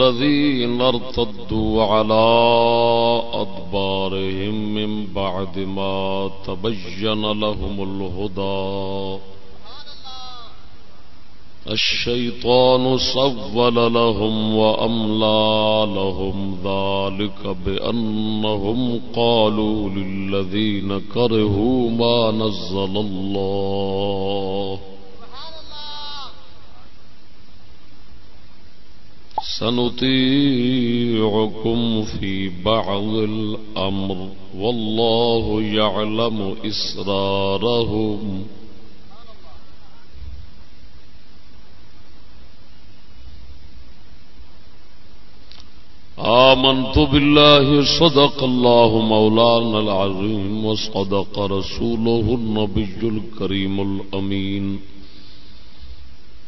الذين ارتدوا على أدبارهم من بعد ما تبين لهم الهدى. الشيطان صول لهم وأملى لهم ذلك بأنهم قالوا للذين كرهوا ما نزل الله. سنطيعكم في بعض الأمر والله يعلم إسرارهم. آمنت بالله صدق الله مولانا العظيم وصدق رسوله النبي الكريم الأمين.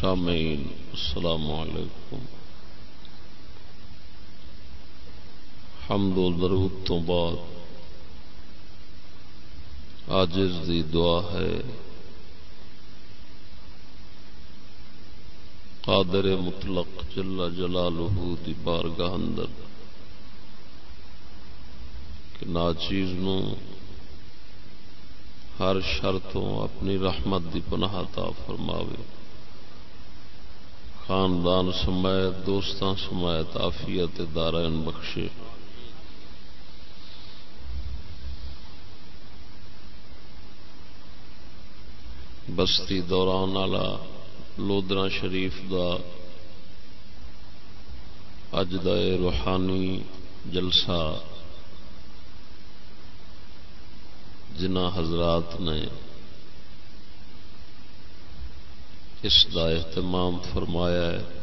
سامعین السلام علیکم. حمد و درود تو بعد آجز دی دعا ہے. قادر مطلق جل جلالہ دی بارگاہ اندر کہ ناچیز نو ہر شرطوں اپنی رحمت دی پناہ عطا فرماوے. خاندان سمیت دوستان سمیت آفیت دارائن بخشے۔ بستی دوران والا لودرا شریف دا اج دا روحانی جلسہ جنہ حضرات نے اس کا اہتمام فرمایا ہے۔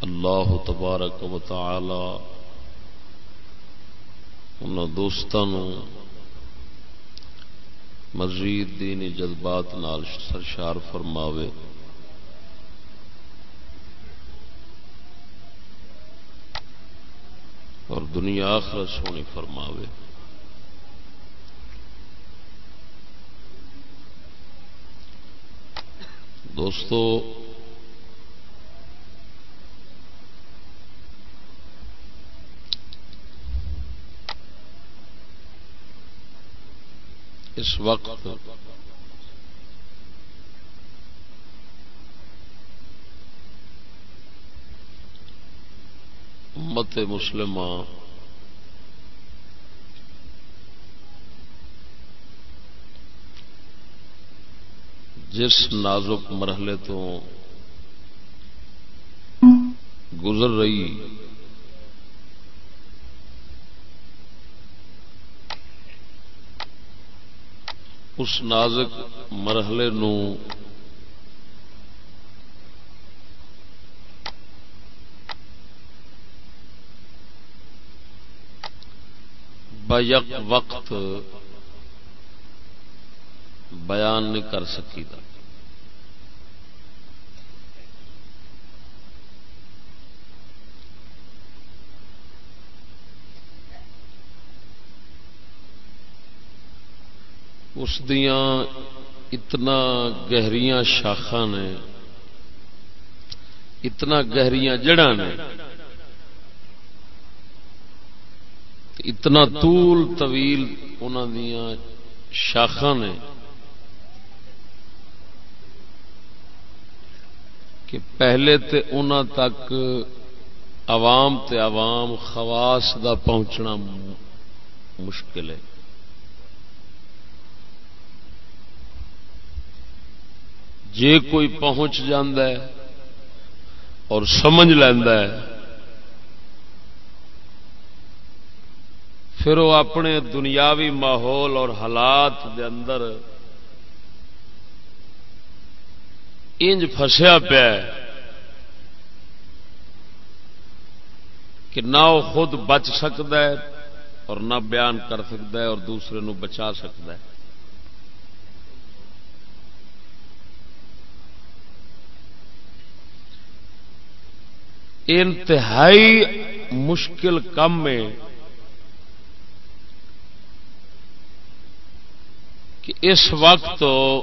اللہ تبارک و تعالی ان دوستوں مزید دینی جذبات نال سرشار فرماوے۔ اور دنیا آخرت سونی فرماوے۔ دوستو اس وقت امت مسلمہ جس نازک مرحلے تو گزر رہی اس نازک مرحلے نو بیک وقت بیان نہیں کر سکی دا۔ اس دیاں اتنا گہریاں شاخا نے، اتنا گہریاں جڑا نے، اتنا طول طویل انہوں دیا شاخا نے کہ پہلے تے انہوں تک عوام تے عوام خواس دا پہنچنا مشکل ہے۔ جے کوئی پہنچ ہے اور سمجھ لینا ہے، پھر وہ اپنے دنیاوی ماحول اور حالات دے اندر انج فسیا پیا کہ نہ وہ خود بچ سکتا ہے اور نہ بیان کر سکتا ہے اور دوسرے نو بچا سکتا ہے۔ انتہائی مشکل کم میں کہ اس وقت تو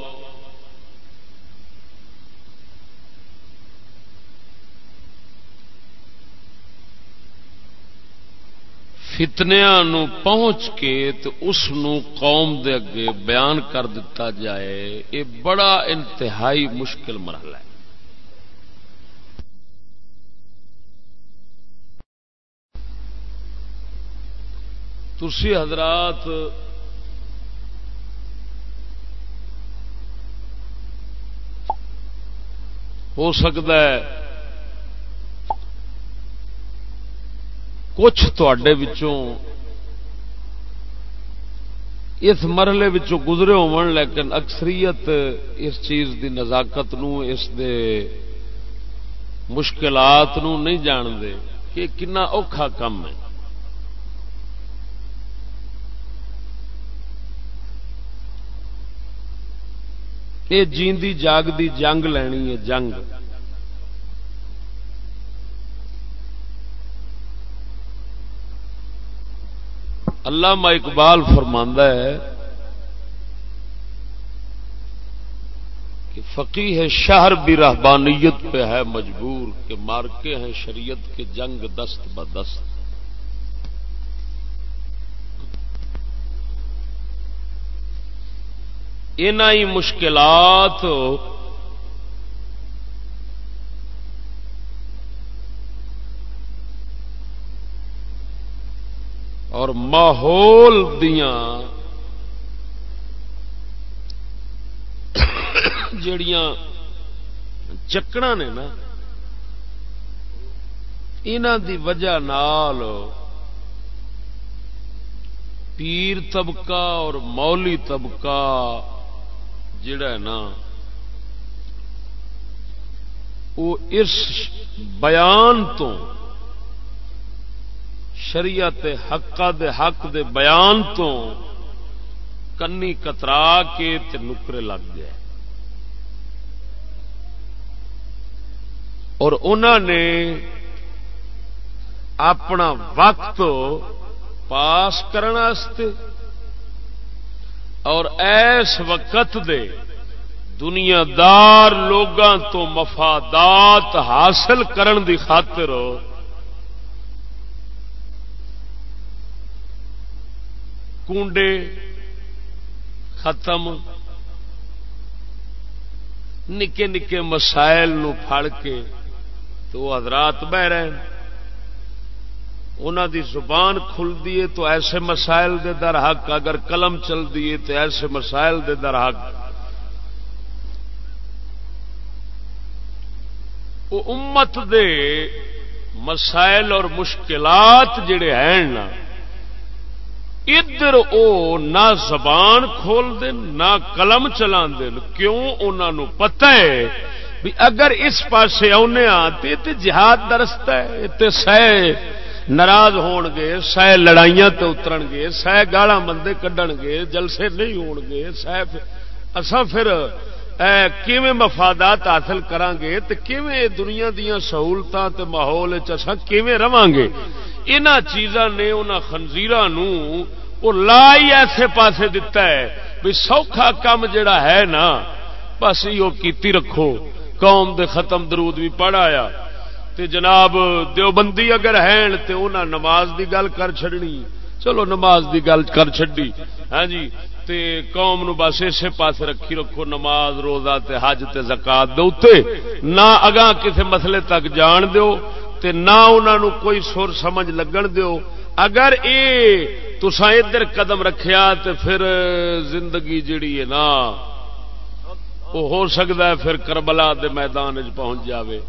فتنیا پہنچ کے تو اس قوم دے اگے بیان کر دیتا جائے یہ بڑا انتہائی مشکل مرحلہ ہے۔ تسی حضرات، ہو سکتا ہے کچھ وچوں اس مرحلے وچوں گزرے ہو لیکن اکثریت اس چیز دی نزاکت نو، اس دے مشکلات نو نہیں جانتے کہ کنا اوکھا کم ہے۔ یہ جیندی جاگتی جنگ لینی ہے، جنگ۔ اللہ اقبال فرماندہ ہے کہ فقی ہے شہر بھی رہبانیت پہ ہے مجبور کہ مارکے ہیں شریعت کے جنگ دست بدست۔ ان مشکلات اور ماحول دیا جڑیاں چکنا نے نا ان دی وجہ نال پیر طبقہ اور مولی طبقہ جڑا ہے نا وہ اس بیان تو شریعت حقا دے حق دے بیان تو کنی کترا کے تے نکرے لگ گیا اور انہوں نے اپنا وقت پاس کرنے اور ایس وقت دے دنیا دار لوگوں تو مفادات حاصل کرن دی خاطر کنڈے ختم نکے نکے مسائل نو پھڑ کے تو حضرات بہ رہے ہیں۔ انہوں دی زبان کھل دیے تو ایسے مسائل دے در حق، اگر قلم چل دیے تو ایسے مسائل دے در حق۔ وہ امت دے مسائل اور مشکلات جڑے ہیں نا ادھر او نہ زبان کھول دین نہ قلم چلا دین کیوں انہوں پتہ ہے بھی اگر اس پاسے آنے آتے تے جہاد درست ہے، تے سہ ناراض ہون گے، سہ لڑائیاں تے اترن گے، سہ گالا مندے کڈن گے، جلسے نہیں ہون گے، سہ اساں پھر کیویں مفادات حاصل کران گے تے کیویں دنیا دیاں سہولتاں تے ماحول وچ اساں کیویں رواں گے؟ ان چیزاں نے ان خنزیر لا ہی ایسے پاسے دتا ہے بھی سوکھا کام جڑا ہے نا، بس یہ کیتی رکھو۔ قوم دے ختم درود بھی پڑھ آیا۔ تے جناب دیوبندی اگر ہیں تے انہاں نماز دی گل کر چھڑنی۔ چلو نماز دی گل کر چھڈی ہاں جی تے قوم نو بس اسے پاس رکھی رکھو، نماز، روزہ تے حج تے زکات دے نہ اگاں کسے مسئلے تک جان دیو۔ تے نہ انہوں کوئی سر سمجھ لگن دیو۔ اگر اے تسا ادھر قدم رکھیا تے پھر زندگی جڑی ہے نا وہ ہو سکتا ہے پھر کربلا دے میدان چ پہنچ جاوے۔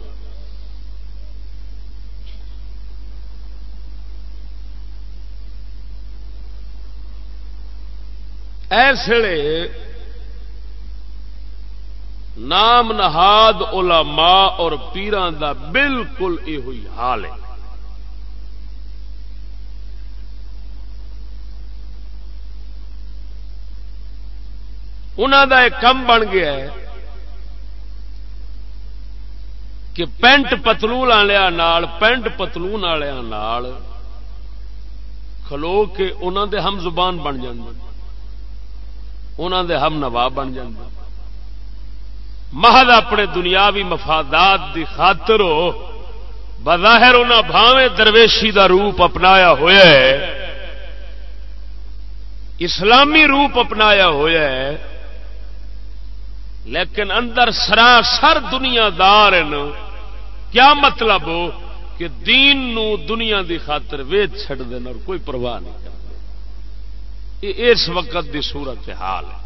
ایسے نام نہاد علماء اور پیران دا بالکل یہ ہوئی حال ہے۔ انہوں دا ایک کم بن گیا ہے کہ پینٹ پتلون نال، پینٹ پتلون نال کھلو کے انہوں دے ہم زبان بن جاندے انہوں دے ہم نواب بن جاندے۔ محض اپنے دنیاوی مفادات دی خاطر ہو، بظاہر انہیں بھاوے درویشی دا روپ اپنایا ہوا ہے۔ اسلامی روپ اپنایا ہوا ہے، لیکن اندر سراسر دنیا دار کیا مطلب ہو کہ دین نو دنیا دی خاطر ویچ چڈ دینا اور کوئی پرواہ نہیں کرتے؟ اس وقت دی صورت حال ہے۔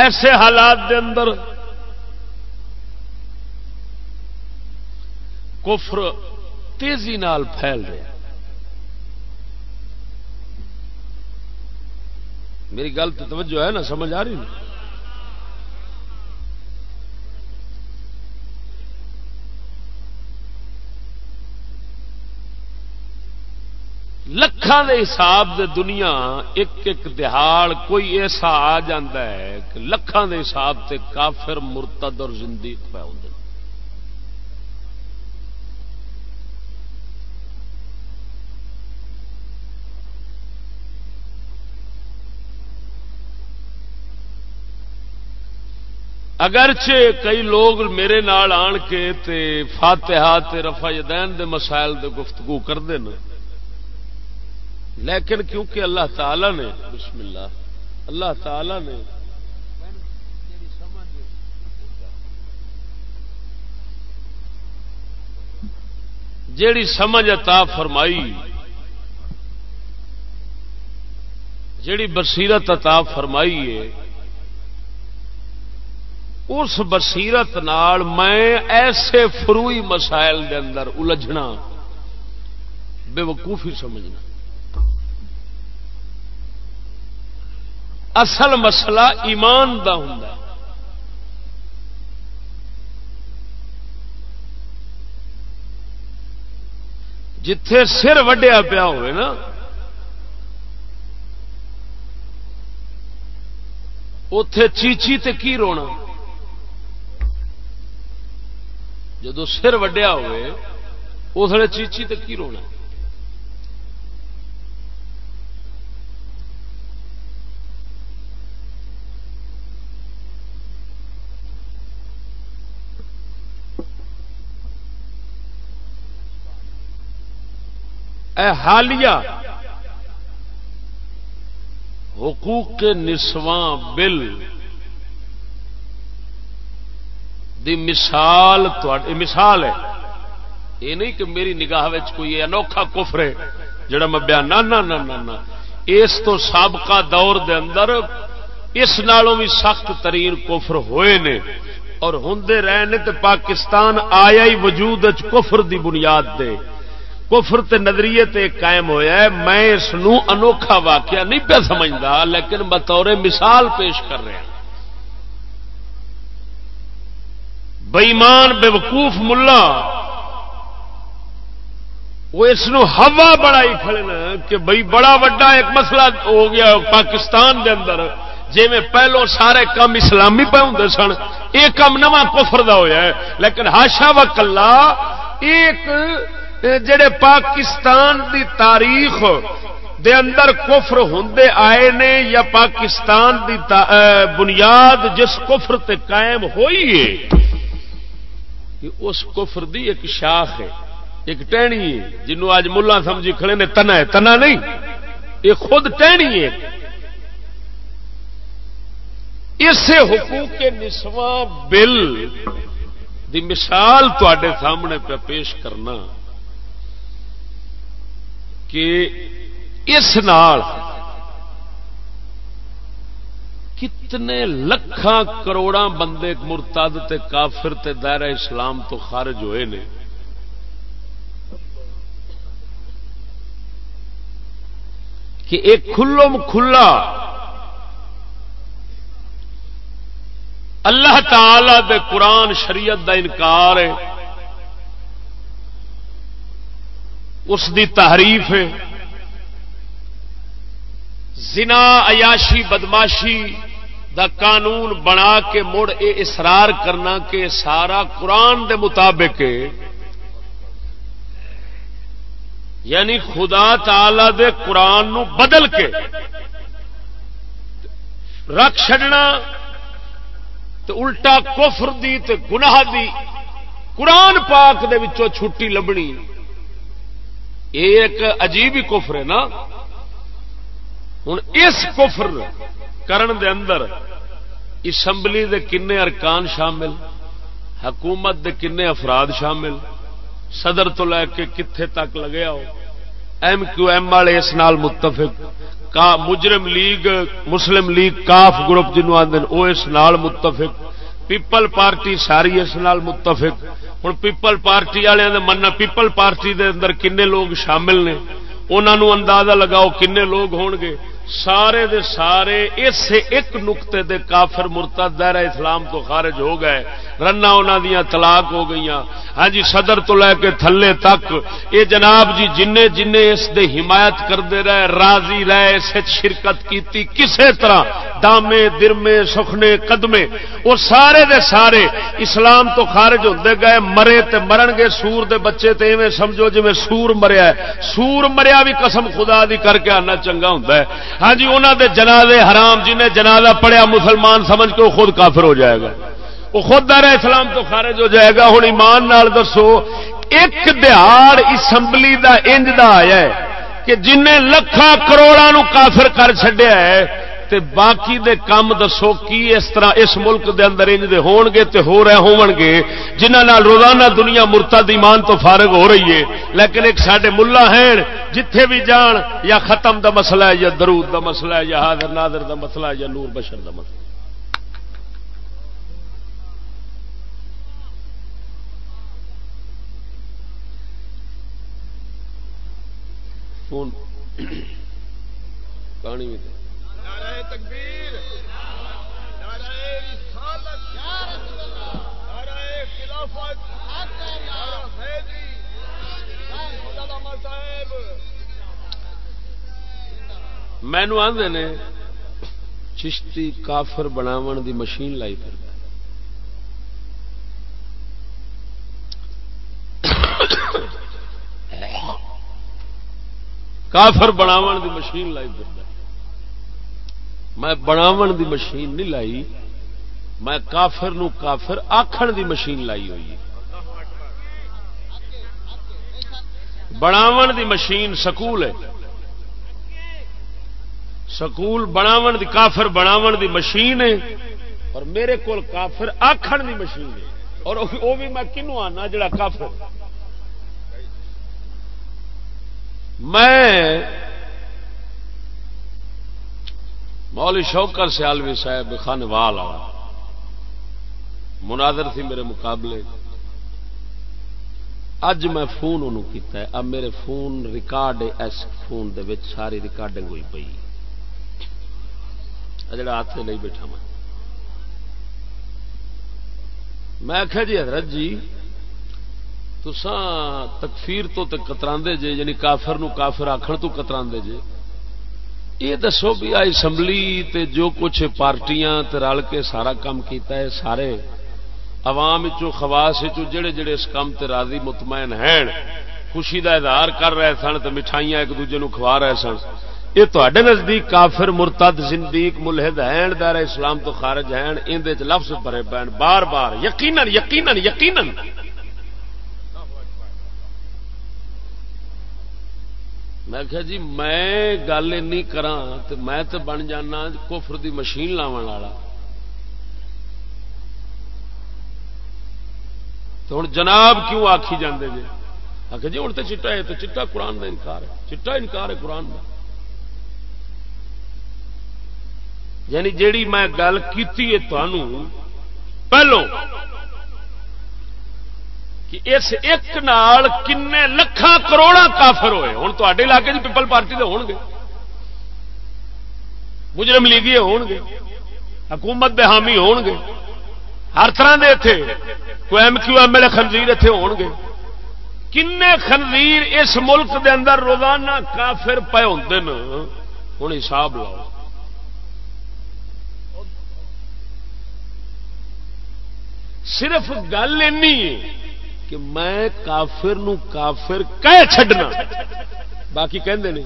ایسے حالات دے اندر کفر تیزی نال پھیل رہا میری گل تو توجہ ہے نا، سمجھ آ رہی نا لکھان دے حساب دے دنیا ایک ایک دہاڑ کوئی ایسا آ ہے کہ لکھان دے حساب سے کافر مرتد اور زندگی پہ ہوتے اگرچہ کئی لوگ میرے نال آن کے تے فاتحہ تے رفا یدین دے مسائل دے گفتگو کرتے ہیں لیکن کیونکہ اللہ تعالی نے بسم اللہ۔ اللہ تعالی نے جیڑی سمجھ عطا فرمائی جیڑی بصیرت عطا فرمائی ہے اس بصیرت نال میں ایسے فروئی مسائل دے اندر الجھنا بے وقوفی سمجھنا۔ اصل مسئلہ ایمان دا ہوں جتھے سر وڈیا پیا ہوئے نا اتے چیچی تے کی رونا؟ جدو سر وڈیا ہوئے اس چیچی تو کی رونا؟ اے حالیہ، حقوق کے نسواں بل دی مثال مثال ہے۔ یہ نہیں کہ میری نگاہ کوئی انوکھا کفر ہے جڑا میں بیان نہ نہ نہ اس تو سابقہ دور دے اندر اس نالوں بھی سخت ترین کفر ہوئے نے۔ اور ہوں رہے تو پاکستان آیا ہی وجود کفر دی بنیاد دے۔ کفر تے نظریے تے قائم ہویا ہے، میں اس انوکھا واقعہ نہیں پہ سمجھتا، لیکن بطور مثال پیش کر رہا بئیمان بے وقوف ملا، وہ اس ہوا بڑائی کھڑے کہ بھائی بڑا وڈا ایک مسئلہ ہو گیا پاکستان دے اندر۔ جی میں پہلو سارے کام اسلامی پہ ہوں سن یہ کام نواں کفر دا ہویا ہے۔ لیکن ہاشا و کلا ایک جڑے پاکستان دی تاریخ دے اندر کفر ہندے آئے نے یا پاکستان دی بنیاد جس کفر تے قائم ہوئی ہے اس کفر دی ایک شاخ ہے، ایک ٹہنی ہے جنوں آج ملا سمجھی کھڑے نے، تنا ہے، تنا نہیں، یہ خود ٹہنی ہے۔ اسے حقوق کے نسواں بل دی مثال تے سامنے پہ پیش کرنا۔ کہ اس نال کتنے لکھاں کروڑا بندے مرتد تے کافر تے دائرہ اسلام تو خارج ہوئے نے۔ کہ ایک کھلم کھلا اللہ تعالی دے قرآن شریعت دا انکار ہے۔ اس دی تحریف ہے۔ زنا، عیاشی، بدماشی دا قانون بنا کے مڑ اے اسرار کرنا کہ سارا قرآن دے مطابق یعنی خدا تعالی دے قرآن نو بدل کے۔ رکھ چڈنا تو الٹا کفر دی تے گناہ دی۔ قرآن پاک دے وچوں چھٹی لبنی۔ یہ ایک عجیب ہی کفر ہے نا۔ ہوں اس کفر کرن دے اندر اسمبلی دے کنے ارکان شامل، حکومت دے کنے افراد شامل، صدر تو لے کے کتنے تک لگیا ہو ایم کیو ایم والے اس نال متفق، کا مجرم لیگ، مسلم لیگ، کاف گروپ جنوب آدھے وہ اس نال متفق، پیپل پارٹی ساری اس نال متفق۔ ہوں پیپل پارٹی والے مننا، پیپل پارٹی دے اندر کنے لوگ شامل نے انہوں اندازہ لگاؤ کنے لوگ ہون گے۔ سارے دے سارے اس ایک نقطے دے کافر مرتد دائرہ اسلام تو خارج ہو گئے۔ رنا انہوں دیا طلاق ہو گئی ہاں جی صدر تو لے کے تھلے تک۔ یہ جناب جی جن جن اس دے حمایت کرتے رہے، راضی رہے، اس شرکت کیتی، کسے طرح دامے، درمے، سخنے، قدمے، وہ سارے دے سارے اسلام تو خارج ہوتے گئے، مرے تے مرن گے، سور دے بچے تے ایویں سمجھو جی سور مریا ہے۔ سور مریا بھی قسم خدا دی کر کے آنا چنگا ہوں ہاں جی انہوں دے جنازے حرام، جنہیں جنازہ پڑیا مسلمان سمجھ کے وہ خود کافر ہو جائے گا۔ وہ خود دار اسلام تو خارج ہو جائے گا۔ ہوں ایمان نال دسو، ایک دہاڑ اسمبلی دا انج دا آیا ہے کہ جن لکھان کروڑا نو کافر کر چڈیا ہے تے باقی دے کام دسو کی اس طرح اس ملک دے اندر انج دے ہون گے تے ہو رہے ہون گے جنہ نال روزانہ دنیا مرتد ایمان تو فارغ ہو رہی ہے۔ لیکن ایک ساڈے ملا ہیں، جتھے بھی جان، یا ختم دا مسئلہ ہے، یا درود دا مسئلہ ہے، یا حاضر ناظر دا مسئلہ ہے، یا نور بشر دا مسئلہ کہانی بھی تکبیر. مینو آدھے نے چشتی کافر بناو دی مشین لائی پھر۔ کافر بناو دی مشین لائی پھر۔ میں بناو دی مشین نہیں لائی، میں کافر نو کافر آخر دی مشین لائی ہوئی ہے۔ بناو دی مشین سکول ہے۔ سکول بناو دی کافر بناو دی مشین ہے۔ اور میرے کول کافر آخر دی مشین ہے۔ اور وہ بھی میں کنو آنا جڑا کافر۔ میں مولی شوکر سیالوی صاحب خان وال مناظر تھی میرے مقابلے۔ اج میں فون انہوں کیتا ہے۔ اب میرے فون ریکارڈ ایس فون دے وچ ساری ریکارڈنگ ہوئی پئی۔ جڑا ہاتھ نہیں بیٹھا میں۔ میں آخیا جی حضرت جی تسان تکفیر تو کترا جے یعنی کافر نو کافر آخر تو کترا جے۔ یہ دسو بھی اسمبلی تے جو کچھ پارٹیاں تے رل کے سارا کام کیتا ہے، سارے عوام خواس جڑے جڑے اس کام تے راضی مطمئن ہیں، خوشی دا اظہار کر رہے سن تو مٹھائیاں ایک دوجے نو کھوا رہے سن۔ یہ تے نزدیک کافر، مرتد، زندیق، ملحد ہیں، دار اسلام تو خارج ہیں اندر لفظ بھرے پین، بار بار، یقیناً یقیناً یقیناً۔ میں کہ جی میں گل این کرا میں تو بن جانا کفر دی مشین لاو والا۔ تو ہوں جناب کیوں آخی جاندے جی آخر جی ہوں تو چٹا ہے تو چٹا قرآن کا انکار ہے۔ چٹا انکار ہے قرآن کا یعنی جیڑی میں گل کی پہلو کہ اس ایک نال کنے لکھان کروڑا کافر ہوئے۔ ہوں تے علاقے پیپل پارٹی کے ہون گے مجرم لیگی ہون گے حکومت دے حامی ہون گے ہر طرح دے تھے۔ کوئی M Q M M L خنزیر اتنے ہون گے کنے خنزیر اس ملک دے اندر روزانہ کافر پے ہوں ہوں حساب لاؤ۔ صرف گل ہے کہ میں کافر نو کافر کہہ چھڈنا۔ باقی کہندے نہیں۔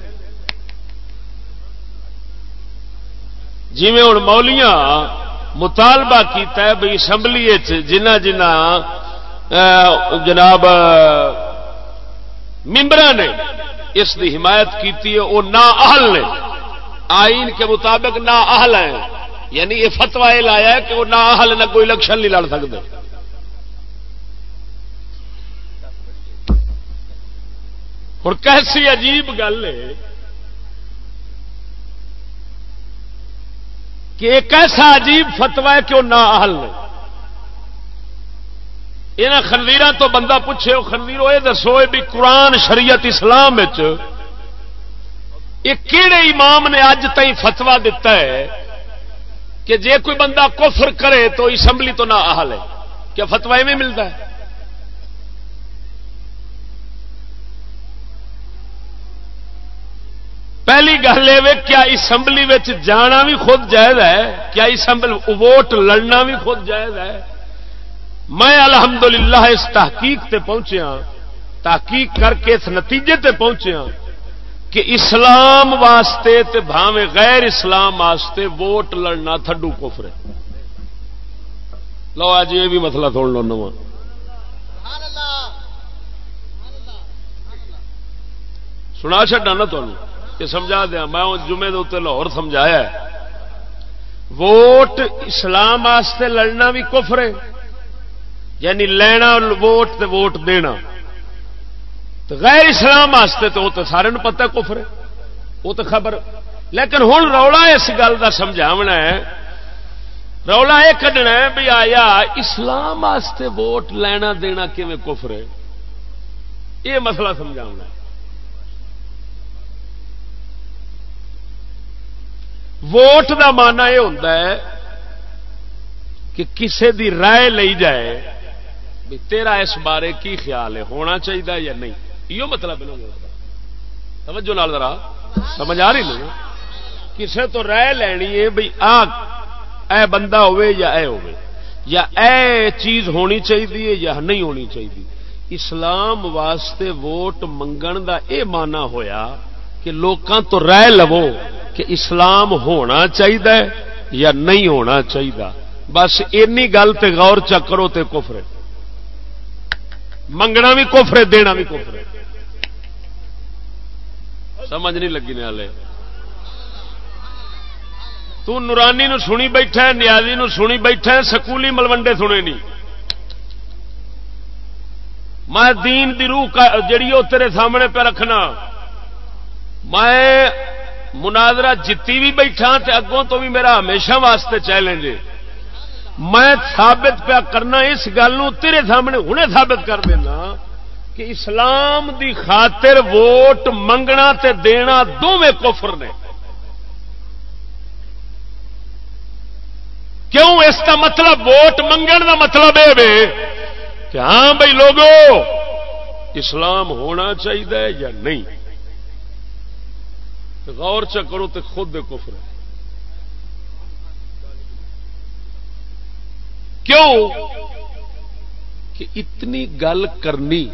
جی ہوں مولیاں مطالبہ کیتا ہے بھائی اسمبلی جنہ جنہ جناب ممبر نے اس کی حمایت کی وہ نا اہل نے۔ آئین کے مطابق نا اہل ہیں۔ یعنی یہ فتوا یہ لایا کہ وہ نہ اہل نہ کوئی الیکشن نہیں لڑ سکتے۔ اور کیسی عجیب گل ہے کہ ایک ایسا عجیب فتوا ہے کہ وہ نہ اہل یہاں خنویر تو بندہ پوچھے وہ خنویر یہ دسو بھی قرآن شریعت اسلام یہ کہڑے امام نے اج تھی فتوا دتا ہے کہ جے کوئی بندہ کفر کرے تو اسمبلی تو نہ اہل ہے۔ کیا فتوا میں ملتا ہے؟ پہلی گل یہ کیا اسمبلی جانا بھی خود جائز ہے؟ کیا اسمبلی ووٹ لڑنا بھی خود جائز ہے؟ میں الحمدللہ اس تحقیق تے پہنچیا ہاں۔ تحقیق کر کے اس نتیجے تے پہنچیا ہاں کہ اسلام واسطے تے بھاوے غیر اسلام واسطے ووٹ لڑنا تھڈو کوفر لو آج یہ بھی مسئلہ تھوڑ لو نو سنا چڈا نا تمہیں یہ سمجھا دیا، میں جمعے دے لاہور سمجھایا ووٹ اسلام واسطے لڑنا بھی کفر ہے۔ یعنی لینا ووٹ تے ووٹ دینا۔ تو غیر اسلام واسطے تو وہ تو سارے پتا کفر ہے۔ وہ تو خبر۔ لیکن ہوں رولا اس گل کا سمجھاونا ہے۔ رولا یہ کھڈنا ہے بھی آیا، اسلام واسطے ووٹ لینا دینا کفر ہے؟ یہ مسئلہ سمجھاونا ہے۔ ووٹ دا مانا یہ ہوتا ہے کہ کسے دی رائے لئی جائے بھی تیرا اس بارے کی خیال ہے، ہونا چاہیے یا نہیں؟ یہ مطلب توجہ نال ذرا، سمجھ آ رہی نہیں؟ کسے تو رائے لینی ہے بھائی آ اے بندہ ہوئے یا اے ہوئے یا اے چیز ہونی چاہیے یا نہیں ہونی چاہیے اسلام واسطے ووٹ منگن دا اے مانا ہویا کہ لوکاں تو رائے لو کہ اسلام ہونا چاہیے یا نہیں ہونا چاہیے بس اینی گل تے غور چکرو تے کفر منگنا بھی کوفرے دینا بھی کوفرے سمجھ نہیں لگی نے تو نورانی نو سنی بیٹھا نیازی نو سنی بیٹھا سکولی ملوڈے سنے نہیں۔ میں دین دی روح جڑی وہ تیرے سامنے پہ رکھنا، میں مناظرہ جتی بھی بیٹھا تے اگوں تو بھی میرا ہمیشہ واسطے چیلنج میں ثابت پیا کرنا اس گل تیرے سامنے ہنے ثابت کر دینا کہ اسلام دی خاطر ووٹ منگنا تے دینا دونوں کفر نے۔ کیوں اس کا مطلب ووٹ منگن کا مطلب یہ کہ ہاں بھائی لوگو، اسلام ہونا چاہیے یا نہیں؟ غور چکرو تو خود کفر ہے۔ کیوں؟ کہ اتنی گل کرنی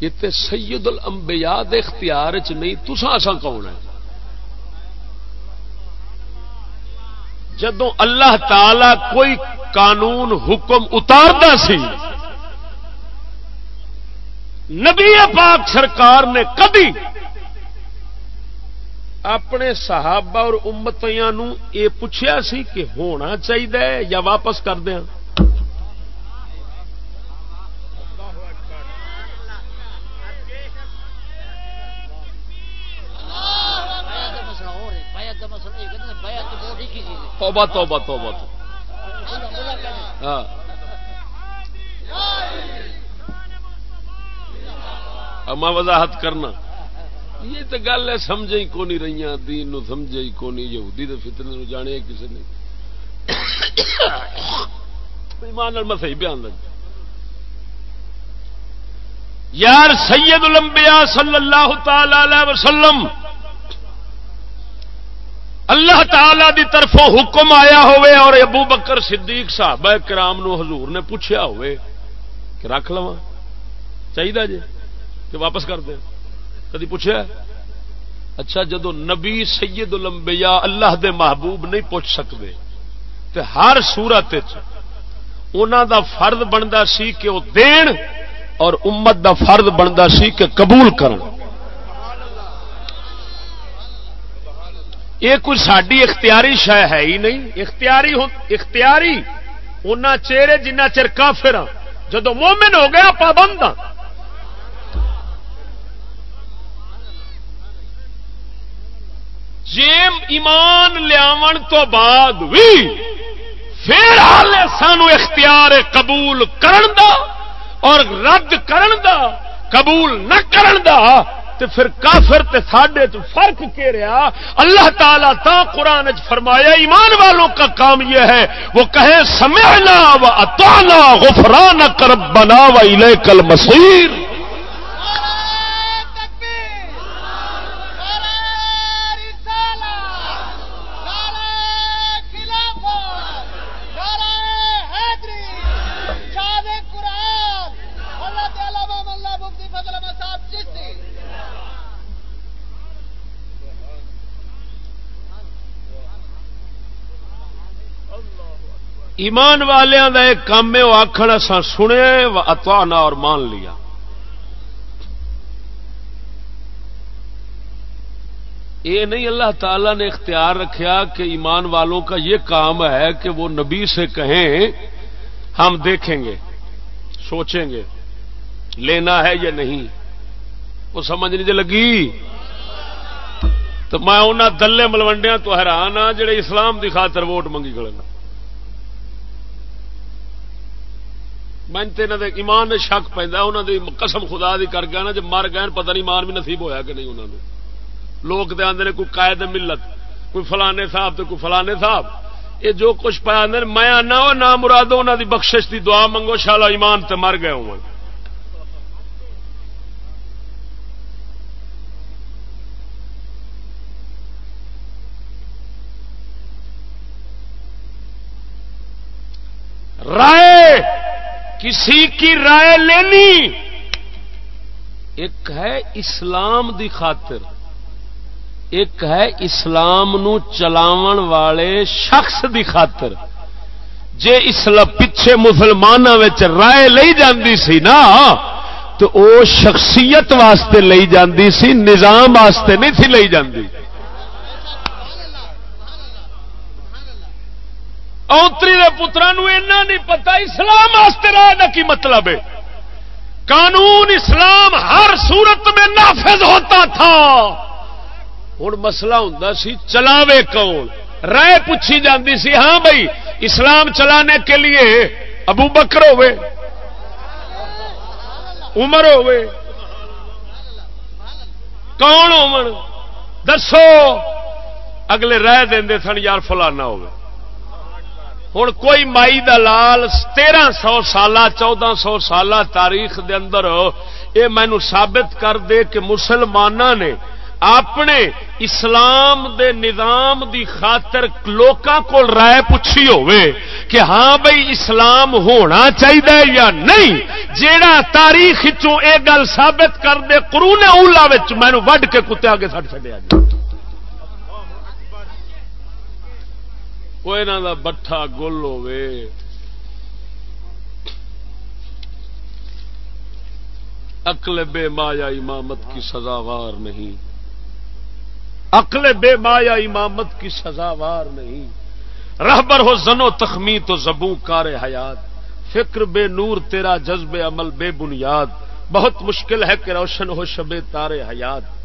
یہ تے سید الانبیاء دے اختیار چ نہیں تسا اسا کون ہے جدو اللہ تعالی کوئی قانون، حکم اتارتا سی، نبی پاک سرکار نے کدی اپنے صحابہ اور امتیاں نو یہ پوچھا سی کہ ہونا چاہیے یا واپس کر دیا؟ توبہ توبہ توبہ ہاں۔ میں وضاحت کرنا۔ یہ تو گل ہے سمجھ کو نہیں رہی دین نو سمجھے ہی کو نہیں یہودی دے فتنے نو جانے کسی نے۔ ایمان میں صحیح بیان لگ یار سید الانبیاء صلی اللہ تعالی علیہ وسلم، اللہ تعالی دی طرفوں حکم آیا ہوئے اور ابو بکر صدیق صاحب کرام نو حضور نے پوچھا ہوئے کہ رکھ لوا چاہیے جی کہ واپس کر دیں؟ کدی پوچھا اچھا جدو نبی سید الانبیاء اللہ دے محبوب نہیں پوچھ سکتے تو ہر سورت دا فرد بنتا سی کہ وہ دین اور امت دا فرد بنتا سی کہ قبول کرن۔ یہ کوئی ساری اختیاری شہ ہے ہی نہیں۔ اختیاری اختیاری ان چہرے جنہ چر کافر ہاں۔ جدو مومن ہو گیا، پابند ہاں۔ جیم ایمان لیا تو بعد بھی پھر حال سانو اختیار قبول کرن دا اور رد کرن دا، قبول نہ کرن دا، تے پھر کافر تے ساڈے تو فرق کے رہا۔ اللہ تعالیٰ تا قرآن فرمایا، ایمان والوں کا کام یہ ہے، وہ کہے، سمعنا و اتانا غفرانک ربنا و الیک المصیر۔ ایمان والوں کا ایک کام ہے، وہ آخر اصا سنیا اتوانا اور مان لیا۔ یہ نہیں، اللہ تعالی نے اختیار رکھا کہ ایمان والوں کا یہ کام ہے کہ وہ نبی سے کہیں، ہم دیکھیں گے، سوچیں گے، لینا ہے یا نہیں۔ وہ سمجھ نہیں جی لگی؟ تو میں انہوں دلے ملوڈیا تو حیران ہاں جڑے اسلام کی خاطر ووٹ منگی کرنا من تو یہاں ایمان نے شک پہ انہوں نے قسم خدا دی کر گیا نا جب مر گئے، پتہ نہیں مان بھی نصیب ہویا کہ نہیں انہوں نے لوگ تو آدھے کوئی قائد ملت، کوئی فلانے صاحب تو کوئی فلانے صاحب۔ یہ جو کچھ پہ آدھے میں آنا وہ نہ مرادو انہوں دی بخشش دی دعا منگو شالا ایمان تے مر گئے ہوں۔ رائے! کسی کی رائے لینی؟ ایک ہے اسلام دی خاطر، ایک ہے اسلام نو چلاون والے شخص دی خاطر۔ جے اسلام پچھے مسلمانوں رائے لئی جاندی سی نا، تو او شخصیت واسطے لئی جاندی سی، نظام واسطے نہیں تھی لئی جاندی۔ اوتری دے پترا نہیں پتا، اسلام واسطے رائے کا کی مطلب ہے؟ قانون اسلام ہر صورت میں نافذ ہوتا تھا۔ ہوں مسئلہ ہوں سی، چلاوے کون؟ رائے پوچھی جاندی سی ہاں بھائی، اسلام چلانے کے لیے ابو بکر ہوئے، عمر ہوئے۔ کون ہو دسو۔ اگلے رہ دیں سن، یار فلانا ہوئے۔ ہوں کوئی مائی دلال تیرہ سو سال چودہ سو سال تاریخ دے اندر یہ مینو ثابت کر دے کہ مسلمان نے اپنے اسلام دے نظام دی خاطر لوکاں کو رائے پوچھی ہوئے کہ ہاں بھائی اسلام ہونا چاہیے یا نہیں؟ جیڑا تاریخ چوں اے گل ثابت کر دے قرون اولا مینو وڈ کے کتے آگے سٹ چڈیا جائے وہ یہاں کا بٹھا گل ہوے اکل بے مایا امامت کی سزاوار نہیں اکل بے مایا امامت کی سزاوار نہیں رہبر ہو زنو تخمی تو زبوں کار حیات فکر بے نور تیرا جذب عمل بے بنیاد بہت مشکل ہے کہ روشن ہو شبے تارے حیات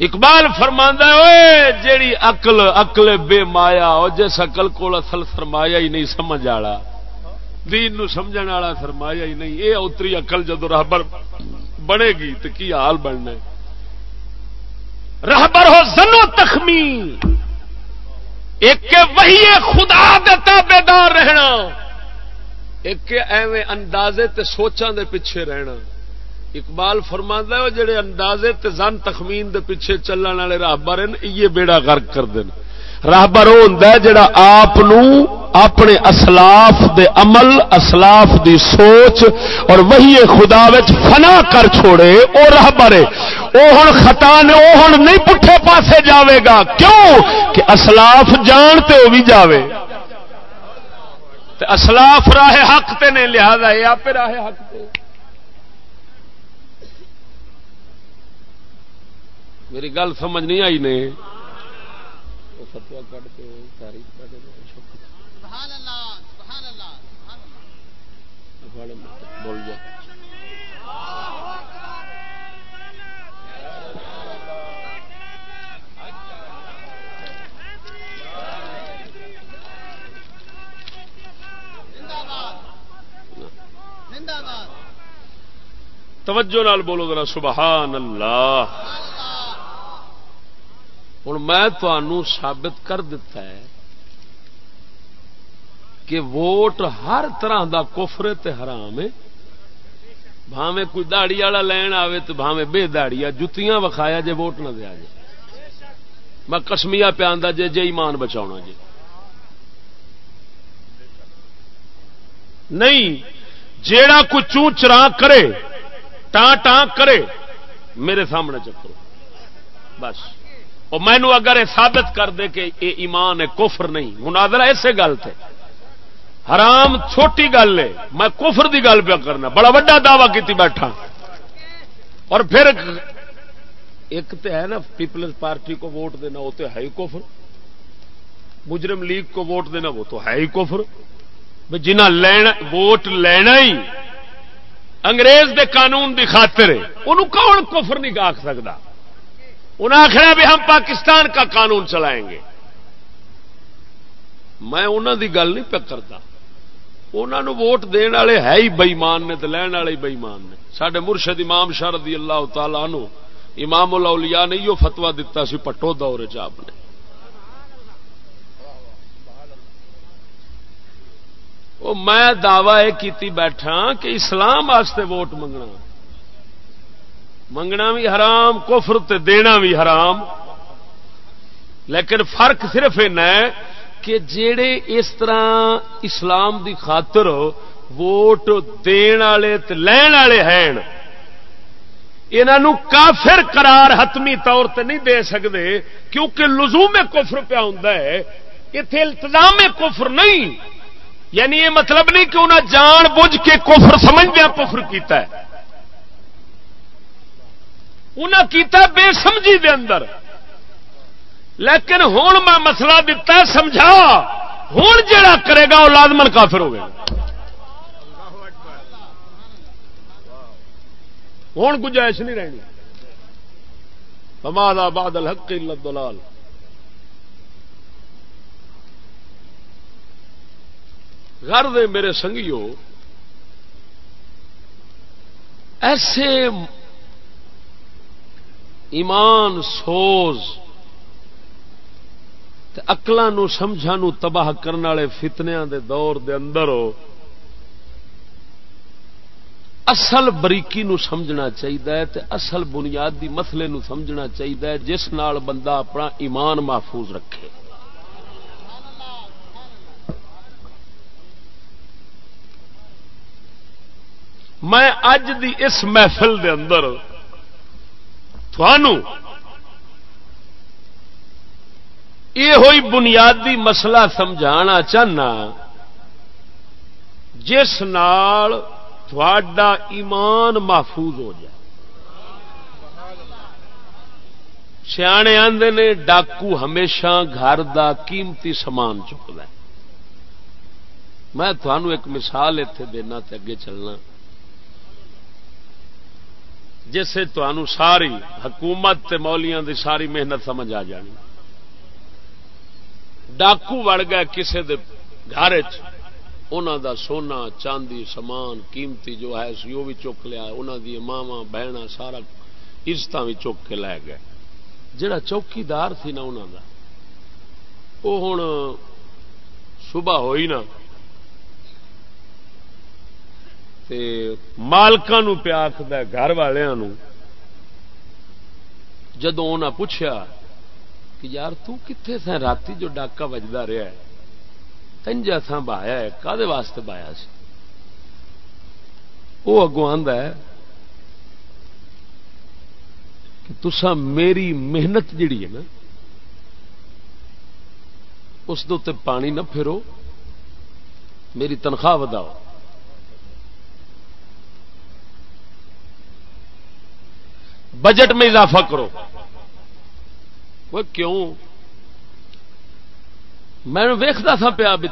اقبال فرماندہ ہوئے جیڑی اقل اقل بے مایا ہو جس اقل کو اصل سرمایا ہی نہیں سمجھ آڑا۔ دین نو سمجھن والا سرمایا ہی نہیں۔ یہ اتری اقل جدو رہبر بنے گی تو کی حال بننا رہبر ہو زنو تخمی ایک وہی خدا دیتا بیدار رہنا۔ ایک ایویں اندازے تے سوچاں دے پیچھے رہنا۔ اقبال فرما ہے جڑے اندازے تے زن تخمین دے پیچھے چلن والے راہبر ہیں، یہ بیڑا غرق کر دین۔ راہبر وہ ہوں جڑا آپ اپنے اسلاف دے عمل، اسلاف دی سوچ اور وہی خدا وچ فنا کر چھوڑے، او راہبر ہے۔ او ہن خطا نے، او ہن نہیں پٹھے پاسے جاوے گا۔ کیوں؟ کہ اسلاف جان تے او بھی جاوے۔ تے اسلاف راہ حق تے نے، لہذا اے آپ راہ حق تے۔ میری گل سمجھ نہیں آئی نے۔ فتوا کٹ کے تاریخ بول جا۔ توجہ نال بولو ذرا سبحان اللہ ہوں میں ثابت کر دیتا ہے کہ ووٹ ہر طرح دا کفر تے حرام ہے۔ بھاوے کوئی دہڑی والا لین آوے تو بھاوے بے دہڑی جتیاں وکھایا جے ووٹ نہ دیا جائے میں کسمیا پیا جے جے ایمان بچاؤ جی نہیں، جیڑا کوئی چوں چراں کرے ٹان ٹان کرے، میرے سامنے چکرو۔ بس۔ مینو اگر یہ ثابت کر دے کہ یہ ایمان ہے، کفر نہیں۔ مناظرہ اسی گل سے حرام چھوٹی گل ہے۔ میں کفر دی گل پہ کرنا۔ بڑا وا دعوی کی بیٹھا۔ اور پھر ایک تو ہے نا، پیپلز پارٹی کو ووٹ دینا، وہ تو ہے ہی کفر۔ مجرم لیگ کو ووٹ دینا، وہ تو ہے ہی کفر۔ جنہ لینا، ووٹ لینا ہی انگریز دے قانون دی خاطر ہے۔ انہوں کون کفر نہیں آخ سکتا انہیں آخر بھی ہم پاکستان کا قانون چلائیں گے۔ میں انہوں دی گل نہیں پہ کرتا۔ انہوں ووٹ دن والے ہے ہی بئیمان نے تو لین والے بئیمان نے۔ سڈے مرشد امام شرد اللہ تعالی نو امام الاولیاء نے یہ فتوا دتا سی پٹو دور چاپ نے۔ میں دعوی یہ بیٹھا کہ اسلام واسطے ووٹ منگنا۔ منگنا بھی حرام، کفر تے دینا بھی حرام۔ لیکن فرق صرف کہ جڑے اس طرح اسلام دی خاطر ووٹ دین والے لین والے ہیں انہوں کافر قرار حتمی طور تے نہیں دے سکتے کیونکہ لزوم کفر پیا ہوں اتے التظام کفر نہیں یعنی یہ مطلب نہیں کہ انہیں جان بوجھ کے کفر سمجھدیا کفر کیتا ہے۔ انہیں کیتا بے سمجھی دے اندر۔ لیکن ہوں میں مسئلہ دتا سمجھا۔ ہوں جڑا کرے گا وہ لازمن کافر ہو گیا ہوں گنجائش نہیں رہنی۔ بماد آباد الحق دلال گھر دے میرے سنگیو، ایسے ایمان، سوز اقلان سمجھا تباہ کرنے والے فتنیا دے دور دے اندر ہو، اصل بریکی نو سمجھنا چاہیے تے اصل بنیادی مسلے نو سمجھنا چاہیے جس نال بندہ اپنا ایمان محفوظ رکھے۔ میں اج دی اس محفل دے اندر تھانوں یہ ہوئی بنیادی مسئلہ سمجھانا چاہنا جس نال تھوڑا ایمان محفوظ ہو جائے۔ سیانے آدھے نے ڈاکو ہمیشہ گھر دا قیمتی سامان چکتا ہے۔ میں تھانوں ایک مثال اتے دینا تے اگے چلنا۔ جسے تھانوں ساری حکومت تے مولیاں دی ساری محنت سمجھ آ جانی۔ ڈاکو وڑ گئے کسی گھر دا سونا، چاندی، سامان، قیمتی جو ہے سی، وہ بھی چک لیا۔ انہوں دی ماوا بہن سارا عزت بھی چک کے لے گئے۔ جڑا چوکیدار تھی نا انہوں دا، وہ ہوں صبح ہوئی نا مالکوں پیا آخد گھر والوں جدو انہیں پوچھا کہ یار تتے سا رات جو ڈاکا بجتا رہا ہے؟ تنجا تھان بہایا ہے کدے واسطے بایا سی؟ وہ اگوں ہے کہ تسا میری محنت جڑی ہے نا، اس دے پانی نہ پھرو میری تنخواہ وداؤ۔ بجٹ میں اضافہ کرو۔ وہ کیوں؟ میں ویختا تھا پیا بھی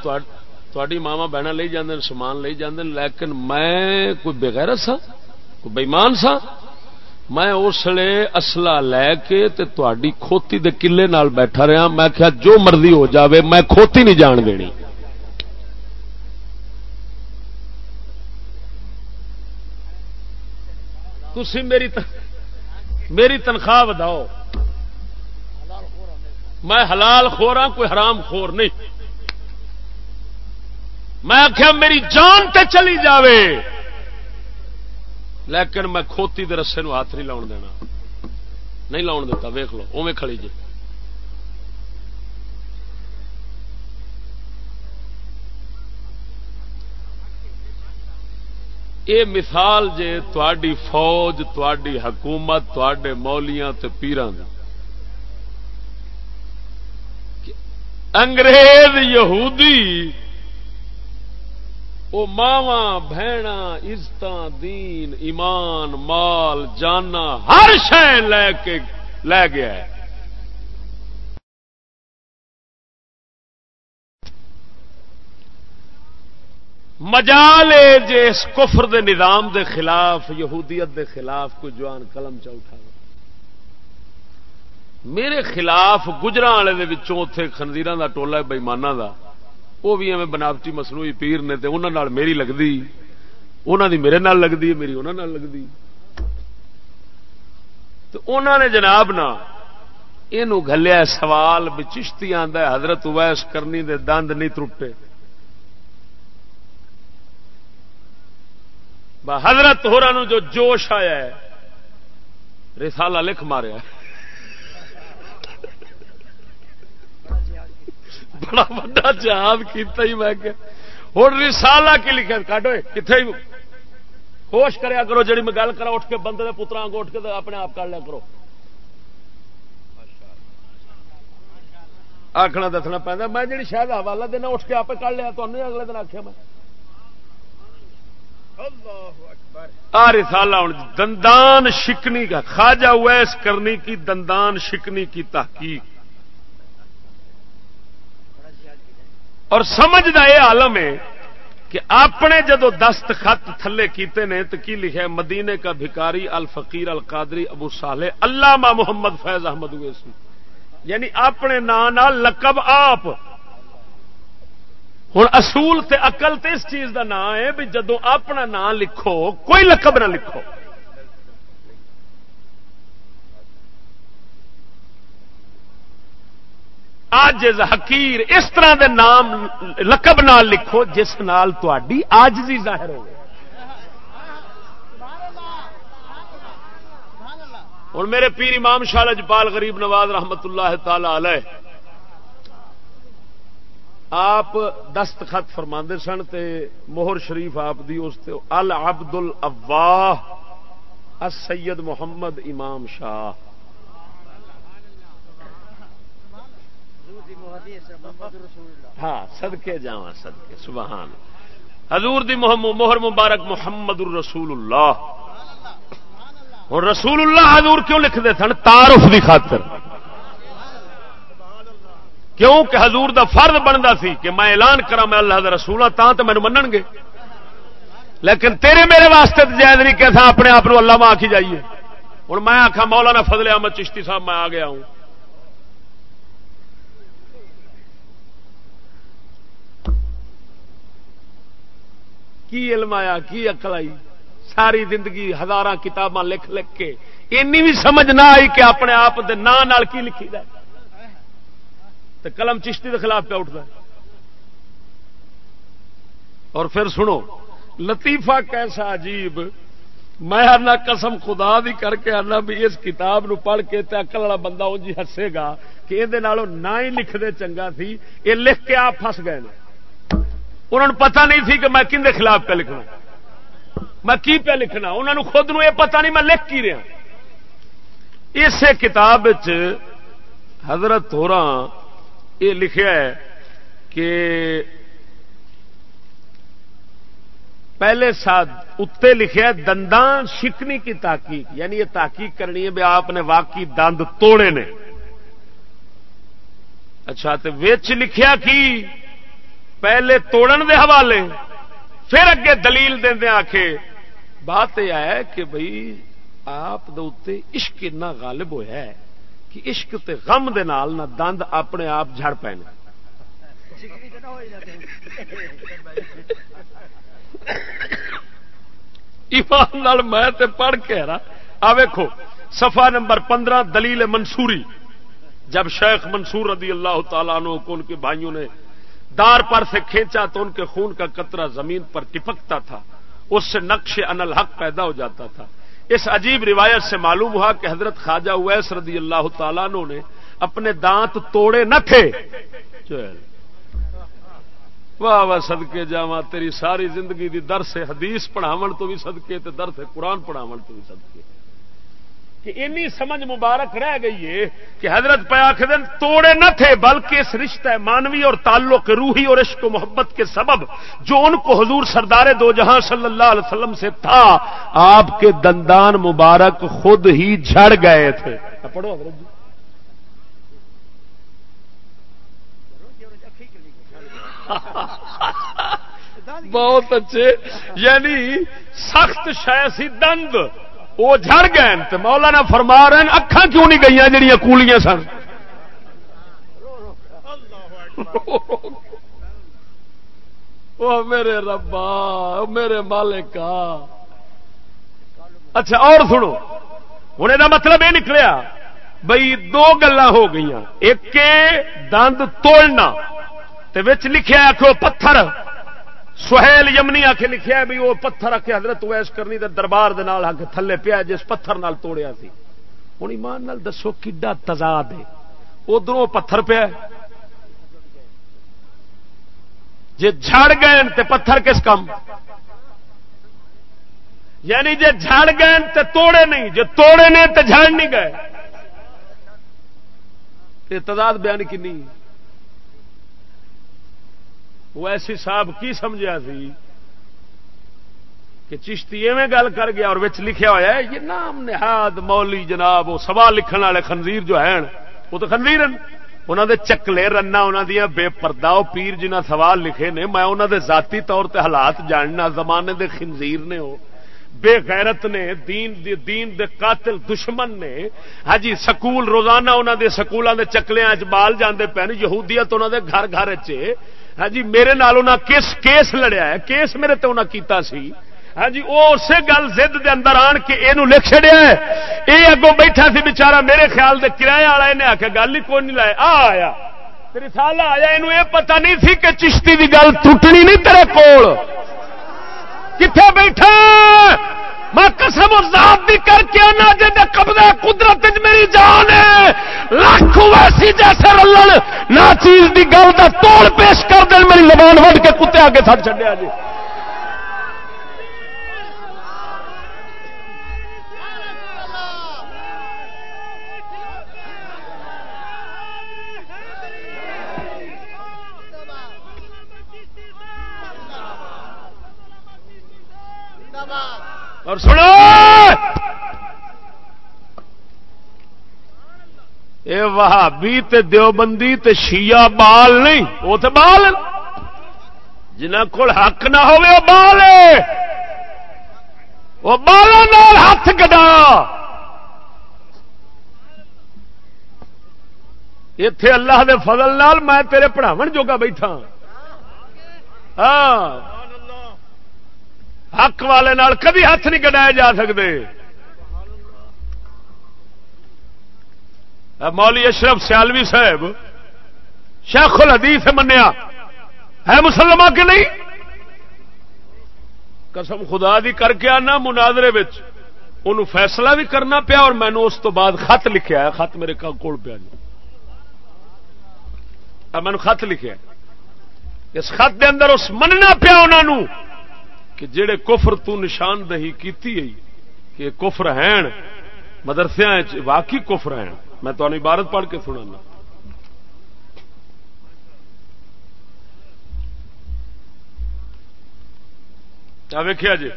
تھوڑی ماوا بہن لے جاندے سامان لے جاندے لیکن میں کوئی بغیر سا کوئی بےمان سا میں اس لیے اصلا لے کے تے تھی کھوتی دے کلے نال بیٹھا رہا میں کیا جو مرضی ہو جاوے، میں کھوتی نہیں جان دینی۔ تھی میری میری تنخواہ وداؤ۔ میں حلال خور ہاں کوئی حرام خور نہیں۔ میں آخیا میری جان تے چلی جاوے۔ لیکن میں کھوتی دے رسے ہاتھ نہیں لاؤن دینا۔ نہیں لاؤن دیتا ویخ لو اوے کھڑی جی۔ یہ مثال جے تھی فوج تھی حکومت تے مولیاں تے پیران انگریز، یہودی وہ ماوا بہن عزت دین، ایمان، مال جانا ہر شہ لے کے، لے گیا ہے۔ مجال جس کفر دے نظام دے خلاف، یہودیت دے خلاف کوئی جوان قلم چ اٹھا میرے خلاف گجرا والے اتے خنزیر کا ٹولا بئیمانہ کا وہ بھی ایویں بناوٹی مصنوعی پیر نے انہوں میری لگتی انہوں دی میرے نال لگتی ہے میری انہوں لگتی تو انہوں نے جناب نا یہ گلیا سوال بھی چشتی آدھا حضرت ویس کرنی دے دند نہیں ترٹے۔ حضرت ہورا جو جوش آیا ہے، رسالہ لکھ ماریا بڑا وا جہاد کیا ہی میں ہوں رسالا کی لکھا کٹ کتنے ہوش کریا کرو جی میں گل کرا اٹھ کے بندے پترا کو اٹھ کے اپنے آپ کر لیا کرو۔ آخنا دسنا پہنتا میں جی شاید حوالہ دینا، اٹھ کے آپ کر لیا تو اگلے دن آخیا میں۔ آ رسالہ ہوں، دندان شکنی کا، خواجہ ویس کرنی کی دندان شکنی کی تحقیق۔ اور سمجھنا یہ عالم ہے کہ اپنے جدو دست خط تھلے کیتے نے، تو کی لکھا مدینے کا بھکاری الفقیر القادری ابو صالح، علامہ محمد فیض احمد ویسی یعنی اپنے نام لقب آپ۔ ہوں اصول تے اقل تے اس چیز دا نام ہے بھی جدو اپنا نام لکھو، کوئی لقب نہ لکھو۔ آج حقیر، اس طرح دے نام، لقب نال لکھو جس نال تھی آج ظاہر ہو ہوں میرے پیر امام شاہ جپال غریب نواز رحمت اللہ تعالی علیہ آپ دستخط فرما سن تے موہر شریف آپ دی اس تے ال عبد الواہ سید محمد امام شاہ۔ ہاں سدکے جا سدکے سبحان۔ حضور دی موہر مبارک محمد الرسول اللہ اور رسول اللہ حضور کیوں لکھتے سن؟ تارف دی خاطر۔ کیوں کہ حضور دا فرد بنتا سی کہ میں اعلان کرا میں اللہ رسول ہاں تو مینو منن گے۔ لیکن تیرے میرے واسطے جائز نہیں کہ اپنے آپ کو اللہ آخی جائیے۔ ہوں میں آخا مولانا فضل احمد چشتی صاحب میں آ گیا ہوں۔ کی علم آیا، کی اکل آئی؟ ساری زندگی ہزار کتاباں لکھ لکھ کے۔ اینی بھی سمجھ نہ آئی کہ اپنے آپ کے نام کی لکھی جائے تو قلم چشتی کے خلاف پہ اٹھتا اور پھر سنو، لطیفہ کیسا عجیب۔ میں آنا قسم خدا دی کر کے آنا بھی اس کتاب نو پڑھ کے تے اکل والا بندہ وہ جی ہسے گا کہ یہ نہ ہی لکھ دے چنگا تھی، یہ لکھ کے آپ فس گئے انہوں نے پتہ نہیں تھی کہ میں کن خلاف پہ لکھنا۔ میں کی پہ لکھنا؟ انہوں نے خود نو یہ پتہ نہیں میں لکھ کی رہا۔ اسے کتاب حضرت ہو رہا یہ لکھا ہے کہ پہلے ساتھ اتنے لکھا دندان شکنی کی تحقیق یعنی یہ تحقیق کرنی ہے بھی آپ نے واقعی دند توڑے نے۔ اچھا تو وچ لکھیا کی؟ پہلے توڑن دے حوالے، پھر اگے دلیل دے آخے بات یہ ہے کہ بھائی آپ عشق اتنا غالب ہوا ہے۔ کہ عشق تے غم دے نال نہ دند اپنے آپ جڑ پے ایمان میں تے پڑھ کے رہا آ ویکھو، صفحہ نمبر پندرہ، دلیل منصوری۔ جب شیخ منصور رضی اللہ تعالیٰ عنہ کو ان کے بھائیوں نے دار پر سے کھینچا تو ان کے خون کا قطرہ زمین پر ٹپکتا تھا، اس سے نقش ان الحق پیدا ہو جاتا تھا۔ اس عجیب روایت سے معلوم ہوا کہ حضرت خواجہ اویس رضی اللہ تعالیٰ نے اپنے دانت توڑے نہ تھے۔ واہ واہ سدکے جاوا تیری ساری زندگی دی درس حدیث پڑھاو تو بھی سدکے درس سے قرآن پڑھاو تو بھی سدکے کہ انی سمجھ مبارک رہ گئی ہے کہ حضرت پیاخدن توڑے نہ تھے، بلکہ اس رشتہ مانوی اور تعلق روحی اور عشق و محبت کے سبب جو ان کو حضور سردار دو جہاں صلی اللہ علیہ وسلم سے تھا، آپ کے دندان مبارک خود ہی جھڑ گئے تھے۔ پڑھو حضرت جی۔ بہت اچھے یعنی سخت شہ دند۔ وہ جڑ گئے تو مولانا فرما رہے ہیں اکھان کیوں نہیں گئی جہیا کولیاں سن؟ میرے ربا میرے مالکا۔ اچھا اور سنو۔ ہوں یہ مطلب یہ نکلیا بئی دو گلا ہو گئی ایک دند توڑنا لکھا آخو پتھر۔ سہیل یمنی آ کے لکھا بھی وہ پتھر آ کے حضرت ویس کرنی دے دربار دے نال آ کے تھلے پیا جس پتھر نال توڑیا سی۔ ہوں ایمان نال دسو کڈا تضاد ہے۔ ادھر پتھر پیا جی جھڑ گئے تے پتھر کس کام یعنی جے جھڑ گئے تو توڑے نہیں، جے توڑے نے تو جھڑ نہیں گئے۔ تعداد بیان کنی وہ ایسی صاحب کی سمجھا سی کہ چشتی ایویں گل کر گیا اور وچ لکھیا ہوا ہے، یہ نام نہاد مولی جناب، وہ سوال لکھن والے خنزیر جو ہیں، وہ تو خنزیر ہیں انہوں دے چکلے رنا انہوں دیا بے پردہ پیر جنہ سوال لکھے نے، میں انہوں دے ذاتی طور تے حالات جاننا، زمانے دے خنزیر نے وہ۔ بے غیرت نے، دین دے دین دے قاتل دشمن نے ہاں جی سکول، روزانہ انہوں دے سکولوں دے چکلے بال جاندے پے یہودیت انہوں دے گھر گھر چ ہاں جی میرے نال انہاں کس کیس لڑیا ہے، کیس میرے تے انہوں کیتا سی ہاں جی وہ اسی گل زد دے اندر آن کے یہ لکھ چڑیا ہے۔ یہ اگوں بیٹھا سی بچارا میرے خیال دے کرایہ والا انہیں آ کے گل ہی کوئی نہیں لائے، آ آیا تیری سال آیا یہ پتا نہیں سی کہ چشتی کی گل ٹوٹنی نہیں تیرے کول۔ کتنے بیٹھا میں قسم ذات بھی کر کے آنا جی قبضہ قدرت میری جان ہے۔ لاکھوں ویسی جیسے رلن نہ چیز دی گل کا توڑ پیش کر دیں میری لبان وڈ کے کتے آگے سٹ چڈیا جی۔ اور سنو! اے وہابی تے دیوبندی تے شیعہ بال نہیں، وہ تو بال جنہ کو حق نہ ہوئے وہ بال وہ بالوں ہاتھ گڈا۔ اتے اللہ دے فضل نال میں تیرے پڑھاو جوگا بیٹھا۔ ہاں۔ حق والے نال کبھی ہاتھ نہیں کٹائے جا سکتے۔ مولی اشرف سیالوی صاحب، شیخ الحدیث منیا، ہے مسلمان کہ نہیں؟ قسم خدا دی کر کے آنا مناظرے ان فیصلہ بھی کرنا پیا اور میں نے اس تو بعد خط لکھا ہے، خط میرے کول پیا جی میں خط لکھا اس خط دے اندر اس مننا پیا انہوں کہ جڑے کفر تو نشاندہی کیتی ہے کہ کفر ہیں مدرسے واقعی کفر ہیں۔ میں تو عبارت پڑھ کے سنا ویکیا جی۔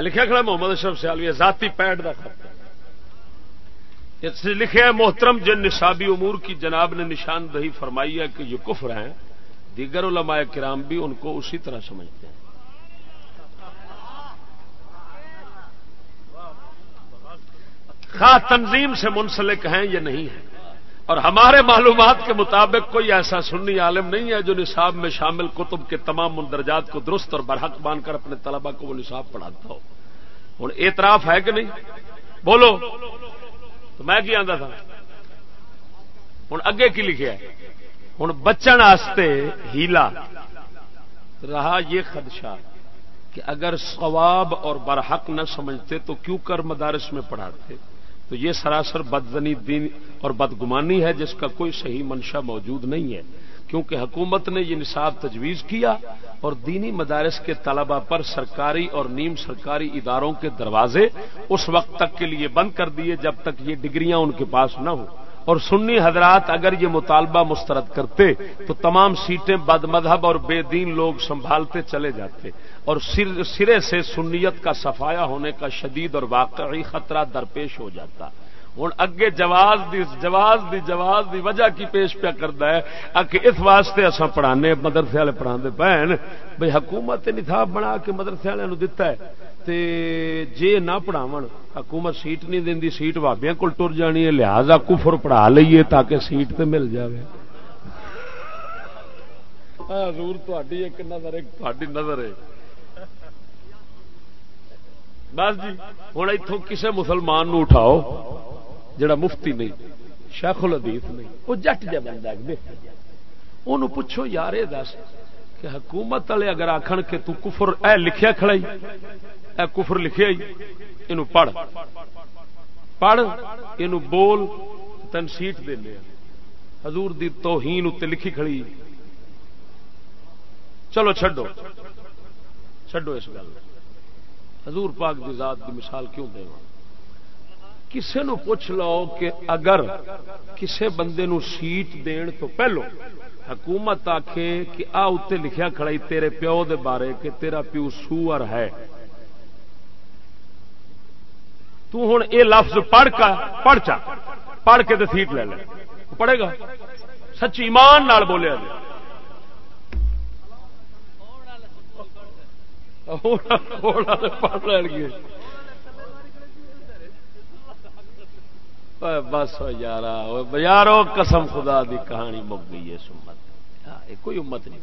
لکھا کھڑا محمد اشرف سیالوی ذاتی پیڈ کا خط اس لکھے محترم جن نصابی امور کی جناب نے نشاندہی فرمائی ہے کہ یہ کفر ہیں۔ دیگر علماء کرام بھی ان کو اسی طرح سمجھتے ہیں۔ خاص تنظیم سے منسلک ہیں یہ نہیں ہے اور ہمارے معلومات کے مطابق کوئی ایسا سنی عالم نہیں ہے جو نصاب میں شامل کتب کے تمام مندرجات کو درست اور برحق مان کر اپنے طلبا کو وہ نصاب پڑھاتا ہو۔ ہوں، اعتراف ہے کہ نہیں؟ بولو۔ تو میں کیا آتا تھا؟ ہوں، اگے کی لکھا ہے؟ ہوں بچن ہیلا۔ رہا یہ خدشہ کہ اگر ثواب اور برحق نہ سمجھتے تو کیوں کر مدارس میں پڑھاتے؟ تو یہ سراسر بدزنی دین اور بدگمانی ہے جس کا کوئی صحیح منشا موجود نہیں ہے۔ کیونکہ حکومت نے یہ نصاب تجویز کیا اور دینی مدارس کے طلبہ پر سرکاری اور نیم سرکاری اداروں کے دروازے اس وقت تک کے لیے بند کر دیے جب تک یہ ڈگریاں ان کے پاس نہ ہوں۔ اور سنی حضرات اگر یہ مطالبہ مسترد کرتے تو تمام سیٹیں بد مذہب اور بے دین لوگ سنبھالتے چلے جاتے اور سرے سے سنیت کا صفایا ہونے کا شدید اور واقعی خطرہ درپیش ہو جاتا۔ ہوں اگے جواز دی جواز دی جواز دی وجہ کی پیش پیا کرتا ہے۔ کہ اس واسطے اصا پڑھانے، مدرسے والے پڑھا بہن بھائی حکومت نصاب بنا کے مدرسے والے دتا ہے۔ تے جے نہ پڑھاو حکومت سیٹ نہیں دینی، سیٹ بابیا کول ٹر جانی ہے، لہذا کفر پڑھا لیے تاکہ سیٹ تے مل جائے حضور تھی ایک نظر ایک تہاڈی نظر ہے۔ بس جی ہوں اتوں کسے مسلمان نو اٹھاؤ جڑا مفتی نہیں، شیخ الحدیث نہیں وہ جٹ جا بندہ انہوں پوچھو، یار یہ دس کہ حکومت والے اگر آخر کہ تو کفر، اے لکھیا کھڑائی۔ اے کفر لکھیا ہی یہ پڑھ۔ پڑھ یہ بول تین سیٹ دینا حضور دی توہین اتنے لکھی کھڑی۔ چلو چھڈو۔ چھڈو اس گل۔ حضور پاک دی ذات دی مثال کیوں دے کسے نو پوچھ لو کہ اگر کسے بندے نو سیٹ دین تو پہلو حکومت آکھے کہ آ اتنے لکھیا کھڑائی تیرے پیو دے بارے کہ تیرا پیو سور ہے۔ تو ہوں یہ لفظ پڑھ کا پڑھ چا۔ پڑھ کے تو سیٹ لے لے۔ پڑھے گا؟ سچی ایمان نال بولیا جی پڑھ لین گے بس یار یارو، قسم خدا دی کہانی مک گئی ہے سمت ہاں، کوئی امت نہیں۔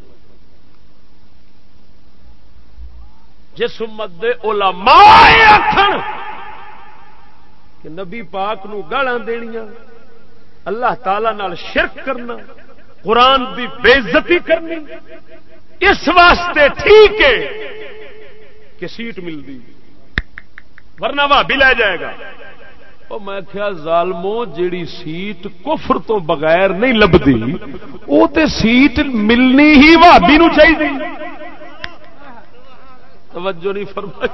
جس امت دے علماء کہ نبی پاک نو گالاں دنیا اللہ تعالی نال شرک کرنا، قرآن دی بےزتی کرنی، اس واسطے ٹھیک ہے کہ سیٹ ملتی ورنہ وہ بھی لے جائے گا۔ میں کیا ظالمو جیڑی سیٹ کفر تو بغیر نہیں لبتی وہ تے سیٹ ملنی ہی بھابی نو چاہیے توجہ نہیں فرمائی۔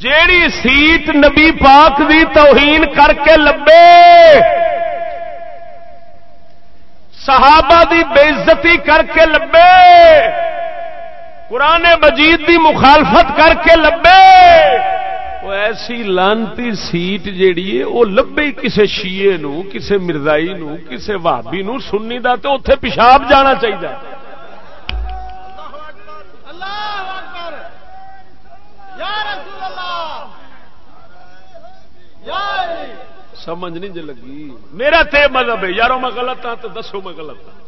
جیڑی سیٹ نبی پاک دی توہین کر کے لبے۔ صحابہ دی بےزتی کر کے لبے۔ قرآن مجید دی مخالفت کر کے لبے۔ وہ ایسی لانتی سیٹ جیڑی ہے، وہ لبے کسے شیے نو، کسے مرزائی نو، کسے وابی نو سننی دا تو اتے پیشاب جانا چاہیے اللہ اکبر۔ یا رسول سمجھ نہیں جی لگی۔ میرا تے مذہب ہے۔ یارو میں غلط ہاں تو دسو میں غلط ہاں۔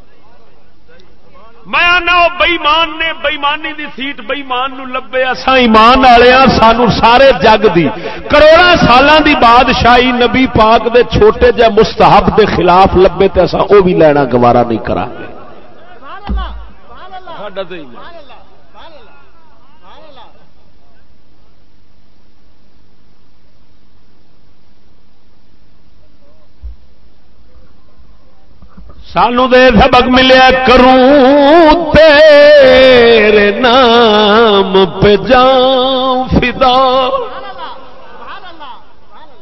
میں آنا بئیمان نے بئیمانی دی سیٹ بئیمان نو لبے۔ اسا ایمان والے ہاں سانو سارے جگ دی۔ کروڑا سالاں دی بادشاہی نبی پاک دے چھوٹے جے مستحب دے خلاف لبے تے اسا او بھی لینا گوارا نہیں کرا سبحان اللہ۔ سبحان اللہ۔ سانو دے سبق ملیا کروں، تیرے نام پہ جاؤں فدا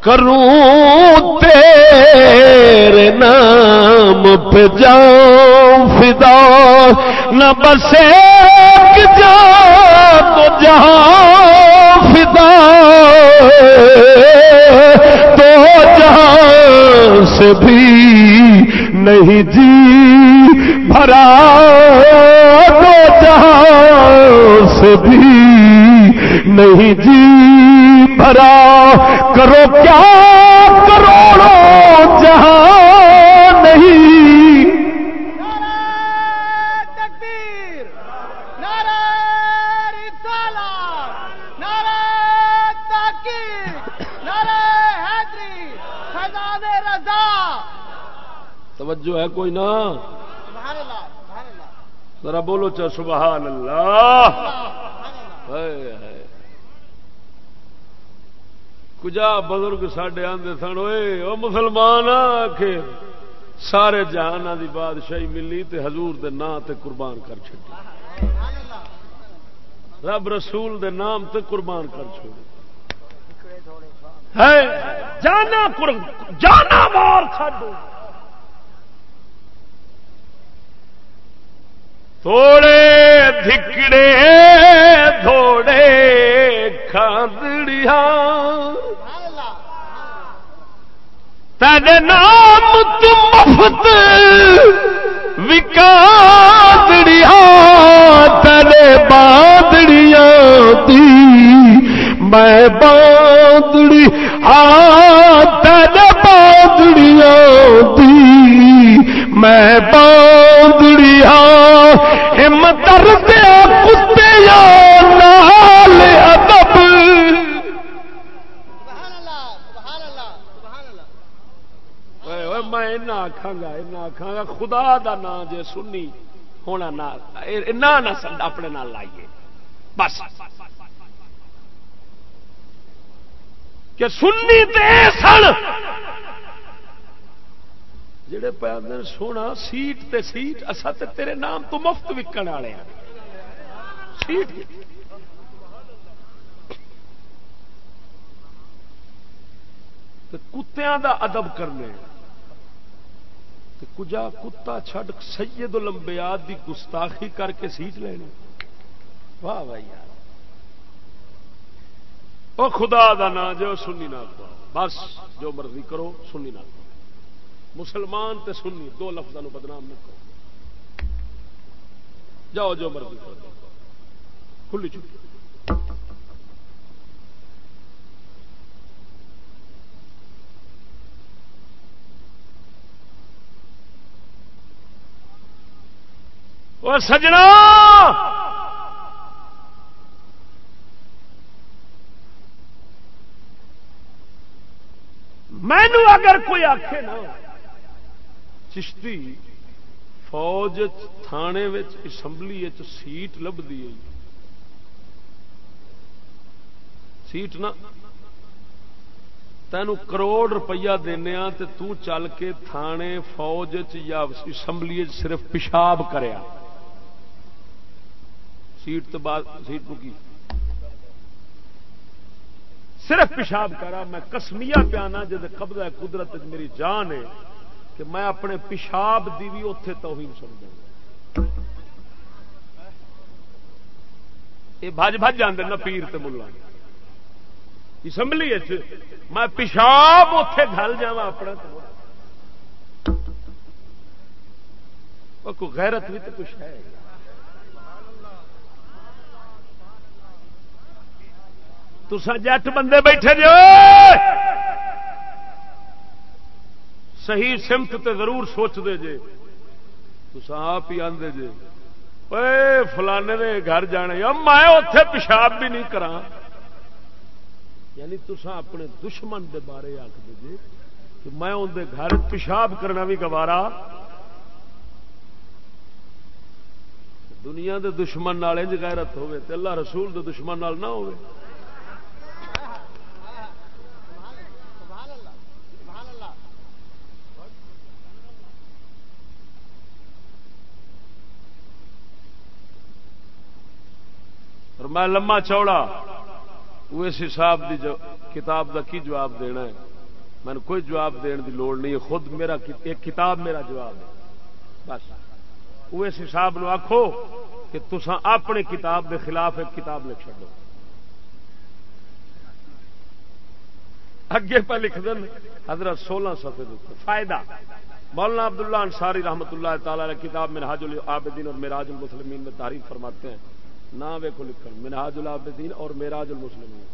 کروں، تیرے نام پہ جاؤں فدا۔ نہ بس ایک جا تو جہاں فدا تو جہاں سے بھی نہیں جی بھرا دو جہاں سے بھی نہیں جی بھرا کرو کیا؟ توجہ ہے کوئی نہ ذرا بولو چا سبحان اللہ۔ کجا بزرگ سڈے آدھے سن ہوئے وہ مسلمان آخ سارے جہان دی بادشاہی ملی تے حضور دے نام تے قربان کر چکی رب رسول دے نام تے قربان کر چھوڑی جانا جانا مار چڈو تھوڑے دھکڑے تھوڑے کھاندڑیا تیرے نام تم مفت وکاندڑیا تیرے باندڑیاں تی میں باندڑی آ تیرے باندڑیاں تی میں باندڑیا ادب۔ میں آخا گا آخا گا، خدا دا نام جے سنی ہونا نہ اپنے نال لائیے۔ بس۔ کہ سنی تے سن۔ جڑے پہ سونا، سیٹ تے سیٹ اصا تے تیرے نام تو مفت وکن والے ہیں سیٹ۔ کتیاں دا ادب کرنے۔ کجا کتا چھڈ سید لمبیات دی گستاخی کر کے سیٹ لینی واہ واہ یار۔ او خدا دا نا جو سنی نہ بس جو مرضی کرو، سنی نہ مسلمان تے سنی، دو لفظوں بدنام نہ کرو۔ جاؤ جو مرضی کرو۔ کھلی چھٹی۔ اور سجنا! مینو اگر کوئی آخ نا چشتی فوج تھانے اسمبلی سیٹ لبھی سیٹ نا تینوں کروڑ روپیہ دینا تو چل کے تھانے فوج یا اسمبلی صرف پیشاب کریا سیٹ تو بعد سیٹ کی؟ صرف پیشاب کرا، میں کسمیا پیانا جب قبضہ قدرت میری جان ہے۔ کہ میں اپنے پیشاب دی بھی اتے توہین سمجھا یہ بج بج جانے نا پیر تے ملا۔ اسمبلی میں پیشاب اتے گل جا اپنا کوئی غیرت بھی تو کچھ ہے۔ تسا جٹ بندے بیٹھے جو صحیح سمت تے ضرور سوچ دے جے۔ تسا آپ ہی آدھے جے۔ اے فلانے نے گھر جانے۔ میں اتے پیشاب بھی نہیں کرا یعنی تسا اپنے دشمن دے بارے آخ دے جے کہ میں اندر گھر پیشاب کرنا بھی گوارا۔ دنیا دے دشمن نال غیرت ہوے تے اللہ رسول دے دشمن نال نہ ہوئے۔ اور میں لما چوڑا اس حساب دی جو کتاب دا کی جواب دینا ہے؟ میں نے کوئی جواب دین دی لوڑ نہیں خود میرا ایک کتاب میرا جواب ہے۔ بس۔ وہ اس حساب نو آخو کہ تسا اپنی کتاب دے خلاف ایک کتاب لکھ چڑو اگے پہ لکھ دیں حضرت سولہ سفے فائدہ۔ مولانا عبداللہ انصاری رحمت اللہ تعالی کتاب میں حاج العابدین اور میراج المسلمین میں تعریف فرماتے ہیں۔ نہ ویکو لکھن مناج العابدین اور میراج المسلمین۔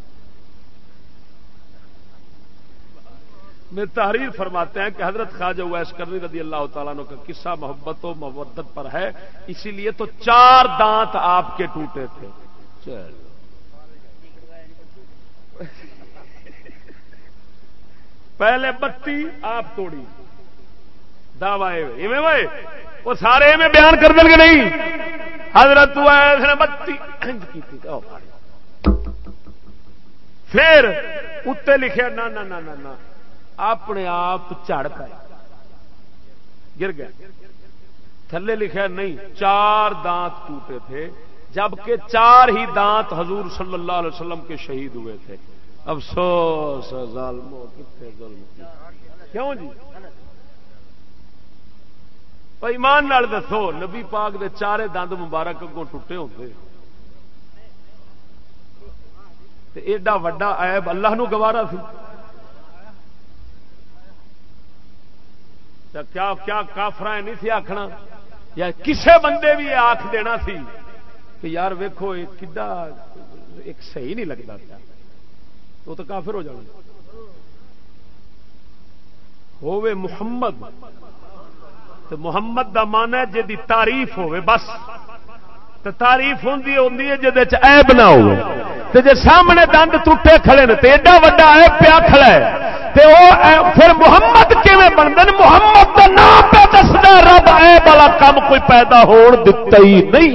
میں تحریر فرماتے ہیں کہ حضرت خواجہ ویس کرنی رضی اللہ تعالیٰ کا قصہ محبت و مبت پر ہے، اسی لیے تو چار دانت آپ کے ٹوٹے تھے۔ چلو۔ پہلے بتی آپ توڑی۔ دعوی وہ سارے میں بیان کر دیں گے نہیں؟ حضرت بتی پھر اتنے لکھے نہ اپنے آپ چڑ پہ گر گیا۔ تھلے لکھا نہیں، چار دانت ٹوٹے تھے، جبکہ چار ہی دانت حضور صلی اللہ علیہ وسلم کے شہید ہوئے تھے۔ افسوس ظالمو کتنے ظلم کیوں جی؟ ایمان نال دسو، نبی پاک دے چارے دند مبارک اگوں ٹوٹے ہوتے ایڈا وڈا عیب اللہ نو گوارا سی۔ کیا کیا کافر نہیں سی آخنا یا کسے بندے بھی آخ دینا سی کہ یار ویکو کڈا ایک صحیح نہیں لگتا پیا۔ وہ تو کافر ہو جانا۔ ہووے محمد تو محمد دا مان ہے جی تعریف ہوے بس۔ تو تعریف ہوں ایب نہ ہو جی سامنے دند ٹوٹے کھڑے نے تو ایڈا وا ایب پیا کھڑا ہے۔ تے او پھر محمد کیویں بنتے محمد کا نام پہ دسنا رب ایب والا کام کوئی پیدا ہون دتا ہی نہیں۔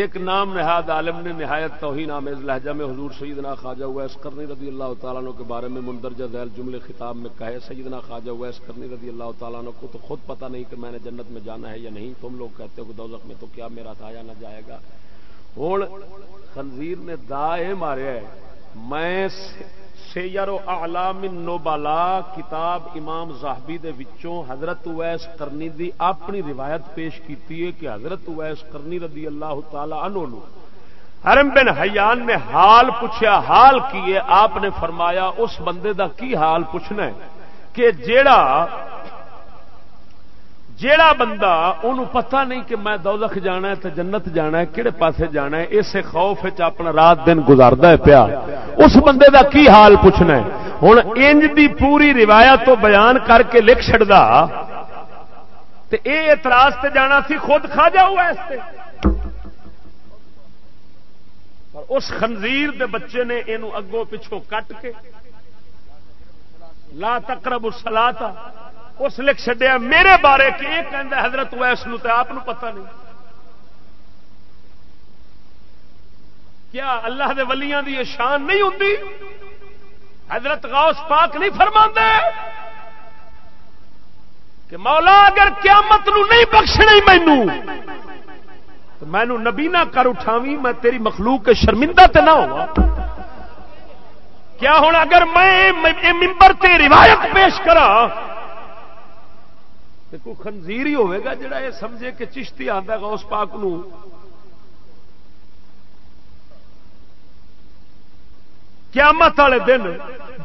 ایک نام نہاد عالم نے نہایت توہین آمیز لہجہ میں حضور سیدنا خواجہ ویس کرنی رضی اللہ تعالیٰ عنہ کے بارے میں مندرجہ ذیل جملے خطاب میں کہے، سیدنا خواجہ ویس کرنی رضی اللہ تعالیٰ عنہ کو تو خود پتہ نہیں کہ میں نے جنت میں جانا ہے یا نہیں، تم لوگ کہتے ہو کہ دوزخ میں تو کیا میرا تھا یا نہ جائے گا۔ ہوں خنزیر نے دا یہ مارے میں سیر و اعلام نوبالا کتاب امام زاہبی دے وچوں حضرت اویس کرنی دی اپنی روایت پیش کیتی ہے کہ حضرت اویس کرنی رضی اللہ تعالی عنہ نو حرم بن حیان نے حال پوچھا، حال کیے آپ نے فرمایا، اس بندے دا کی حال پوچھنا ہے؟ کہ جیڑا جیڑا بندہ انہوں پتہ نہیں کہ میں دوزخ جانا ہے تو جنت جانا ہے کہڑے پاسے جانا ہے، اسے خوف اپنا رات دن گزارتا ہے پیا۔ اس بندے دا کی حال پوچھنا ہے؟ ہوں انج دی پوری روایت تو بیان کر کے لکھ چڑا تو اے اعتراض تے جانا سی، خود کھا جاؤ ایسے اس خنزیر دے بچے نے یہ اگوں پچھوں کٹ کے، لا تقرب الصلاۃ اس لکھ چڈیا میرے بارے کہ یہ کہہ حضرت ویس نو آپ پتہ نہیں۔ کیا اللہ دے ولیاں دی یہ شان نہیں ہوں حضرت غوث پاک نہیں فرما کہ مولا اگر قیامت نو نہیں بخشنی مینو تو مینو نبی نہ کر اٹھاوی میں تیری مخلوق کے شرمندہ تے نہ ہوا کیا ہوں اگر میں ممبر تے روایت پیش کرا کوئی خنزیر ہی ہوئے گا جڑا یہ سمجھے کہ چشتی آتا گا اس پاک نو۔ قیامت والے دن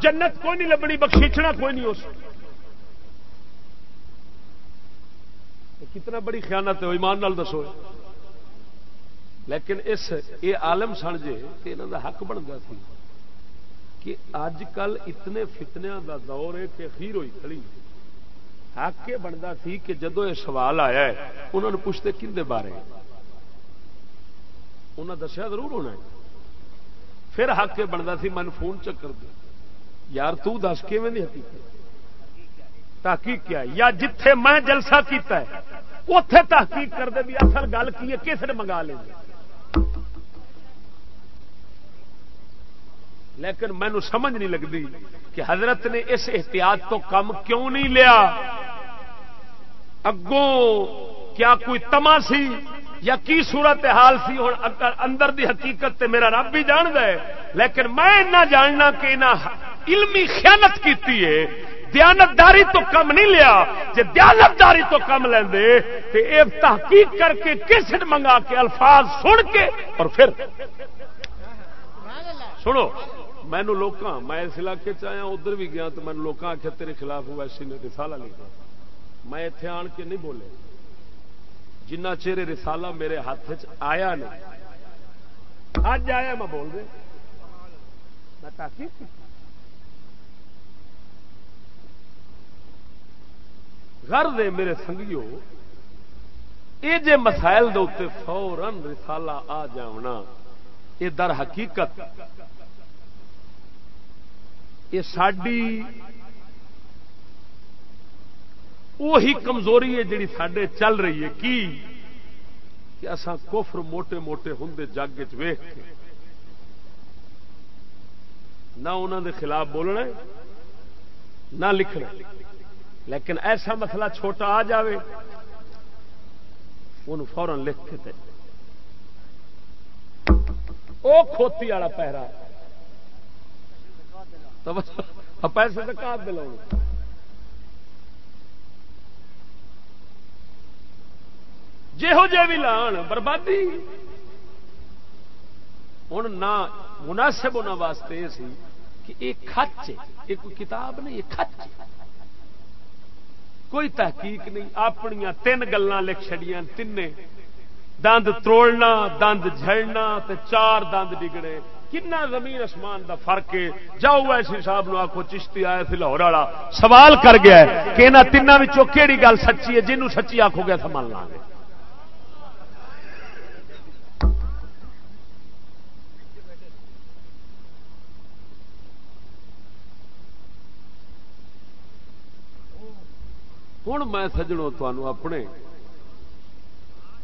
جنت کوئی نہیں لبنی بخشیچنا کوئی نہیں اس۔ کتنا بڑی خیانت ہے ایمان نال دسو۔ لیکن اس، یہ عالم سن جے کہ انہوں کا حق بنتا سی کہ اج کل اتنے فتنیا دا دور ہے کہ خیر ہوئی کھڑی۔ حق یہ بنتا سی کہ جدو یہ سوال آیا ہے انہوں نے پوچھتے کھے بارے؟ انہیں دسیا ضرور ہونا ہے۔ پھر حق یہ بنتا سی من فون چکر دے۔ یار تس کی حقیقت؟ تحقیق کیا یا جتھے میں جلسہ کیتا ہے اتے تحقیق کر دے بھی اصل گل کی ہے کس نے منگا لیں لیکن مینو سمجھ نہیں لگتی کہ حضرت نے اس احتیاط تو کم کیوں نہیں لیا؟ اگوں کیا کوئی تما سی یا کی صورت حال سی؟ ہوں اندر دی حقیقت تے میرا رب بھی جان دے، لیکن میں جاننا کہ علمی خیانت کیتی ہے۔ دیانتداری تو کم نہیں لیا جی دیانتداری تو کم لے تحقیق کر کے کسٹ منگا کے الفاظ سن کے اور پھر۔ سنو مینو لوگ میں اس علاقے چیا ادھر بھی گیا تو مینو لوگ آخیا تیرے خلاف ویسی نے رسالہ لکھا۔ میں اتے آن کے نہیں بولے۔ جنہ چہرے رسالہ میرے ہاتھ آیا نہیں۔ اج آیا میں بول رہا میں تحقیق گھر دے میرے سنگیو یہ جے مسائل دے اتنے فورن رسالہ آ جانا یہ در حقیقت یہ ساری وہی کمزوری ہے جی سڈے چل رہی ہے۔ کی؟ کہ اصا کفر موٹے موٹے ہوں جگ ویخ کے۔ نہ انہوں دے خلاف بولنا نہ لکھنا لیکن ایسا مسئلہ چھوٹا آ جائے ان فورن لکھ کے دے وہ کھوتی والا پہرا۔ پیسے تو دلاؤ جہو جہ بھی لان، بربادی۔ ہوں نہ مناسب ہونا واسطے یہ سی کہ یہ کچ ایک کتاب نہیں، یہ کچ کوئی تحقیق نہیں اپنی تین گلان لکھ چڑیا تین دند توڑنا دند جھڑنا تے چار دند ڈگنے کنا زمین اسمان دا فرق ہے۔ جاؤ ایسی صاحب نو آخو چشتی آیا سی لاہور والا۔ سوال کر گیا کہ یہاں تینوں کہڑی گل سچی ہے؟ جنوں سچی آخو گیا سمان لا گے ہوں میں سجڑوں تمہوں اپنے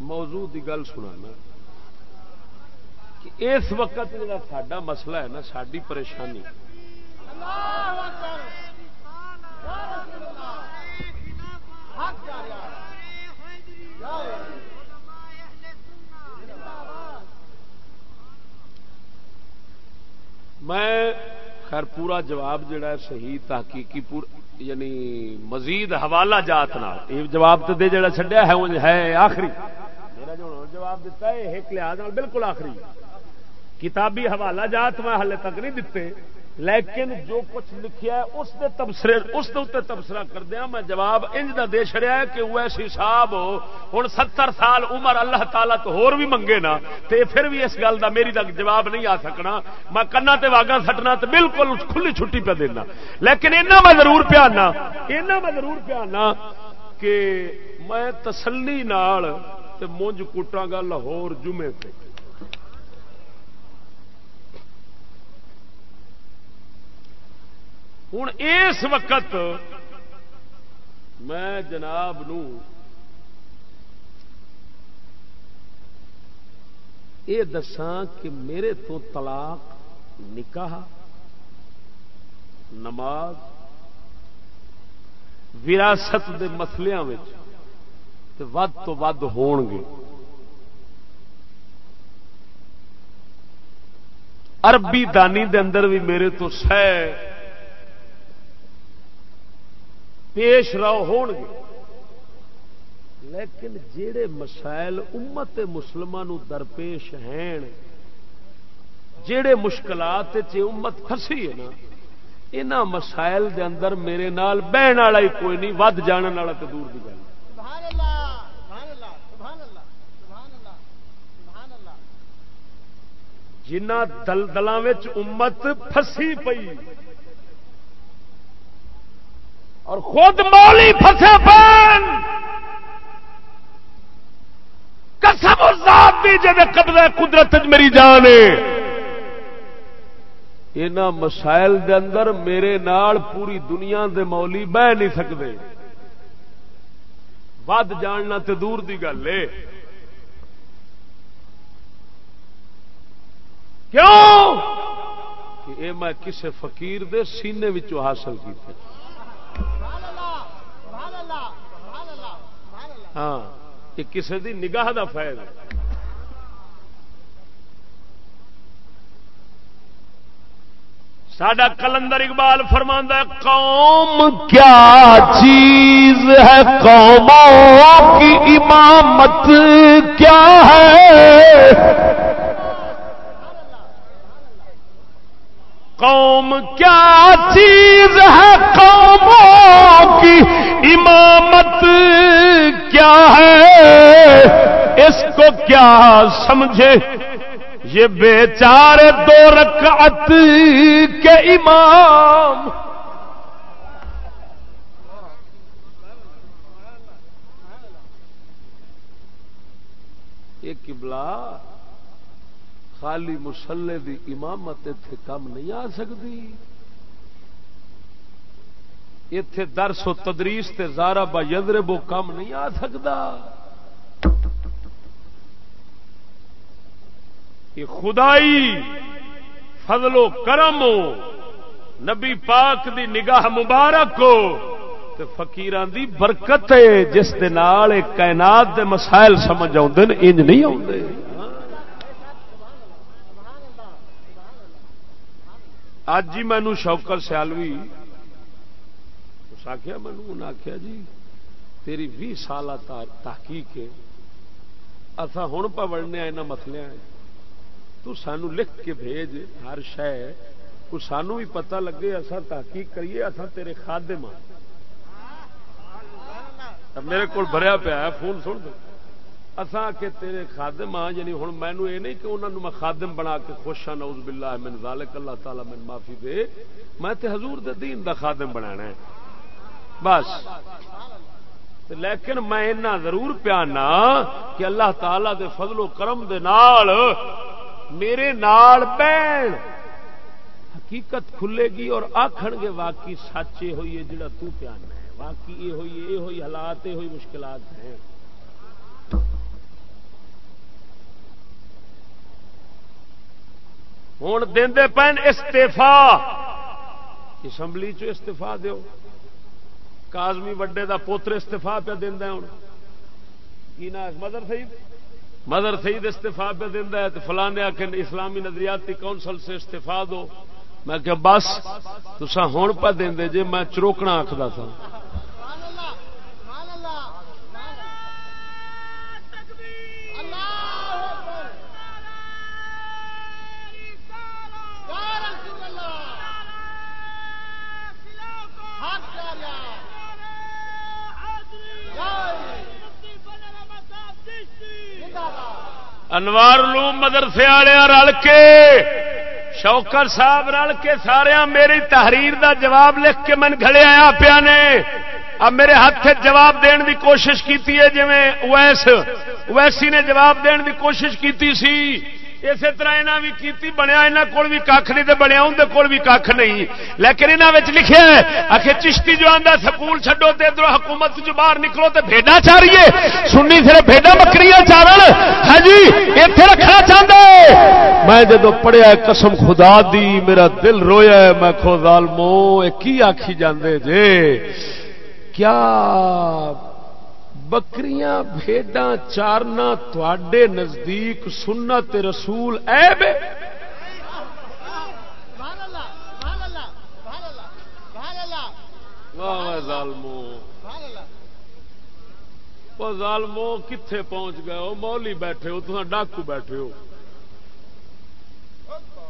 موضوع کی گل سنا اس وقت جا سا مسئلہ ہے نا ساری پریشانی۔ میں خیر پورا جواب جڑا ہے، صحیح تحقیقی پورا یعنی مزید حوالہ جات جواب تو دے جڑا چڈیا ہے ہے آخری۔ میرا جو جواب دیتا ہے، ایک لحاظ بالکل آخری۔ کتابی حوالہ جات میں ہلے تک نہیں دیتے لیکن جو کچھ لکھیا ہے، اس دے تبصرے، اس دے اتنے تبصرہ کر دیا ہاں، میں جواب انج دا دے چڑیا ہے کہ وہ ایسی صاحب ہوں ستر سال عمر اللہ تعالیٰ تو ہور بھی منگے نا، تے پھر بھی اس گل دا میری تک جواب نہیں آ سکنا۔ میں کنا تے واگا سٹنا تے بالکل کھلی چھٹی پہ دینا۔ لیکن اینا میں ضرور پیانا، اینا میں ضرور پیانا کہ میں تسلی نال تے مونج کٹاں گا لاہور جمعے پہ ہوں اس وقت میں جناب نو یہ دساں کہ میرے تو طلاق نکاح، نماز، وراثت کے مسلیاں ود تو ود ہون گے عربی دانی دے اندر بھی میرے تو سہ پیش رو ہون گے لیکن جڑے مسائل امت مسلمان درپیش ہیں جڑے مشکلات امت فسی ہے نا یہاں مسائل دے اندر میرے نال بہن والا ہی کوئی نہیں ود جان والا تو دور کی گل۔ جنہ دلدل امت فسی پئی۔ اور خود مولی پھنسے پان کسم ذات دی جب قبضہ قدرت میری جان ہے۔ ان مسائل دے اندر میرے نال پوری دنیا دے مولی بہ نہیں سکتے ود جاننا تے دور دی گل ہے۔ کیوں؟ کہ اے میں کسے فقیر دے سینے وچوں حاصل کیتے۔ ہاں یہ کسی دی نگاہ دا فائد سڈا کلندر اقبال فرماندہ قوم کیا چیز ہے؟ قوموں کی امامت کیا ہے؟ قوم، کیا چیز ہے قوموں کی؟ امامت کیا ہے؟ اس کو کیا سمجھے؟ یہ بیچارے دو رکعت کے امام۔ ایک قبلہ خالی مسلے دی امامت اتنے کم نہیں آ سکتی۔ اتے درس و تدریس تے زارا با یدر بو کم نہیں آ سکتا۔ یہ خدائی فضل و کرم ہو نبی پاک دی نگاہ مبارک ہو فقیران دی برکت ہے، جس دے نال کائنات دے مسائل سمجھ آدھے انج نہیں آتے اج ہی مینو شوکر سیالوی۔ اس آخیا مینو انہیں آخیا جی تیری بھی سال تحقیق اصا ہوں پہ وڑنے یہاں مسلیا تو سانو لکھ کے بھیج ہر شہ کو سانو بھی پتہ لگے اصا تحقیق کریے اصا تیرے خادم ہاں۔ میرے کو بھریا پیا فون سن دو۔ اصا کے تیرے خادم ہاں یعنی ہوں مینو یہ نہیں کہ انہوں نے میں خادم بنا کے خوش ہاں نوز باللہ من ذالک، اللہ تعالی من معافی دے۔ میں تے حضور دے دین دا خادم بنانا ہے۔ بس۔ لیکن میں اتنا ضرور پیانا کہ اللہ تعالی دے فضل و کرم دے نال میرے نال بین حقیقت کھلے گی اور آخر گے واقعی سچے ہوئی ہے جڑا تو پیانا ہے۔ باقی یہ ہوئی یہ ہوئی حالات، یہ ہوئی مشکلات ہیں۔ ہوں دے پین استفا اسمبلی چستفا دو کازمی وڈے دا پوتر استفا پہ دینا ہوں کی نا مدر سعید؟ مدر سعید استفا پہ دینا ہے تو فلانے آ کے اسلامی نظریاتی کونسل سے استفا دو۔ میں کہ بس تسا ہوں پہ دے جی میں چروکنا آخر تھا انوار لوم مدرسے والے رل کے، شوکر صاحب رل کے سارے میری تحریر دا جواب لکھ کے من گھڑے آیا پیا نے۔ اب میرے ہاتھ جواب دین دی کوشش کی جی اویس، اویسی نے جواب دین دی کوشش کی سی۔ اسی طرح یہاں بھی کیتی، بنیا یہاں کول بھی کھ نہیں تو بنیا اندر کول بھی کھ نہیں۔ لیکن یہاں لکھے آخ چشتی جو آتا سکول چڈو تو ادھر حکومت جو باہر نکلو تو بھیڈا چاریے۔ سننی پھر بھیڈا بکری چار ہاں جی اتنے رکھنا چاہتے میں جدو پڑھیا قسم خدا دی، میرا دل رویا میں خود ظالمو کی آخی جاندے جے؟ کیا بکریاں بھیڈا چارنا تھوڑے نزدیک سنت رسول ایب ظالمو۔ کتنے پہنچ گئے؟ ہو مولی بیٹھے ہو تو ڈاکو بیٹھے ہو۔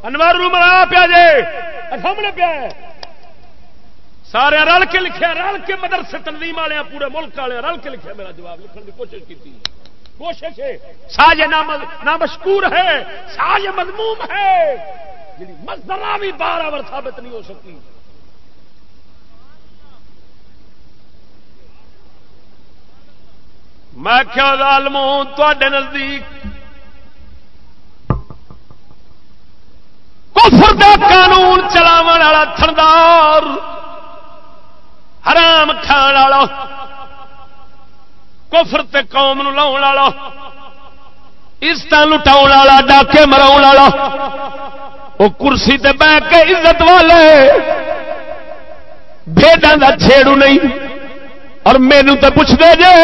انوار روم پیا جے سامنے پیا سارے رل کے لکھے، رل کے مدرسے تنظیم والے پورے ملک والے رل کے لکھے، میرا جواب لکھنے کی کوشش کی کوشش ہے۔ ساج نہ مشکور ہے ساج مضموم ہے۔ مزدرا بھی بارہ ثابت نہیں ہو سکی۔ میں کیا ظالموں تے نزدیک۔ کفر دا قانون چلاو والا تھندار۔ حرام کھان والا، کفر تے قوم نو لاؤ والا عزت لٹاؤ والا، ڈاکے مراؤ والا وہ کرسی تے بہ کے عزت والے بےڈا کا چھیڑو نہیں، اور مینو تو پوچھ دے جے،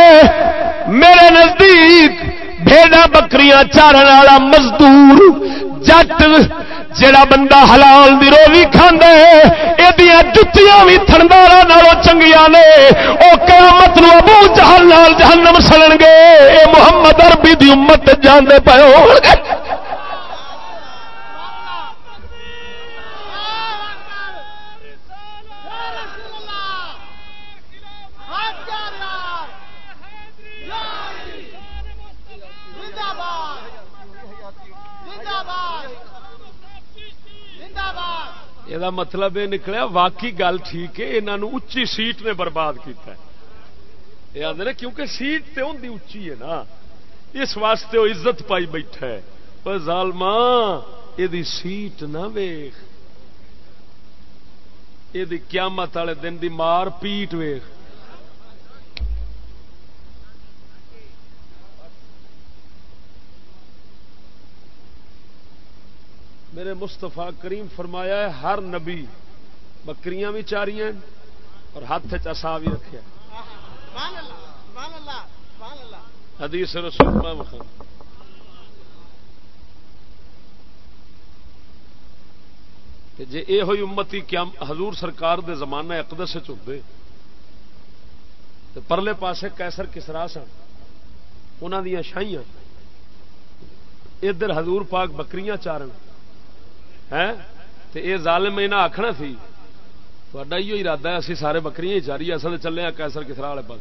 میرے نزدیک بھیڑا بکریاں چارن والا مزدور جٹ جڑا بندہ حلال دی روزی کھاندے یہ جتیاں بھی تھندار نالوں چنگیا نے۔ وہ قیامت نو ابو جہل نال جہنم سڑن گے۔ اے محمد عربی دی امت جاندے پے گے یہ مطلب یہ نکلیا واقعی گل ٹھیک ہے یہاں اچھی سیٹ نے برباد کیتا ہے یہ آدھے کیونکہ سیٹ تو ہوں اچھی ہے نا اس واسطے وہ عزت پائی بیٹھا ہے پر ظالما یہ سیٹ نہ ویخ یہ قیامت والے دن دی مار پیٹ ویخ میرے مستفا کریم فرمایا ہے، ہر نبی بکریاں بھی چاری ہیں اور ہاتھ چسا بھی رکھے حدیث رسول جی یہ ہوئی امتی کیا حضور سرکار دے زمانہ اقدس چلتے تو پرلے پاسے کیسر کسرا سن انہوں دیا شاہیاں، ادھر حضور پاک بکریاں چارن۔ یہ ظالم یہاں آخنا سی تا ارادہ ہے، اسی سارے بکری ہی چاری اصل چلے ہیں کیسر کسرا والے پاس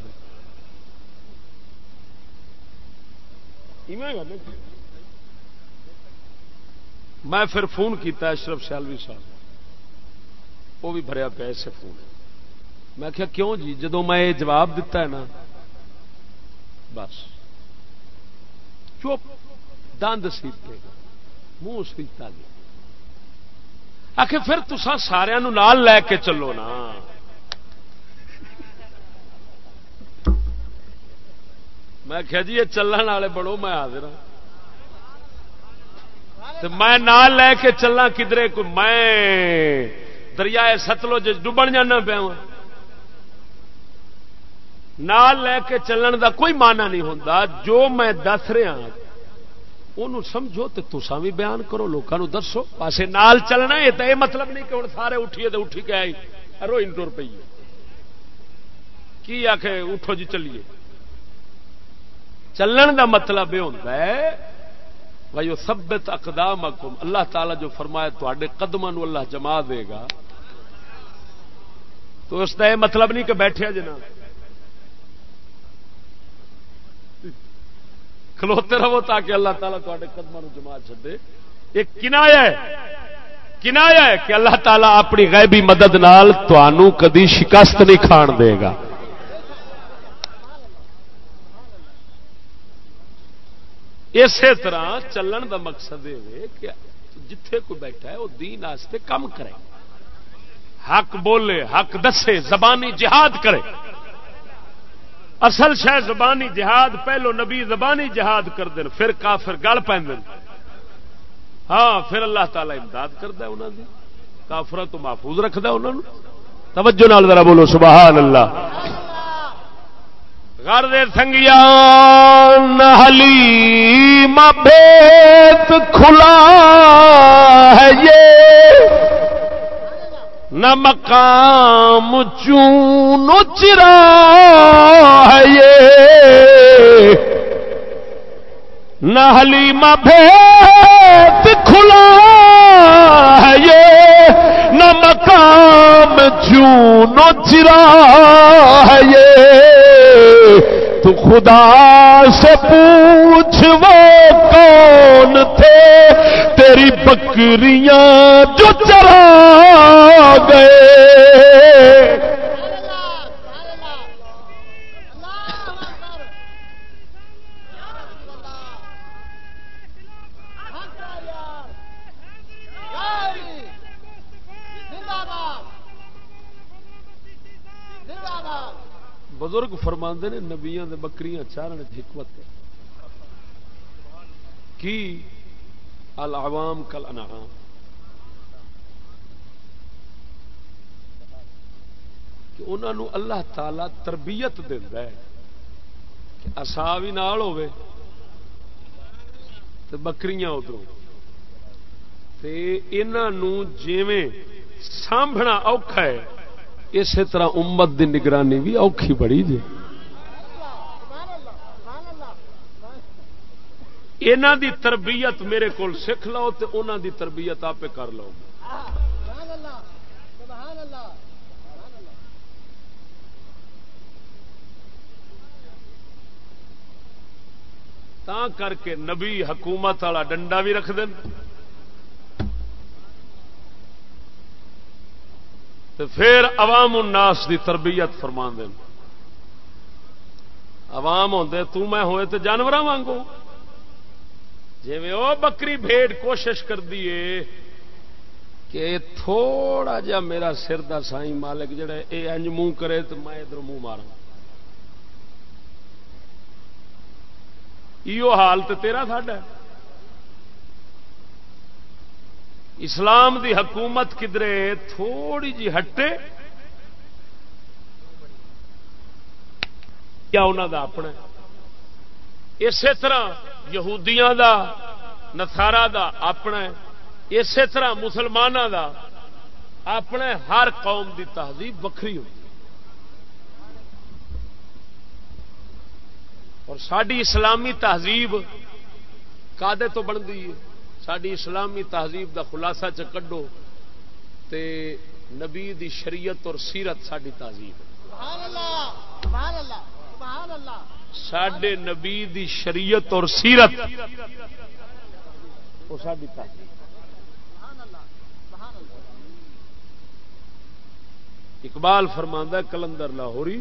میں پھر فون کیتا اشرف سیالوی صاحب۔ وہ بھی بھریا پیا اسے فون۔ میں کیا کیوں جی؟ جدو میں یہ جواب دیتا ہے نا، بس۔ چپ۔ دند سیتے منہ سیتا گیا۔ آخ، پھر تسا سارا لے کے چلو نا۔ میں کہیا جی یہ چلن والے بڑو، میں حاضر ہاں۔ میں لے کے چلا کدھر کو میں دریائے ستلج ڈبن جانا پیا ہاں۔ لے کے چلن دا کوئی مانا نہیں ہوتا جو میں دس رہا ہاں, ان سمجھو تو تسا بھی بیان کرو لوگوں دسو پاسے نال چلنا یہ تو یہ مطلب نہیں کہ ہوں سارے اٹھیے تو اٹھی کے آئی روئن ٹور پی کی آخ اٹھو جی چلیے چلن دا مطلب یہ ہوتا ہے بھائی وہ سبت اقدام اللہ تعالی جو فرمایا تے قدم اللہ جما دے گا تو اس کا یہ مطلب نہیں کہ بیٹھے جنا کھلوتے رہو تاکہ اللہ تعالیٰ تے قدم جما چڈے یہ کنایا ہے۔ کنایا ہے کہ اللہ تعالیٰ اپنی غیبی مدد نال کدی شکست نہیں کھان دے گا۔ اسی طرح چلن دا مقصد یہ کہ جتھے کوئی بیٹھا ہے، وہ دین آستے کم کرے۔ حق بولے، حق دسے، زبانی جہاد کرے۔ اصل شہ زبانی جہاد، پہلو نبی زبانی جہاد کر دین پھر کافر گل پہ ہاں پھر اللہ تعالی امداد کرتا انہوں نے کافر تو محفوظ رکھتا انہوں نے توجہ نال ذرا بولو، سبحان اللہ۔ گھر دے سنگیا نہلی مبیت کھلا ہے یہ۔ نہ مقام چون چرا ہے نہ حلیمہ بھیت کھلا ہے یہ۔ نہ مقام چون چرا ہے یہ۔ تو خدا سے پوچھ وہ کون تھے؟ تیری بکریاں جو چلا گئے۔ بزرگ فرما نے نبیا بکریاں چارن حکمت کی؟ العوام کل انعام کہ انہوں اللہ تعالی تربیت دینا ہے۔ کہ اصا بھی نال ہوے تو بکریاں ادھر جیویں سانبھنا اوکھا ہے۔ اسی طرح امت دی نگرانی بھی اوکھی بڑی جی۔ انہ دی تربیت میرے کو سکھ لو تو انہ دی تربیت آپ کر لو۔ تا کر کے نبی حکومت والا ڈنڈا بھی رکھ دیں تو پھر عوام الناس دی تربیت فرما دیں عوام ہوتے تو میں ہوئے تو جانور وانگو۔ جی وہ بکری بھیڑ کوشش کر دیے کہ تھوڑا جا میرا سر دا سائی مالک جڑا یہ انج منہ کرے تو میں ادھر منہ مارا یہ حال تو تیرا ساڈا اسلام دی حکومت کدرے تھوڑی جی ہٹے کیا انہوں دا اپنا اسی طرح یہودیاں دا نسارا دا اپنا اسی طرح مسلمانوں دا اپنے ہر قوم دی تہذیب وکری ہوتی اور ساری اسلامی تہذیب کادے تو بنتی ہے؟ ساری اسلامی تہذیب دا خلاصہ چ کڈو تے نبی دی شریعت اور سیرت ساری تہذیب سڈے نبی دی شریعت اور سیرت اقبال فرماندہ کلندر لاہوری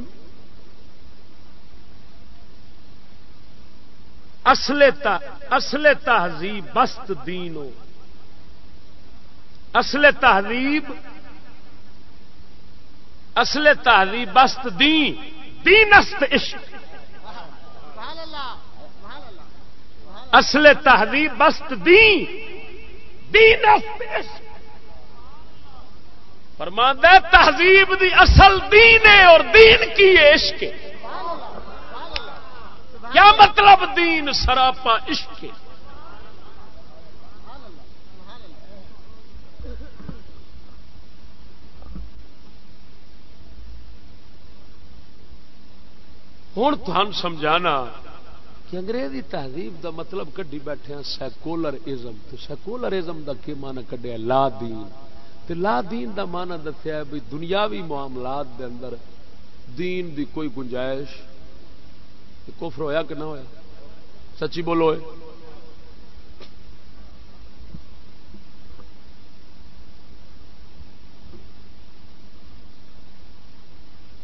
اصل تہذیب بست دینو۔ اصل تہذیب اصل تہذیب بست دین۔ دینست عشق۔ اصل تہذیب بست دین۔ دین فرماندہ تہذیب دی اصل دین ہے اور دین کی عشق کیا مطلب دین سراپا عشق ہوں تم سمجھانا کہ انگریزی تہذیب دا مطلب کڈی بیٹھے ہیں سیکولر ازم تو سیکولر ازم کا کی مانا کڈیا لا دین۔ تے لا دین دا مانا دسیا بھی دنیاوی معاملات دے اندر دین دی کوئی گنجائش کفر ہویا کہ نہ ہویا؟ سچی بولو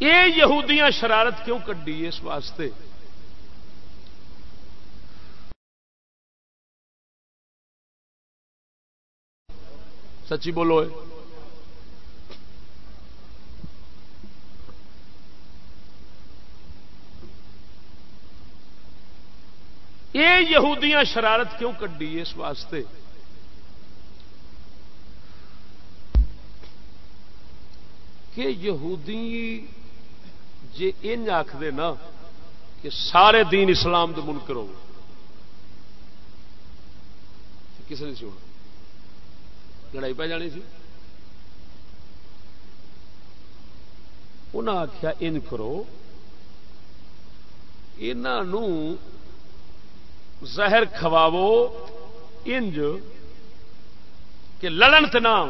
یہ یہودیاں شرارت کیوں کڈی اس واسطے؟ سچی بولو یہ یہودیاں شرارت کیوں کڈی اس واسطے؟ کہ یہودی جی ان آخر نا کہ سارے دین اسلام دے منکر ہو کسی نے سونا لڑائی پہ جانی سی۔ انہیں آخیا ان کرو۔ انہوں زہر کھواو، انج کہ لڑن تنا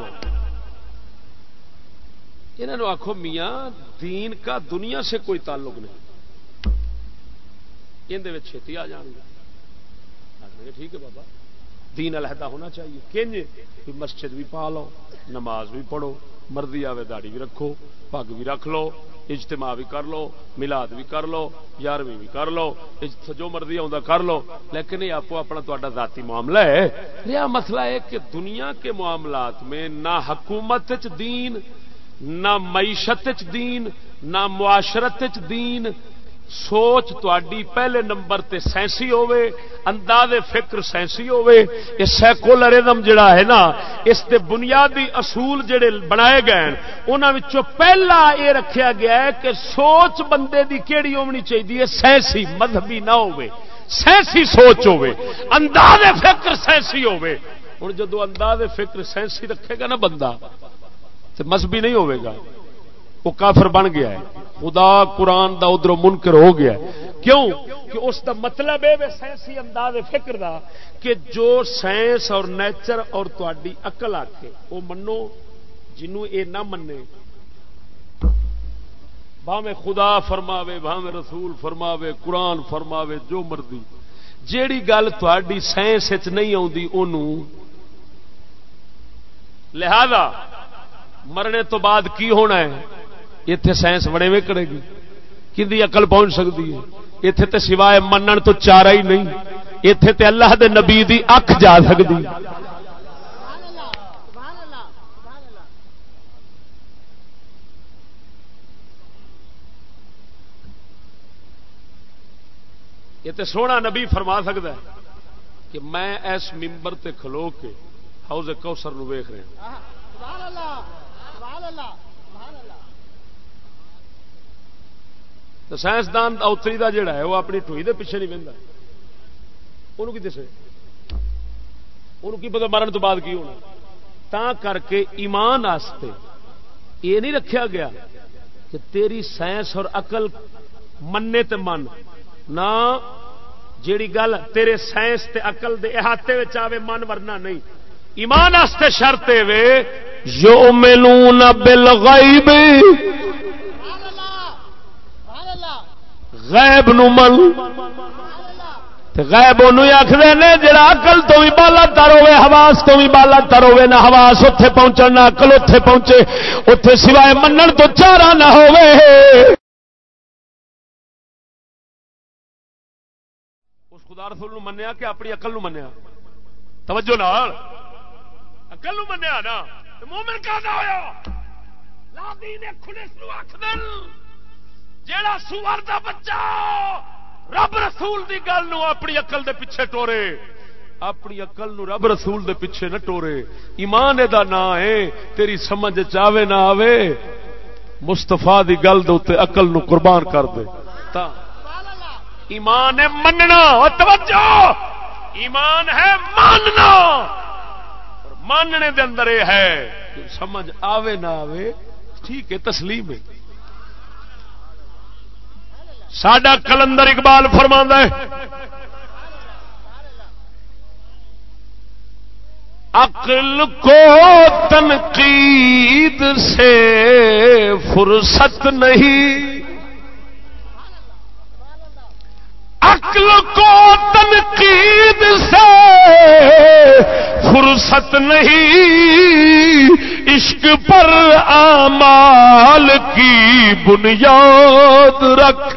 نہ انہوں آخو میاں، دین کا دنیا سے کوئی تعلق نہیں۔ اندر چھتی آ جان گے ٹھیک ہے بابا۔ دین علیحدہ ہونا چاہیے۔ کنج مسجد بھی پا لو، نماز بھی پڑھو، مرضی آوے داڑی بھی رکھو، پگ بھی رکھ لو، اجتماع بھی کر لو، ملاد بھی کر لو، یارویں بھی کر لو جو مرضی آ کر لو۔ لیکن یہ آپ اپنا تا ذاتی معاملہ ہے۔ یہ مسئلہ ہے کہ دنیا کے معاملات میں نہ حکومت دین، نہ معیشت دین، نہ معاشرت دین سوچ تھی پہلے نمبر تے سینسی ہوے انداز فکر سینسی ہوے یہ سیکولرزم جڑا ہے نا، اس دے بنیادی اصول جڑے بنائے گئے انہوں پہلا یہ رکھا گیا ہے کہ سوچ بندے دی کیڑی ہونی چاہیے سینسی مذہبی نہ ہوے سینسی سوچ ہوے انداز فکر سینسی ہوے ہوں جدو انداز فکر سینسی رکھے گا نا بندہ تو مذہبی نہیں ہوے گا، وہ کافر بن گیا ہے۔ خدا قرآن دا ادھر منکر ہو گیا کیوں؟ کہ اس دا مطلب ہے سائنسی انداز فکر دا کہ جو سائنس اور نیچر اور تاری اقل آکے وہ منو جنوں اے نہ منے۔ بھاوے خدا فرماوے بھاوے رسول فرماوے، قرآن فرماوے، جو مرضی۔ جیڑی گل تاری سائنس نہیں آتی لہذا مرنے تو بعد کی ہونا ہے؟ اتے سائنس بڑے وے کرے گی۔ کہ اقل پہنچ سکتی ہے۔ اتے تو سوائے منن تو چارا ہی نہیں۔ اتے تے اللہ دے نبی دی اکھ جا سکتی یہ تو سونا نبی فرما سکتا ہے کہ میں اس ممبر تے کھلو کے ہاؤز کوسر ویخ رہا تو سائنسدان اوتری کا جڑا ہے وہ اپنی ٹوئی دے پیچھے نہیں بہتا انہوں کی دسے انہوں کی پتا مرن تو بعد کی ہونا تا کر کے ایمان آستے یہ نہیں رکھا گیا کہ تیری سائنس اور اقل مننے تے من نہ جیڑی گل تیرے سائنس تے اقل دے احاطے آوے من ورنا نہیں ایمان آستے شرتے وے جو بالغیب غیب نو من غیب آخر نے، جڑا اقل تو بھی بالا تر ہوے حواس تو بھی بالا تر ہوے نہ حواس اتے پہنچن، نہ اقل اتے پہنچے اتے سوائے منن تو چارا نہ ہوے اس خدا رسول منیا کہ اپنی اقل منیا؟ توجہ نال۔ اقل منیا نا مومن کا ہوا لا دین خلص نو آخر جیڑا سور دا بچہ! رب رسول دی گل نو اپنی اقل دے پیچھے ٹورے۔ اپنی اقل نو رب رسول دے پیچھے نہ ٹورے۔ ایمان دا نا ہے، تیری سمجھ چاہے نہ آوے۔ مستفا دی گل دے اقل نو قربان کر دے۔ تا۔ ایمان ہے مننا توجہ! ایمان ہے ماننا۔ ماننے دے اندر یہ ہے سمجھ آوے نہ آوے، ٹھیک ہے، تسلیم ہے۔ سڈا کلندر اقبال فرما ہے عقل کو تنقید سے فرصت نہیں۔ عقل کو تنقید سے فرصت نہیں، عشق پر آمال کی بنیاد رکھ۔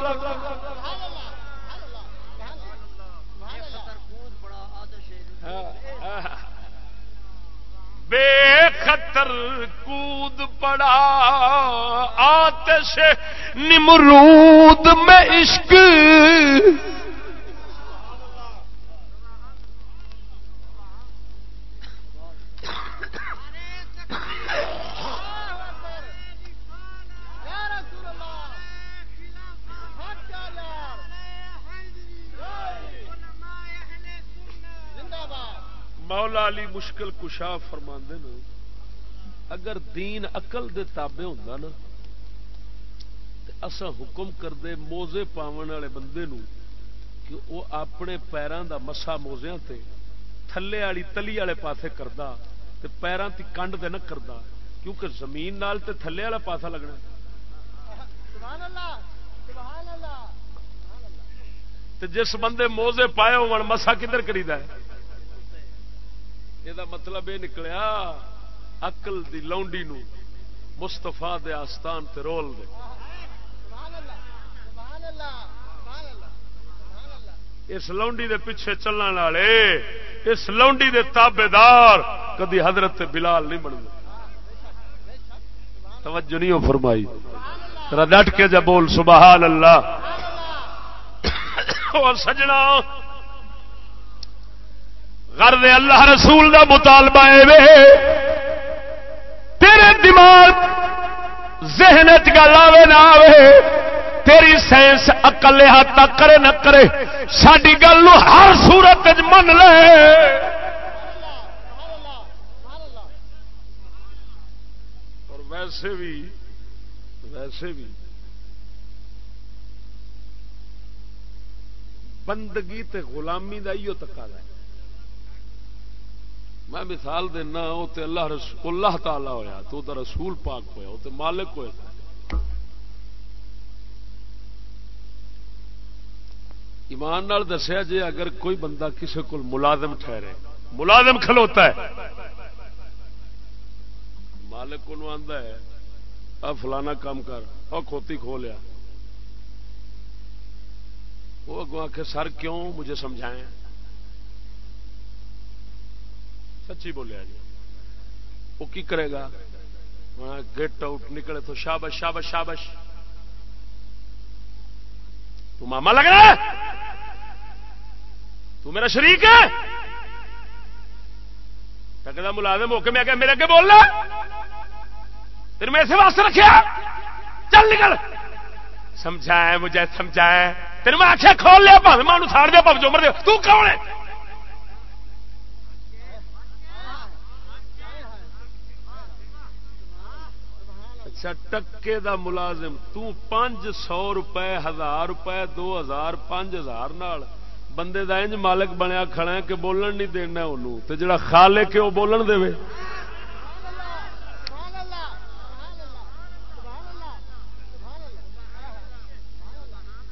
بے خطر کود پڑا، آتش نمرود میں عشق مولا علی مشکل کشا فرما اگر دین اقل دے تابے ہوں نا اصا حکم کردے موزے پاون والے بندے نو کہ وہ اپنے پیروں دا مسا موزیا تے تھلے والی تلی والے پاسے کردا تے پیروں کی کنڈ دے نہ کردا کیونکہ زمین نال تے تھلے والا پاسا لگنا سبحان اللہ سبحان اللہ تے جس بندے موزے پائے ہو مسا کدھر کریدا ہے؟ یہ مطلب یہ نکلیا اقل دی لونڈی نو مستفا دے آستان تے رول دے اس لونڈی دے پیچھے چلنے والے اس لونڈی دے تابے دار کدی حضرت بلال نہیں بن توجہ نہیں ہو فرمائی ڈٹ کے جب بول سبحان اللہ اور سجنا غرض اللہ رسول دا مطالبہ ہے تیرے دماغ ذہن گل آئے نہ آئے تیری سائنس اکلے ہاتھ کرے نہ کرے ساری گل ہر صورت من لے۔ اور ویسے بھی ویسے بھی بندگی تے غلامی کا ہی تکا ہے۔ میں مثال دینا، وہ تو اللہ رسول اللہ تعالی ہوا تو دا رسول پاک ہوا وہ تو مالک ہوا ایمان نال دسیا جی اگر کوئی بندہ کسی کو ملازم ٹھہرے، ملازم کھلوتا ہے۔ مالک کو ہے، آ فلانا کام کر اور کھوتی کھو لیا وہ اگوں آخ سر کیوں مجھے سمجھائیں سچی بولیا جی۔ وہ کی کرے گا؟ گیٹ آؤٹ نکلے تو شابش شابش شابش۔ تو ماما لگ رہا تو میرا شریک ہے؟ ٹکتا ملازم ہو کے میں میرے اگے بولنا پھر میں اسے واسطے رکھا چل نکل۔ سمجھائے مجھے سمجھائے تین میں آخیا کھول لیا پاس میں ساڑ دیا پاس جو مر دیا تو کون ہے؟ اچھا ٹکے دا ملازم تانچ سو روپے، ہزار روپے، دو ہزار، پانچ ہزار نال بندے دا انج مالک بنیا کھڑا ہے کہ بولن نہیں دینا انہوں، تے جڑا خالے کے وہ بولن دے۔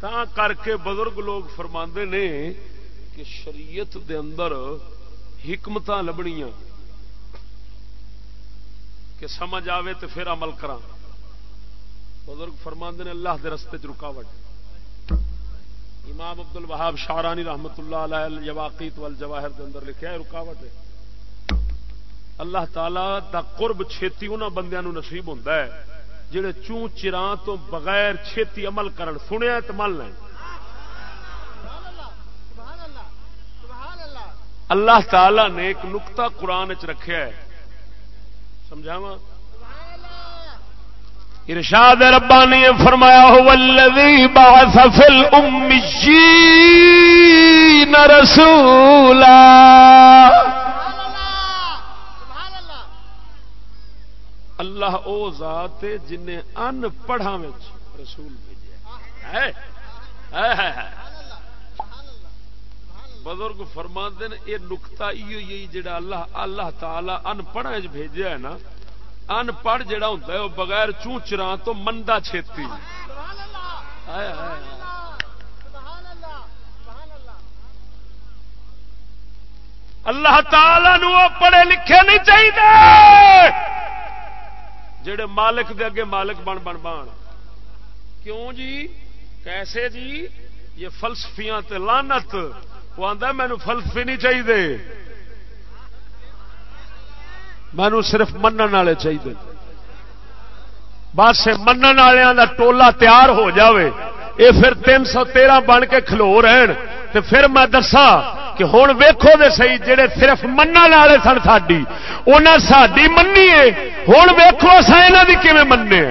تا کر کے بزرگ لوگ فرما نے کہ شریعت دے اندر حکمت لبنیاں، کہ سمجھ آوے تو پھر عمل کرا بزرگ فرماند نے اللہ دے رستے چ رکاوٹ۔ امام عبد الوہاب شارانی رحمت اللہ علیہ یواقیت والجواہر دے اندر لکھا ہے، رکاوٹ ہے۔ اللہ تعالی دا قرب چھیتی انہاں بندیاں نو نصیب ہوندا ہے، جڑے چوں چراں تو بغیر چھیتی عمل کرن، سنیا تے مل لیں۔ اللہ تعالی نے ایک نقطہ قرآن چ رکھا ہے۔ سمجھاوا ارشاد ربانی فرمایا هو الذي بعث في الاميين رسولا اللہ او ذات ہے جن ان پڑھا وچ رسول بھیجا ہے؟ بزرگ فرما دین یہ نکتا جڑا اللہ اللہ تعالی ان پڑھا بھیجا ہے نا ان پڑھ جڑا ہوتا ہے وہ بغیر چونچرا تو مندا چھتی۔ اللہ تعالی نو پڑھے لکھے نہیں چاہیے جڑے مالک دے اگے مالک بن بن بن۔ کیوں جی؟ کیسے جی؟ یہ فلسفیاں تے لانت وہ آدھا مینو فلسفی نہیں چاہیے مینو صرف منن والے چاہیے۔ بس منن والوں کا ٹولا تیار ہو جاوے۔ یہ پھر تین سو تیرہ بن کے کھلو رہن۔ تے پھر میں دسا کہ ہوں ویکو دے سی جڑے صرف منع والے سن ساڈی۔ انہیں ساری منی ہے۔ ہوں ویکو اصا یہاں کی کھے منے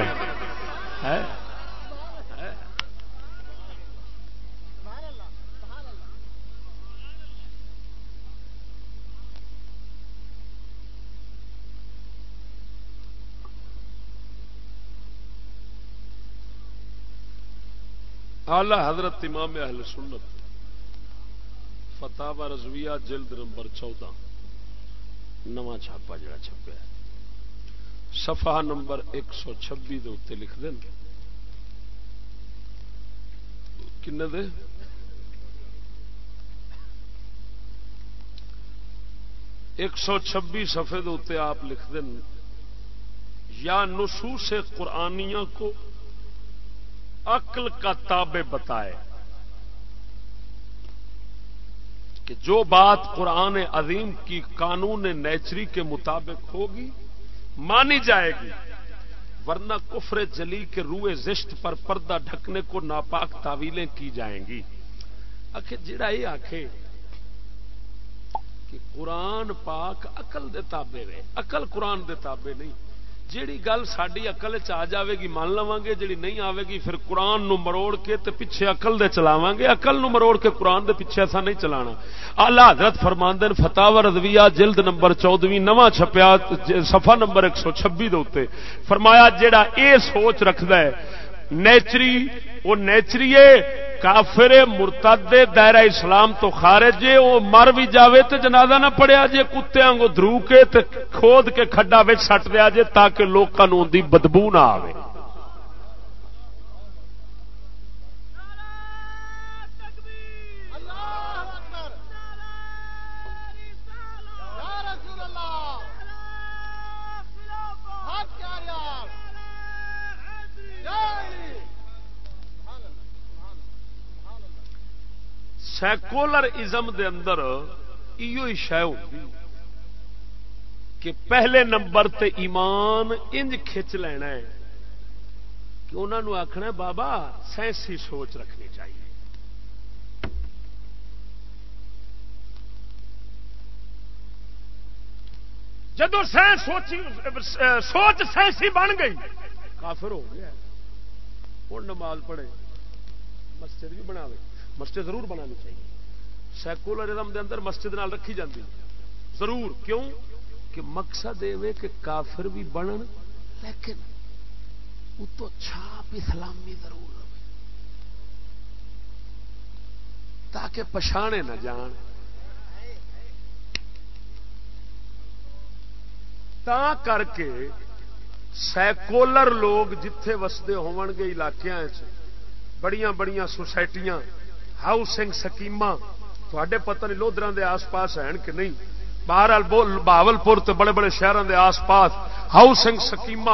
آلہ حضرت امام اہل سنت فتح رضویہ جلد نمبر چودہ، نواں چھاپا جڑا چھپیا سفا نمبر ایک سو چھبی دے لکھ دیں کن دے؟ ایک سو چھبی سفے دے آپ لکھ دیں یا نصوص قرآنیاں کو عقل کا تابع بتائے کہ جو بات قرآن عظیم کی قانون نیچری کے مطابق ہوگی، مانی جائے گی، ورنہ کفر جلی کے روئے زشت پر پردہ ڈھکنے کو ناپاک تعویلیں کی جائیں گی۔ آخر جڑا یہ آخ کہ قرآن پاک اقل دے تابے رہے اقل قرآن دے تابے نہیں۔ جیڑی گل ساری اقل چ جائے گی مان لوا گے جیڑی نہیں آئے گی پھر قرآن نو مروڑ کے تے پیچھے اقل دے چلاو گے اقل نو مروڑ کے قرآن دے پیچھے ایسا نہیں چلانا۔ آلہ حضرت فرماندن فتح رضویہ جلد نمبر چودویں، نواں چھپیا سفا نمبر ایک سو چھبی دے فرمایا، جیڑا اے سوچ رکھد ہے، نیچری، وہ نیچری کافر مرتد دائرہ اسلام تو خارج جے وہ مر بھی جاوے تو جنازہ نہ پڑیا جے، کتے آنگو درو کے کھود کے کھڈا سٹ دیا جے تاکہ لوگوں بدبو نہ آئے سیکولر ازم دے اندر ایو ہی شہ ہوتی کہ پہلے نمبر تے ایمان انج کھچ لینا ہے کہ انہوں نے آخنا بابا سائنسی سوچ رکھنی چاہیے۔ جدو سائنس سوچی سوچ سائنسی بن گئی، کافر ہو گیا۔ ہوں نماز پڑھے، مسجد بھی بنا مسجد ضرور بنانی چاہیے۔ سیکولرزم دے اندر مسجد نال رکھی جاتی ضرور۔ کیوں؟ کہ مقصد یہ کہ کافر بھی بنن، لیکن اتو چھاپ اسلامی ضرور تاکہ پچھانے نہ جان۔ تا کر کے سیکولر لوگ جتھے وسدے ہون گے علاقے بڑیاں بڑیاں سوسائٹیاں ہاؤسنگ سکیم تھے پتہ نہیں لودرا دے آس پاس ہیں کہ نہیں باہر بہاول پور بڑے بڑے شہروں دے آس پاس ہاؤسنگ سکیم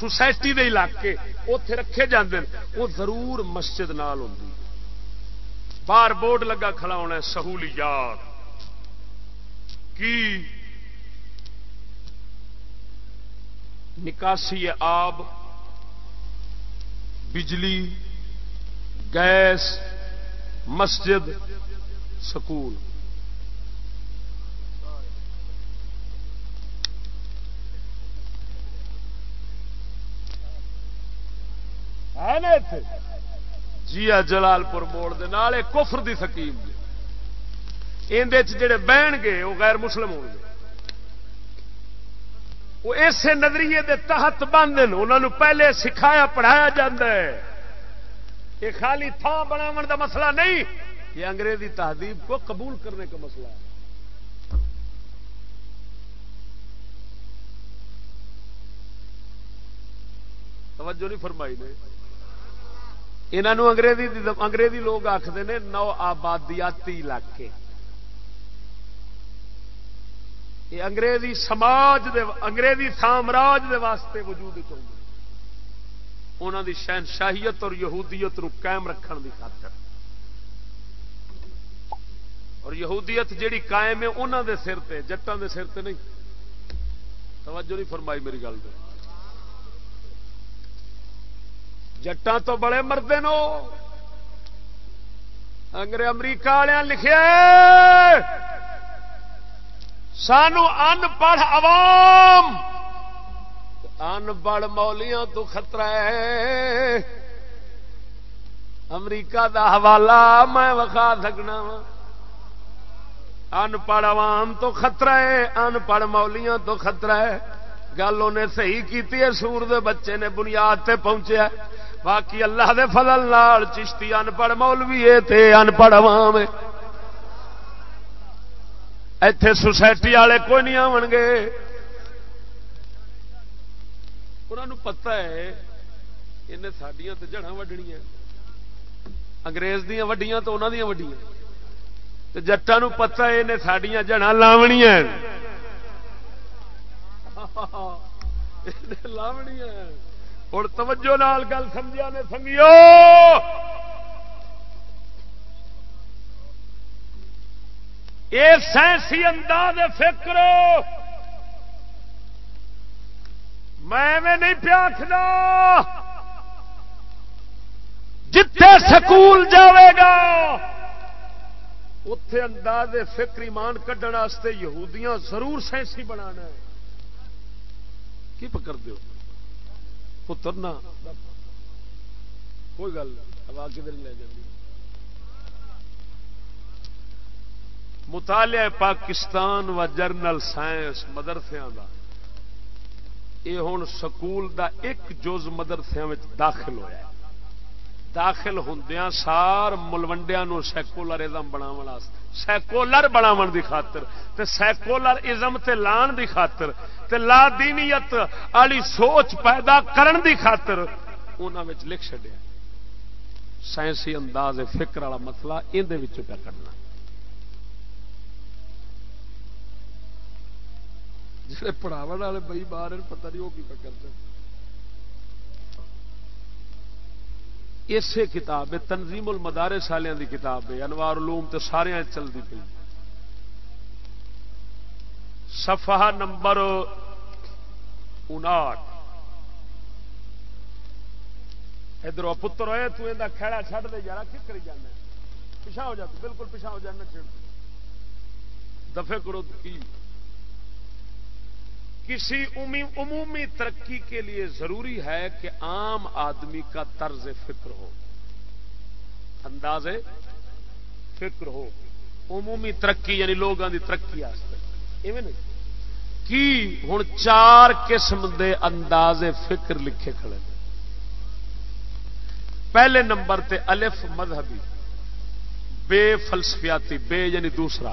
سوسائٹی دے علاقے اتے رکھے جاندے وہ ضرور مسجد نال ہوں باہر بورڈ لگا کھڑا ہونا سہولیات کی نکاسی آب بجلی گیس مسجد، سکول۔ جی جلال پور موڑ دے کفر دی سکیم اندر جڑے بہن گے وہ غیر مسلم ہو گئے وہ اسی نظریے دے تحت بند انہوں پہلے سکھایا، پڑھایا جاندہ ہے۔ یہ خالی تھان بناو دا مسئلہ نہیں یہ انگریزی تہذیب کو قبول کرنے کا مسئلہ ہے۔ توجہ نہیں فرمائی نے۔ انہوں انگریزی انگریزی لوگ آخر نے نو آبادیاتی علاقے۔ یہ انگریزی سماج دے انگریزی سامراج دے واسطے وجود چاہیے۔ انہوں دی شہنشاہیت اور یہودیت نو قائم رکھن دی خاطر۔ اور یہودیت جیڑی قائم ہے انہوں دے سر تے جٹان دے سر تے نہیں۔ توجہ نہیں فرمائی میری گل دے۔ جٹان تو بڑے مرد نو۔ انگریز امریکہ والے لکھے سانو ان پڑھ عوام ان پڑھ مولیاں تو خطرہ ہے۔ امریکہ دا حوالہ میں وکھا سکنا وا ان پڑھ عوام تو خطرہ ہے ان پڑھ مولیاں تو خطرہ ہے۔ گل انہیں صحیح کی سور دے بچے نے بنیاد تے پہنچیا باقی اللہ دے فضل نال چشتی ان پڑھ مولوی تے ان پڑھ عوام ایتھے سوسائٹی والے کوئی نہیں آن گے۔ انہوں پتا ہے انہیں سڈیا تو جڑا وڈنیا انگریز دیا وڈیاں تو انہوں دیا وڈیاں جٹان پتا ہے انہیں سڈیا جڑا لاونیا لاونیا ہوں توجہ نال گل سمجھا نے سمجھو یہ سائنسی انداز فکر میں نہیں پیاکھنا جتھے سکول جاوے گا اتے انداز فکر ایمان کھڈن یہودیاں ضرور سائنسی بنا کی پکڑ دو پتر نہ۔ کوئی گل ہوا کدھر لے جاتی مطالعہ پاکستان و جرنل سائنس مدرسوں کا یہ ہوں سکول دا ایک جز مدرسے داخل ہوا داخل ہوں سار ملوڈیا سیکولرزم بنا سیکولر بناو دی خاطر تے سیکولر ازم تے لان دی خاطر تے لا دینیت والی سوچ پیدا کرن دی خاطر انہوں لکھ چڈیا سائنسی انداز فکر والا مسئلہ اندر پہ کرنا۔ جڑے پڑھاو والے بئی باہر پتہ نہیں وہ کی کرتے اسی کتاب ہے، تنظیم المدارے سالیاں دی کتاب ہے، انوار علوم تے سارے چلتی پی صفحہ نمبر انٹھ ادھر پتر ہوئے، تو اندر کھڑا چھڈ دے یار کی کری جانا پچھا ہو جاتا، بالکل پچھا ہو جانا چھڑ دفے کرو کی؟ کسی عمومی ترقی کے لیے ضروری ہے کہ عام آدمی کا طرز فکر ہو۔ انداز فکر ہو۔ عمومی ترقی یعنی لوگوں کی ترقی کی ہوں چار قسم دے انداز فکر لکھے کھڑے پہلے نمبر تے الف مذہبی، بے فلسفیاتی، بے یعنی دوسرا۔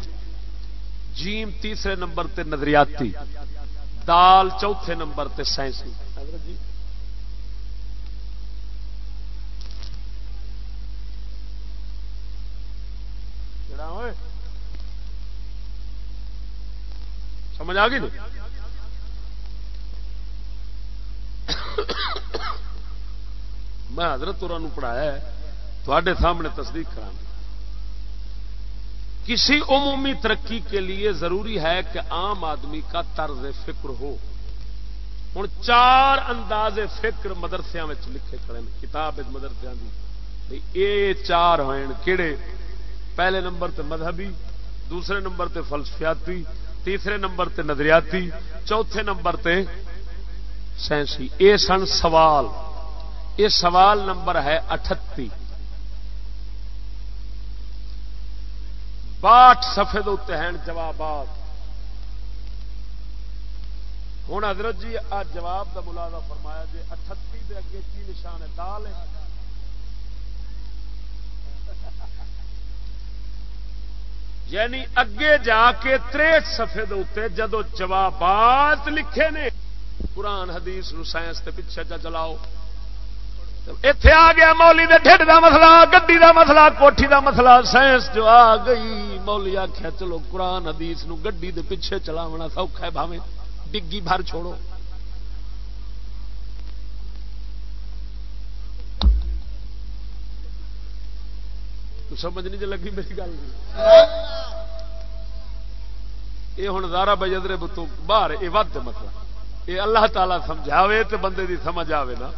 جیم تیسرے نمبر تے نظریاتی۔ دال چوتھے نمبر تے سائنسی۔ سمجھ آ گئی میں حضرت پڑھایا تھوڑے سامنے تصدیق کرا کسی عمومی ترقی کے لیے ضروری ہے کہ عام آدمی کا طرز فکر ہو۔ ہوں چار انداز فکر مدرسیا لکھے کھڑے ہیں۔ کتاب مدرسیا کی یہ چار ہوئے کہڑے پہلے نمبر تے مذہبی، دوسرے نمبر تے فلسفیاتی، تیسرے نمبر تے نظریاتی، چوتھے نمبر تے سائنسی۔ اے سن سوال۔ یہ سوال نمبر ہے اٹھتی باٹھ سفید ہیں جوابات۔ ہوں حضرت جی آ جواب کا ملازہ فرمایا جی اٹھتی دے اگے کی نشان ہے دال ہے؟ یعنی اگے جا کے تریٹ سفے اتنے جدو جوابات لکھے نے، قرآن حدیث نو سائنس کے پیچھے چا چلاؤ اتے آ گیا مولی دے ڈھڈ دا مسئلہ گڈی دا مسئلہ کوٹھی دا مسئلہ سائنس جو آ گئی مولی آخیا چلو قرآن حدیث نو گڈی دے پیچھے چلاونا سوکھا ہے بھاوے ڈگی بھر چھوڑو تو سمجھ نہیں جی لگی میری گل یہ ہوں زارا بجدرے بتوں باہر یہ ود مطلب یہ اللہ تعالی سمجھاوے تو بندے دی سمجھ آئے نا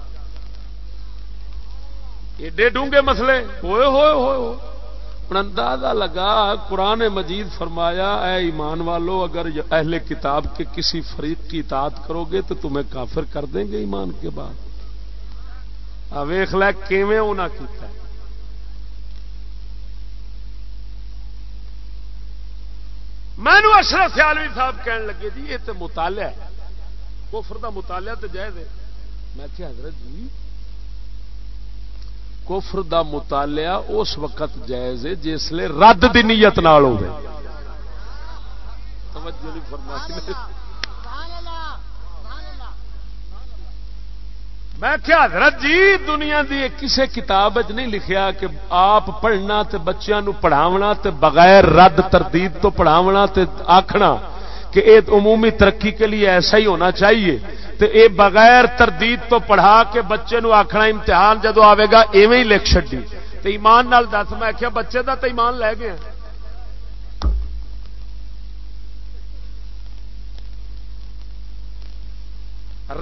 ایڈے ڈونگے مسلے ہوئے ہوئے ہوئے ہوئے۔ اندازہ لگا، قرآن مجید فرمایا، اے ایمان والو، اگر اہل کتاب کے کسی فریق کی اطاعت کرو گے تو تمہیں کافر کر دیں گے ایمان کے بعد۔ ویخ لویں انہیں کیتا ہے؟ مینو اشرف سیالوی صاحب کہنے لگے جی یہ تو مطالعہ ہے۔ کفر دا مطالعہ تو جائز ہے۔ میں کیا حضرت جی کفر دا مطالعہ اس وقت جائز ہے جسے رد دی نیت نال ہو میں کیا حضرت جی دنیا دی کسے کتاب نہیں لکھیا کہ آپ پڑھنا تے بچیاں نو پڑھاونا تے بغیر رد تردید تو پڑھاونا تے آکھنا۔ کہ یہ عمومی ترقی کے لیے ایسا ہی ہونا چاہیے۔ تو اے بغیر تردید تو پڑھا کے بچے نو آخنا امتحان جدو آئے گا، ایویں ہی لکھ چڈی تو ایمان نال دس، میں آخیا بچے دا تو ایمان لے گیا۔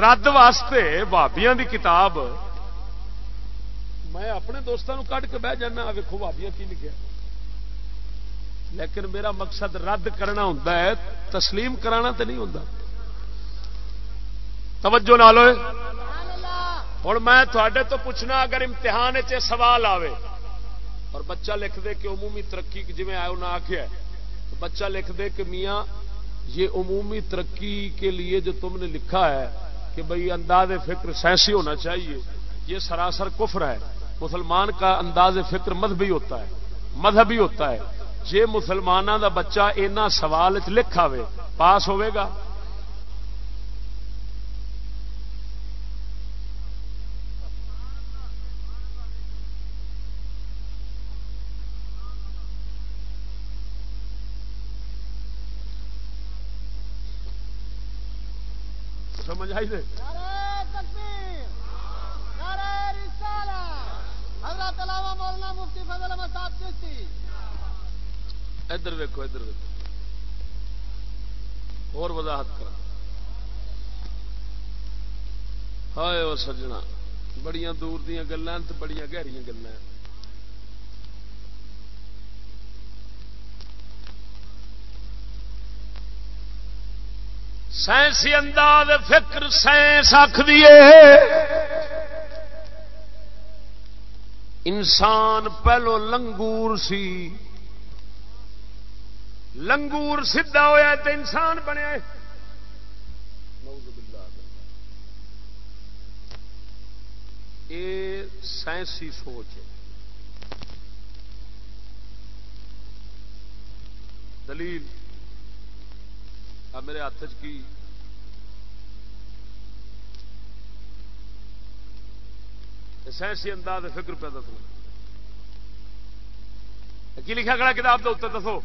رد واسطے بابیا دی کتاب، میں اپنے دوستوں کٹ کے بہ جانا ویکو بابیا کی لکھا لیکن میرا مقصد رد کرنا ہوں تسلیم کرانا تو نہیں ہوں توجہ نہ لو ہوں میں تھوڑے تو پوچھنا، اگر امتحان چ سوال آوے، اور بچہ لکھ دے کہ عمومی ترقی جی آئے نہ آخیا بچہ لکھ دے کہ میاں، یہ عمومی ترقی کے لیے جو تم نے لکھا ہے، کہ بھائی انداز فکر سینسی ہونا چاہیے، یہ سراسر کفر ہے۔ مسلمان کا انداز فکر مذہبی ہوتا ہے، مذہبی ہوتا ہے۔ جی مسلمانوں دا بچہ اینا سوال لکھ آئے پاس ہوئے گا؟ سمجھ آئی دے؟ ادھر ویکو ادھر ویکو اور وضاحت کر۔ ہائے وہ سجنا بڑی دور دیا گلیں تو بڑی گہری گلیں سائنسی انداز، فکر، سائنس آخ دیے انسان پہلو لنگور سی۔ لنگور سیدا ہوا تو انسان بنے یہ سائنسی سوچ ہے۔ دلیل میرے ہاتھ کی؟ سائنسی انداز فکر پہ دسو کی لکھا کھڑا کتاب کے اتر دسو۔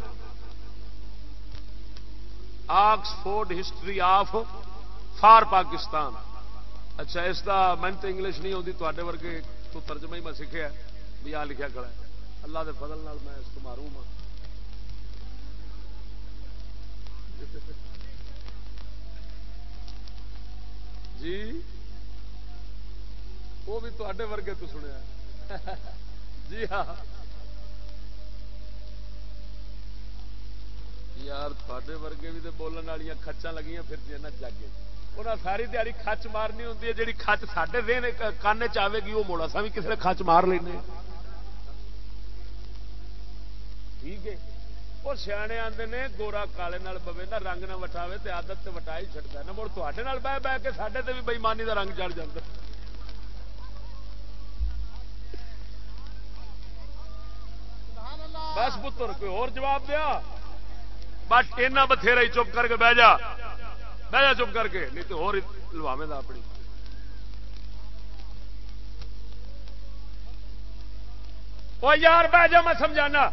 Oxford history of for Pakistan. اچھا اس کا من تو انگلش نہیں آتی تے ورگے تو ترجمہ ہی میں سیکھا بھی آ لکھا کھڑا ہے۔ اللہ کے فضل نال میں اس کو ماروں ہاں۔ جی وہ بھی تے ورگے تو سنیا جی ہاں۔ یار تے ورگے بھی تو بولنے والی کچا لگی پھر جی جاگے انہیں ساری دیہی کچ مارنی ہوں جی کچ ساڈے دین کان چاہے گی وہ موڑا سا بھی کسی نے کچ مار لینا ٹھیک ہے وہ سیانے آتے نے گورا کالے پوے نہ رنگ نہ وٹاوے تو آدت سے وٹا ہی چڑتا ہے مڑ تے بہ بہ کے سڈے بھی بےمانی کا رنگ چڑھ جاتا بس پتر کوئی اور جواب دیا بس اینا بتھیرا ہی چپ کر کے بہ جا۔ بہ جا چپ کر کے۔ نہیں تو ہو لواوے دا اپنی۔ وہ یار بہ جا، میں سمجھانا۔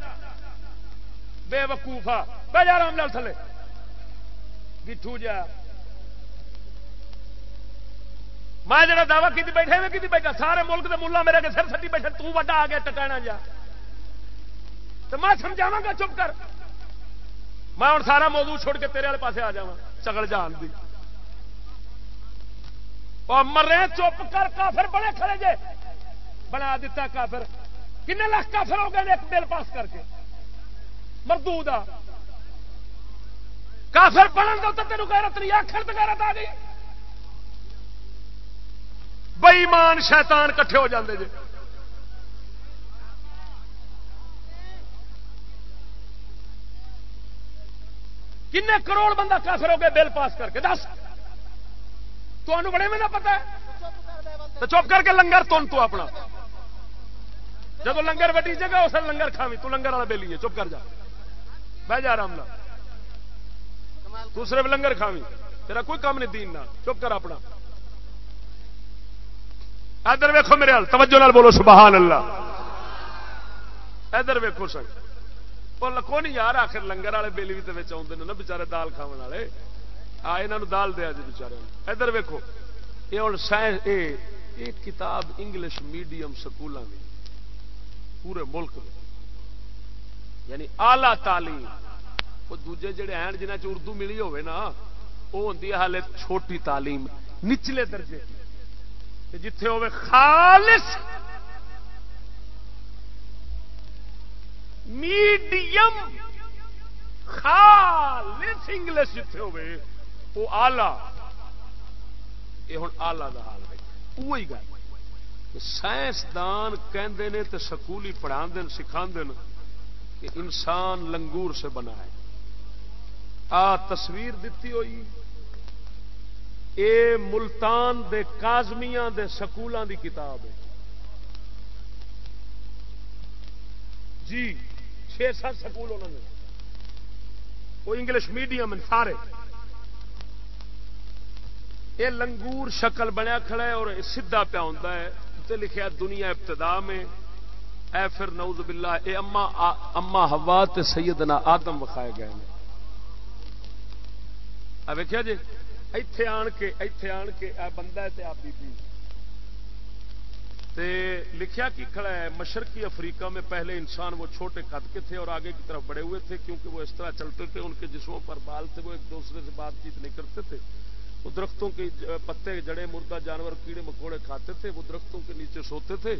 بے وقوفا بہ جا رام لال تھلے۔ گٹھو جا۔ میں جڑا دعوی کی بیٹھے میں کی بیٹھا۔ سارے ملک کے ملا میرے کے سر سٹی بیٹھے، تو وڈا آ گیا ٹکانا جا۔ تو میں سمجھاوا گا چپ کر۔ میں ہوں سارا موضوع چھوڑ کے تیرے والے پاسے آ جا چکل جان دی۔ مرے، چپ کر کافر بڑے کھڑے جے۔ بنا دیتا کافر۔ کن لاکھ کافر ہو گئے ایک بل پاس کر کے۔ مردو کافر بڑھن دو تو تینوں غیرت نہیں آخر تو غیرت آ گئی۔ بئیمان شیطان کٹھے ہو جاندے جے۔ کن کروڑ بندہ کافر ہو گیا، بل پاس کر کے، دس۔ تمہیں بڑے میں نہ پتا تو چپ کر کے لنگر تن تو اپنا۔ جب لنگر وڈی جگہ، اس لنگر کھاوی۔ تو لنگر والا بے چپ کر جا۔ بہ جا رام دوسرے بھی لنگر کھاوی۔ تیرا کوئی کام نہیں، دین نہ چپ کر اپنا۔ ادھر ویکو میرے توجہ نال بولو، سبحان اللہ۔ ادھر ویکو سر۔ لکو نہیں یار، آخر لنگر والے بےلی بھی آتے ہیں نا بچارے دال کھا والے۔ آ یہ دال دیا جی بچارے ادھر ویکو یہ ہوں سائنس یہ کتاب انگلش میڈیم سکولوں کی پورے ملک میں یعنی آلہ تعلیم۔ وہ دوجے جڑے ہیں جنہ چ اردو ملی ہوے نا وہ ہوں ہال چھوٹی تعلیم، نچلے درجے جتھے ہوے خالص میڈیم خالص انگلش جتنے ہوئے وہ آلہ۔ یہ ہوں آلہ کا حال ہے۔ وہی گل۔ سائنسدان کہندے نے تے سکولی پڑھا دین سکھا دین کہ انسان لنگور سے بنا ہے۔ آ تصویر دیتی ہوئی۔ اے ملتان دے کازمیاں دے سکولوں دی کتاب ہے۔ جی۔ چھ سات سکول انہوں نے۔ وہ انگلش میڈیم سارے۔ یہ لنگور شکل بنیا کھڑا ہے اور سیدھا پیا ہوتا ہے۔ لکھا دنیا ابتدا میں۔ اے پھر نعوذ باللہ، اے اما اما ہوا تے سیدنا آدم وکھائے گئے ہیں۔ ویکیا جی؟ ایتھے آن کے، ایتھے آن کے اے بندہ ہے تے آپ بی بی۔ تے لکھیا کی کھڑا ہے، مشرقی افریقہ میں پہلے انسان وہ چھوٹے قد کے تھے اور آگے کی طرف بڑے ہوئے تھے کیونکہ وہ اس طرح چلتے تھے، ان کے جسموں پر بال تھے، وہ ایک دوسرے سے بات چیت نہیں کرتے تھے۔ وہ درختوں کے پتے، جڑے، مردہ، جانور، کیڑے، مکوڑے کھاتے تھے، وہ درختوں کے نیچے سوتے تھے۔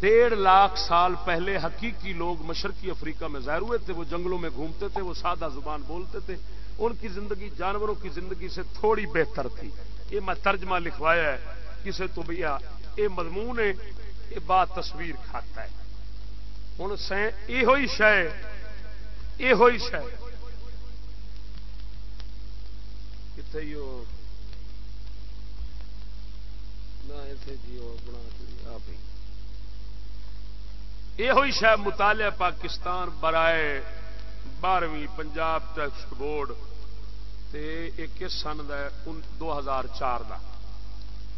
ڈیڑھ لاکھ سال پہلے حقیقی لوگ مشرقی افریقہ میں ظاہر ہوئے تھے، وہ جنگلوں میں گھومتے تھے، وہ سادہ زبان بولتے تھے۔ ان کی زندگی، جانوروں کی زندگی سے تھوڑی بہتر تھی۔ یہ میں ترجمہ لکھوایا ہے، کسے تو بھیا یہ مضمون ہے یہ بات تصویر کھاتا ہے۔ ہوں یہ شہ یہ شہ کتنے یہ شہ مطالعہ پاکستان برائے بارہویں پنجاب ٹیکسٹ بورڈ تے ایک سن دو ہزار چار کا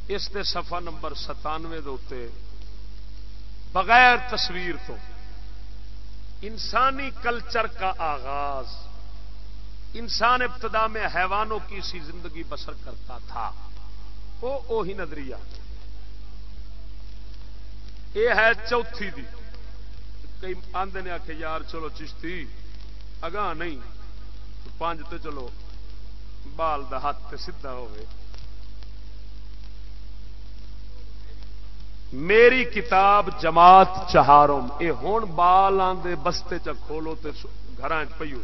اس کے سفا نمبر ستانوے دے بغیر تصویر تو انسانی کلچر کا آغاز انسان ابتدا میں حیوانوں کی سی زندگی بسر کرتا تھا۔ وہ وہی نظریہ۔ یہ ہے چوتھی دی۔ کئی آدھے نے آخ یار چلو چشتی، اگاں نہیں پانچ تے چلو، بال دا ہاتھ سیدھا ہوئے۔ میری کتاب جماعت چہاروں یہ ہوں بال آدھے بستے چ کھولو تو گھر پیو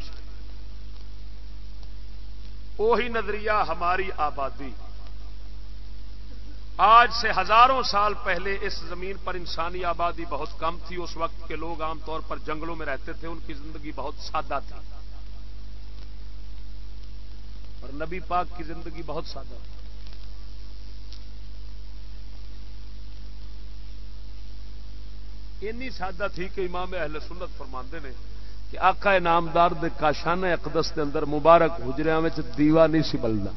وہی نظریہ ہماری آبادی۔ آج سے ہزاروں سال پہلے اس زمین پر انسانی آبادی بہت کم تھی۔ اس وقت کے لوگ عام طور پر جنگلوں میں رہتے تھے۔ ان کی زندگی بہت سادہ تھی۔ اور نبی پاک کی زندگی بہت سادہ تھی۔ اینی سادہ تھی کہ امام اہل سنت فرماندے نے کہ آقا نامدار دے کاشانہ اقدس دے اندر مبارک حجریا دیوا نہیں سی بلدا۔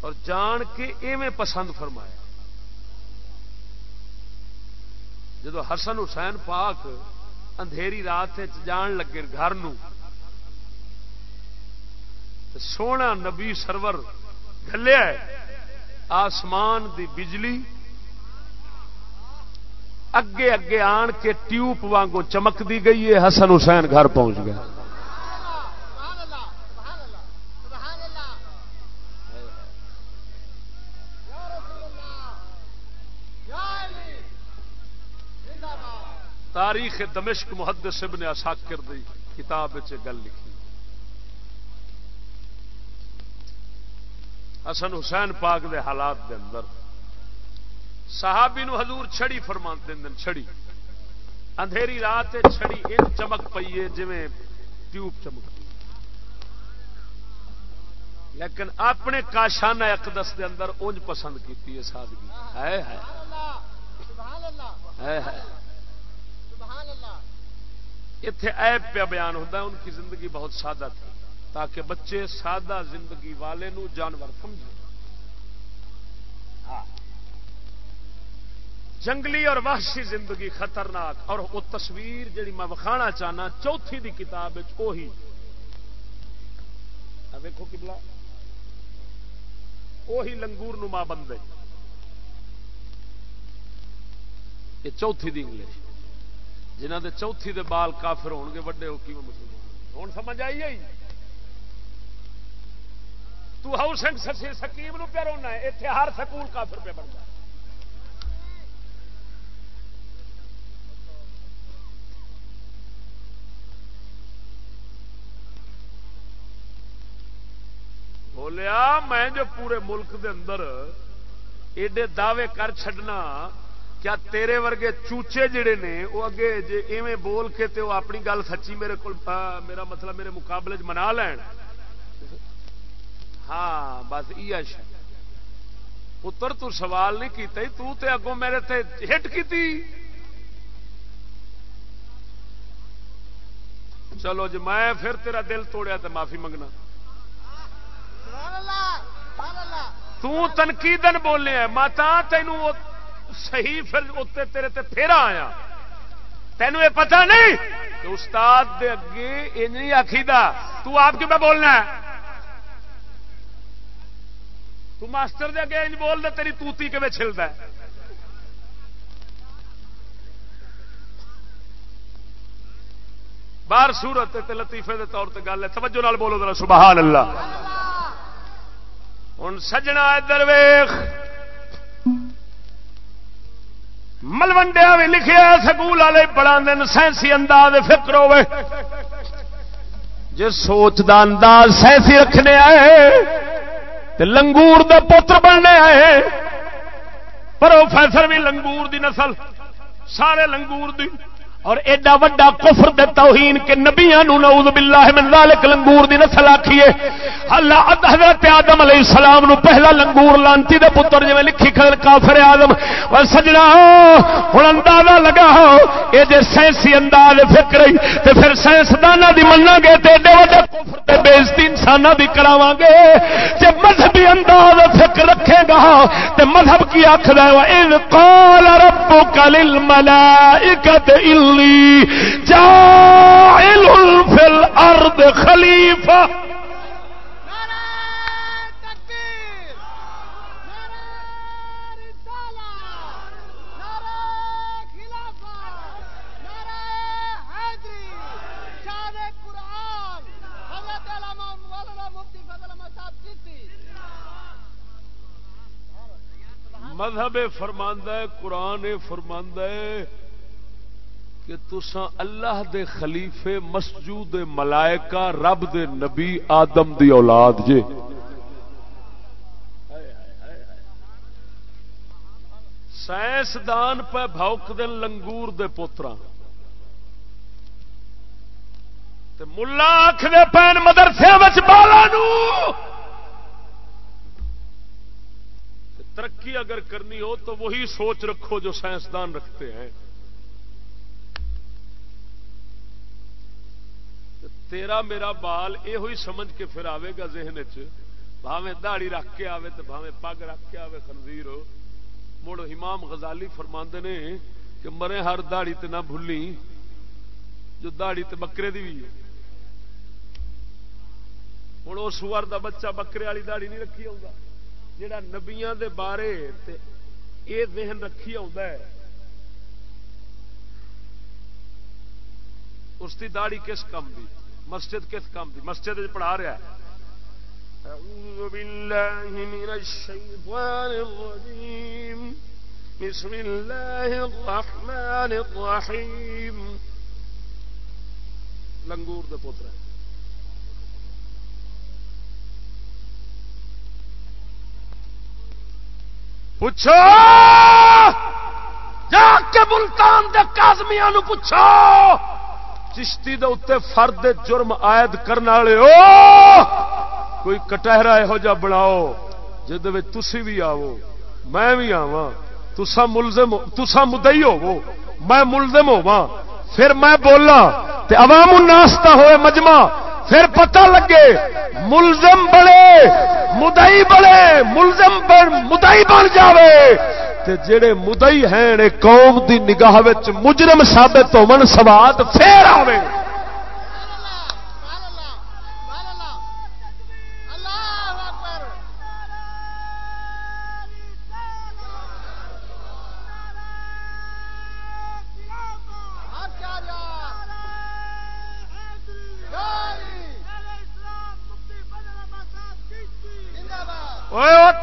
اور جان کے ایویں پسند فرمایا۔ جدو حسن حسین پاک اندھیری رات جان لگے گھر سونا نبی سرور گلیا آسمان دی بجلی اگے اگے آن کے ٹیوب وانگو چمک دی گئی ہے، حسن حسین گھر پہنچ گیا۔ تاریخ دمشق محدث ابن اساکر دی کتاب گل لکھی۔ حسن حسین پاک دے حالات دے اندر صحابی نو حضور چھڑی فرما دین چھڑی۔ اندھیری رات چھڑی ان چمک ہے جی ٹیوب چمک لیکن اپنے کاشانہ اقدس دے اندر اونج پسند کی سادگی۔ ہے ہے اتے ایب پہ بیان ہوتا ہے ان کی زندگی بہت سادہ تھی۔ تاکہ بچے سادہ زندگی والے نو جانور سمجھے ہاں۔ جنگلی اور وحشی زندگی خطرناک، اور وہ تصویر جی میں وکھانا چاہنا، چوتھی دی کتاب وہی۔ ویکو کبلا وہی لنگور نما بندے۔ یہ چوتھی دی انگلش۔ جنہ دے چوتھی دے بال کافر ہون گے وڈے ہو کی مسلمان؟ ہوں سمجھ آئی آئی تو ہاؤسنگ سکیم نو پہ رونا ہے اتنے ہر سکول کافر پہ بنتا بولیا، میں جو پورے ملک دے اندر ایڈے دعوے کر چھڈنا، کیا تیرے ورگے چوچے جڑے نے، وہ اگے جی ایویں بول کے تے وہ اپنی گل سچی میرے کو میرا مطلب میرے مقابلے منا لین۔ ہاں بس یہ پتر تو سوال نہیں کیتا تو تے اگوں میرے تے ہٹ کی چلو جی میں پھر تیرا دل توڑیا تو معافی منگنا۔ تنقیدن بولے ماتا تینوں صحیح پھر اتنے تیرے تے پھیرا آیا۔ تینوں یہ پتا نہیں کہ استاد دے اگے نہیں آخیدا تو آپ کیوں بولنا ہے؟ تو ماسٹر دے اگے انج بول دے، تیری توتی کیون چلتا ہے؟ باہر سورت لطیفے دے طور تے گل ہے۔ توجہ نال بولو ذرا، سبحان اللہ۔ ہوں سجنا ادھر ویخ ملوڈیا بھی لکھیا سکول والے پڑھا دین سائنسی انداز فکر ہوے جی سوچ دا انداز سائنسی رکھنے آئے لنگور دا پتر بننے آئے پروفیسر بھی لنگور دی نسل سارے لنگور دی۔ اور ایڈا وڈا کفر دے توہین کے نبیاں نو نعوذ باللہ من ذالک لنگور دی نسل آکھیے۔ اللہ حضرت آدم علیہ السلام نو پہلا لنگور لانتی دے پتر جویں لکھی کھل کافر آدم۔ و سجنا، ہن اندازہ لگا اے جے سائنسی انداز فکر ہی تے پھر سائنس دانا دی مننا گے تے ایڈے وڈا کفر تے بے عزتی انساناں دی کراواں گے۔ جے مذہبی انداز فکر رکھے گا، تے مذہب کی آکھدا ہے اذ قال ربک للملائکۃ الا جاعل فی الارض خلیفہ۔ مذہب فرماندہ ہے قرآن فرماندہ ہے۔ کہ تسا اللہ دے خلیفے مسجود ملائکہ، رب دے نبی آدم دی اولاد جے۔ سائنسدان پہ بھوک دن لنگور دے پوترا ملا آخر پین مدرسے بالا ترقی اگر کرنی ہو تو وہی سوچ رکھو جو سائنسدان رکھتے ہیں۔ تیرا میرا بال یہ ہوئی سمجھ کے پھر آئے گا ذہن چاہے دہڑی رکھ کے آئے تو بھاوے پگ رکھ کے آئے خنزیر۔ مڑ امام غزالی فرماندے نے کہ مرے ہر دہڑی تے نہ بھولی جو دہڑی تے بکرے دی بھی ہوں اس سور دا بچہ بکرے والی دہڑی نہیں رکھی آؤں جہاں نبیا دے بارے تے اے ذہن رکھی آ اس کی داڑی کس کام دی؟ مسجد کس کام دی؟ مسجد پڑھا رہا ہے۔ أعوذ بالله من الشيطان الرجيم بسم الله الرحمن الرحيم لنگور دے پوتر پوچھو! جا کے ملتان دے کازمیا پوچھو! چشتی دے اتنے فرد جرم عائد کرنے والے او کوئی کٹہرا یہو جا بناؤ جی بھی آو میں بھی آوا تسا ملزم تسا مدئی ہوو میں ملزم ہوا پھر میں بولا تے عوام الناس تا ہوئے مجمع پھر پتہ لگے، ملزم بڑے مدئی بڑے، ملزم مدئی بن جاوے۔ تے جڑے مدئی ہیں قوم دی نگاہ مجرم ثابت ہو سواد پھر آوے۔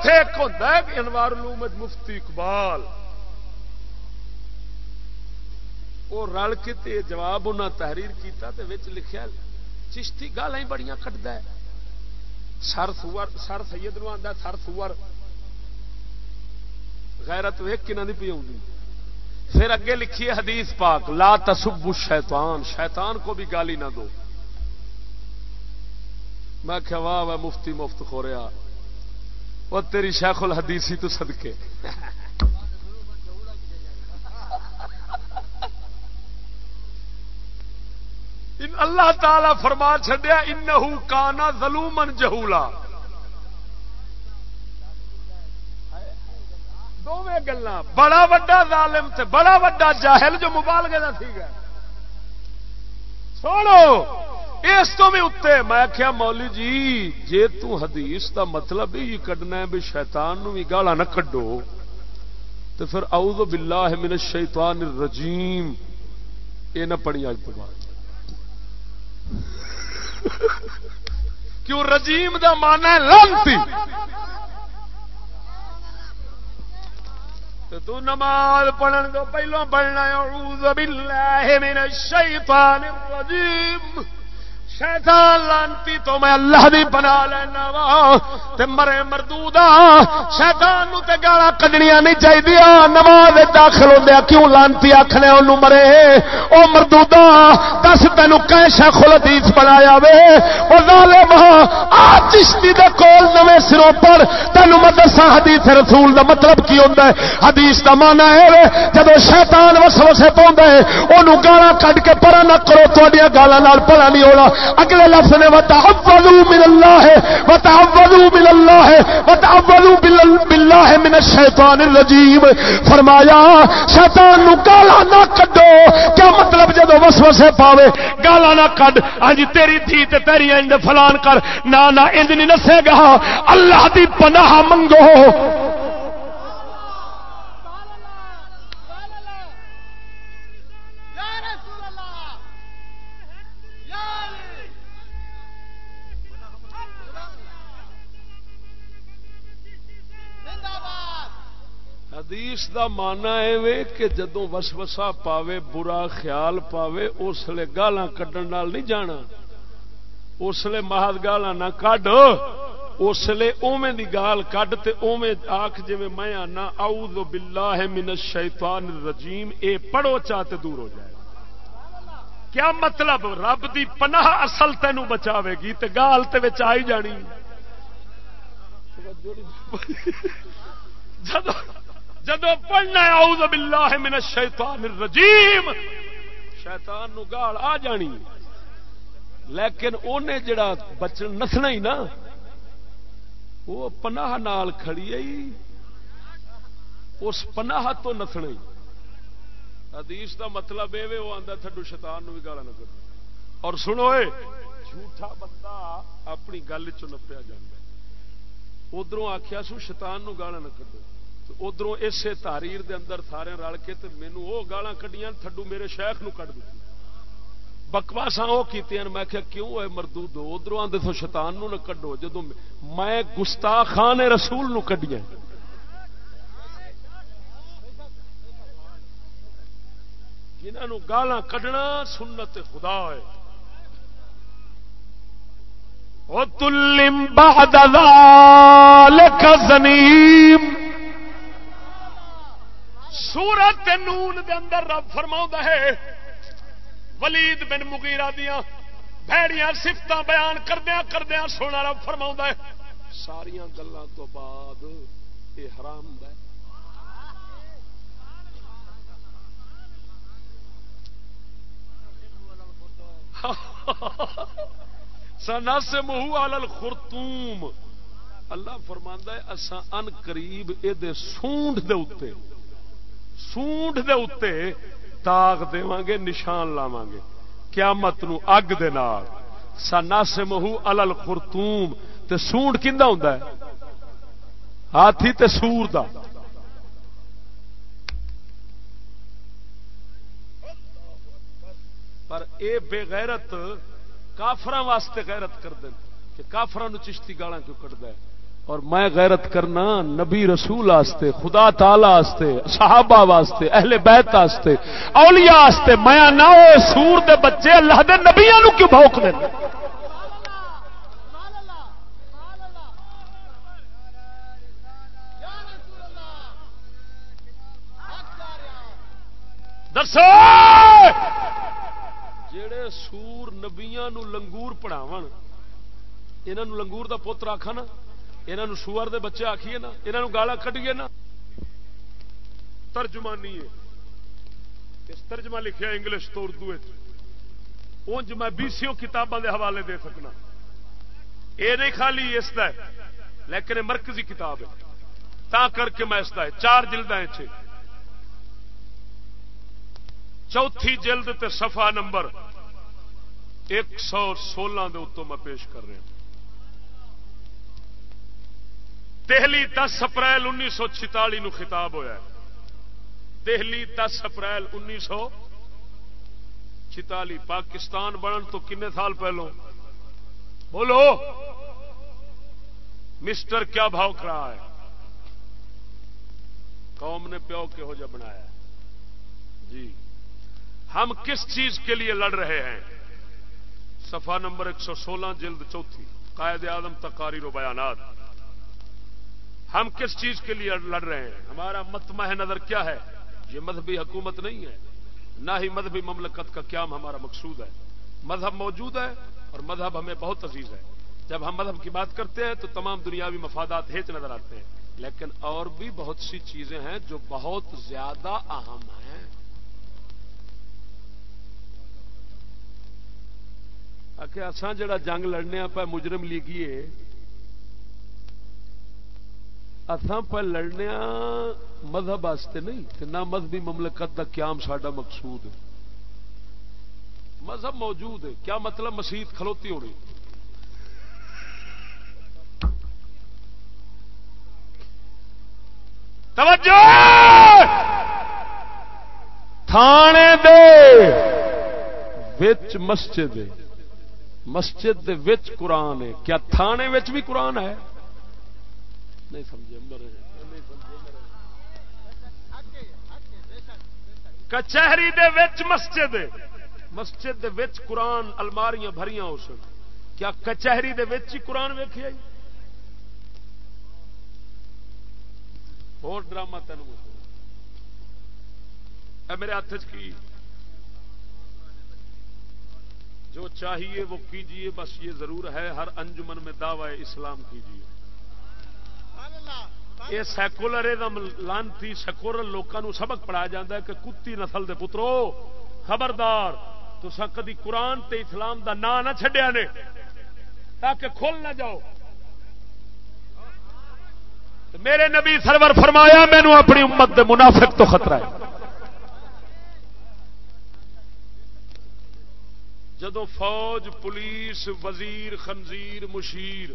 ایک ہوتا ہے کہ انوار مفتی اقبال۔ وہ رل کے جواب انہیں تحریر کیتا تے وچ لکھیا چشتی گالا ہی بڑی کٹتا ہے۔ سر سور، سر سید نو آتا سر سور۔ غیرت ویک کنہ دی پی پھر اگے لکھیے حدیث پاک، لا تسب شیطان شیطان کو بھی گالی نہ دو۔ میں کہ واہ مفتی مفت کھو رہا وہ تیری شیخ الحدیثی تو صدقے۔ اللہ تعالی فرما چڈیا انہو کانا ظلومن جہولا۔ دونوں گلا بڑا وڈا ظالم تے بڑا وڈا جاہل جو مبالغے کا ٹھیک ہے سوڑو اس تو بھی اتنے میں کیا مولی جی جے تو حدیث دا مطلب ہی کڈنا ہے بھی شیطان نو بھی گالا نہ کڈو تو پھر اعوذ باللہ من الشیطان الرجیم یہ نہ پڑھی آج تو بعد۔ کیوں رجیم دا مانا ہے لانتی؟ تو نماز پڑھن تو پہلو پڑھنا اعوذ باللہ من الشیطان الرجیم۔ شیطان لانتی تو میں اللہ بھی بنا لینا وا، تے مرے مردودا شیطان نو تے گالا کڈنیاں نہیں چاہیے نماز داخل ہوندیا کیوں لانتی آکھنے اونوں مرے؟ او مردودا دس تینو کہ شیخ الحدیث بنایا وے۔ او ظالم، آ چشتی دے کول نویں سروں پر۔ تینو مدرسہ حدیث رسول دا مطلب کی ہوندا ہے؟ حدیث دا معنی ہے جدوں شیطان وسوسے پوندا ہے، اونوں گالا کڈ کے پرا نہ کرو تہاڈیاں گالاں نال پڑا نہیں ہونا۔ اگلے لفظ نے وتعوذوا من اللہ ہے وتعوذوا من اللہ ہے وتعوذوا باللہ من الشیطان الرجیم فرمایا، شیطان نو گالا نہ کڈو۔ کیا مطلب جدو وسوسے پاوے؟ گالا نہ کڈ۔ ہاں جی تیری تھی تے تیری انج فلان کر۔ نہ نہ، انج نہیں نسے گا۔ اللہ دی پناہ منگو۔ حدیث دا مانا ایویں کہ جدوں وسوسا پاوے، برا خیال پاوے اس لیے گالاں کڈن نال نہیں جانا۔ اس لیے مہد گالاں نہ کڈ۔ اس لیے اوویں دی گال کڈ تے اوویں آکھ جویں میں آنا، اعوذ باللہ من الشیطان الرجیم، اے پڑھو چاہتے دور ہو جائے۔ کیا مطلب؟ رب دی پناہ اصل تینوں بچاوے گی تے گال تے وچ آئی جانی۔ جدو جدو پڑھنا اعوذ باللہ من الشیطان الرجیم، شیطان نو گال آ جانی۔ لیکن انہیں جڑا بچن نسنا ہی نا، وہ پناہ نال کھڑی اس پناہ تو نسنا ہی۔ حدیث دا مطلب یہ وہ آتا تھڈو شیطان نو بھی گالا نہ کرو۔ اور سنو اے، جھوٹا بندہ اپنی گل چ نپیا جا ادھر آخیا سو، شیطان نو گالا نہ کڈو۔ ادھر اسے تاریر دے اندر سارے رل کے مینو وہ گالا کڈیاں تھڈو میرے شیخ نو کڈ دیتی بکواسا وہ کی میں کیا کیوں ہے مردو دو ادھر آدھے تو شیطان نو نہ کڈو جدو میں گستاخان رسول نو کڈیاں جنہوں گالا کڈنا سنت خدا ہے زنیم۔ سورت نون دے اندر رب فرما ہے، ولید بن مغیرہ دیا بھڑیاں سفت بیان کردیا کردیا سونا رب فرما ہے۔ ساریا گلوں تو بعد یہ حرام ہے۔ سنا سے مہو آل خرتوم اللہ فرماندہ ہے اسا ان قریب یہ سونڈ دے اتے سونڈ دے اتے داغ دے گے نشان لاواں گے قیامت نو اگ دے نال۔ سنا سے مہو الل خرتوم تے سونڈ کھندا ہوندا ہے؟ ہاتھی تے سور دا۔ پر اے بے غیرت کافر واسطے غیرت کر دیں کہ کافران چشتی گالا کیوں کٹ ہے؟ اور میں غیرت کرنا نبی رسول واسطے خدا تعالی واسطے صحابہ واسطے اہل بیت واسطے اولیاء واسطے میں نہ سور دے بچے اللہ دے نبیاں نو کیوں بھوک دیں دسو! جڑے سور نبیا لنگور پڑھاو یہ لنگور دا پوتر آخا نا؟ یہ سور دے بچے آخیے نا یہ گالا کٹیے نا۔ ترجمانی ہے۔ اس ترجمہ لکھیا انگلش تو اردو انج میں بیسوں کتابوں دے حوالے دے سکنا۔ یہ نہیں خالی اس کا لیکن یہ مرکزی کتاب ہے۔ تا کر کے میں اس کا چار جلد چوتھی جلد تے صفحہ نمبر ایک سو سولہ دے اتوں میں پیش کر رہا دہلی دس اپریل انیس سو چتالی نو خطاب ہوا دہلی دس اپریل انیس سو چتالی پاکستان بنن تو کنے سال پہلو بولو۔ مسٹر کیا بھاؤ رہا ہے؟ قوم نے پیو کہہو جا بنایا جی۔ ہم کس چیز کے لیے لڑ رہے ہیں؟ سفا نمبر ایک سو سولہ، جلد چوتھی۔ قائد آدم تقاری و بیانات۔ ہم کس چیز کے لیے لڑ رہے ہیں؟ ہمارا متمح نظر کیا ہے؟ یہ مذہبی حکومت نہیں ہے۔ نہ ہی مذہبی مملکت کا قیام ہمارا مقصود ہے۔ مذہب موجود ہے اور مذہب ہمیں بہت عزیز ہے۔ جب ہم مذہب کی بات کرتے ہیں تو تمام دنیاوی مفادات ہیچ نظر آتے ہیں۔ لیکن اور بھی بہت سی چیزیں ہیں جو بہت زیادہ اہم ہیں۔ کہ اسان جڑا جنگ لڑنے پہ مجرم لیگیے اسان پہ لڑنے مذہب واسطے نہیں نہ مذہبی مملکت کا قیام ساڈا مقصود ہے۔ مذہب موجود ہے، کیا مطلب مسیت کھلوتی ہونی توجہ! تھانے دے وچ مسجد مسجد دے وچ قرآن ہے۔ کیا تھانے وچ بھی قرآن ہے؟ نہیں سمجھے کچہری دے وچ مسجد مسجد دے وچ قرآن الماریاں بھریاں ہو سن۔ کیا کچہری دے وچ ہی قرآن ویکھیا اور ڈرامہ تین میرے ہاتھ کی؟ جو چاہیے وہ کیجیے، بس یہ ضرور ہے، ہر انجمن میں دعوی اسلام کیجیے یہ سیکولرزم لانتی سیکولر لوگوں سبق پڑھایا جاتا ہے کہ کتی نسل دے پترو، خبردار تو کدی قرآن تے اسلام دا نا نہ چڈیا نے، تاکہ کھول نہ جاؤ۔ میرے نبی سرور فرمایا مینو اپنی امت دے منافق تو خطرہ ہے۔ جدو فوج، پولیس، وزیر، خنزیر، مشیر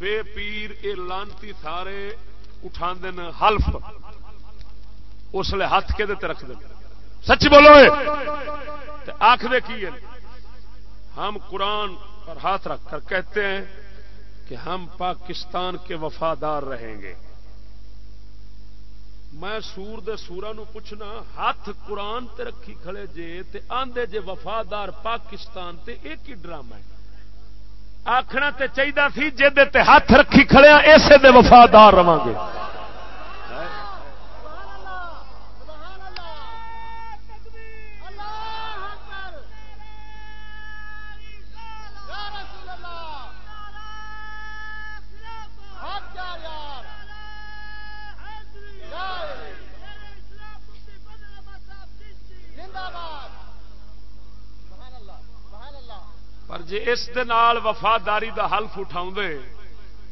بے پیر اے لانتی سارے اٹھا دین حلف، اس لیے ہاتھ کہ رکھ دیں سچ بولو آخر کی ہم قرآن پر ہاتھ رکھ کر کہتے ہیں کہ ہم پاکستان کے وفادار رہیں گے۔ میں سور دے سورا نو پوچھنا، ہاتھ قرآن تے رکھی کھڑے جے تے آندے جے وفادار پاکستان تے ایک ہی ڈرامہ ہے۔ آخنا تے چاہیے سی جے ہاتھ رکھی کھڑے ہاں، اسے دے وفادار رہا جی اس وفاداری دا حلف اٹھا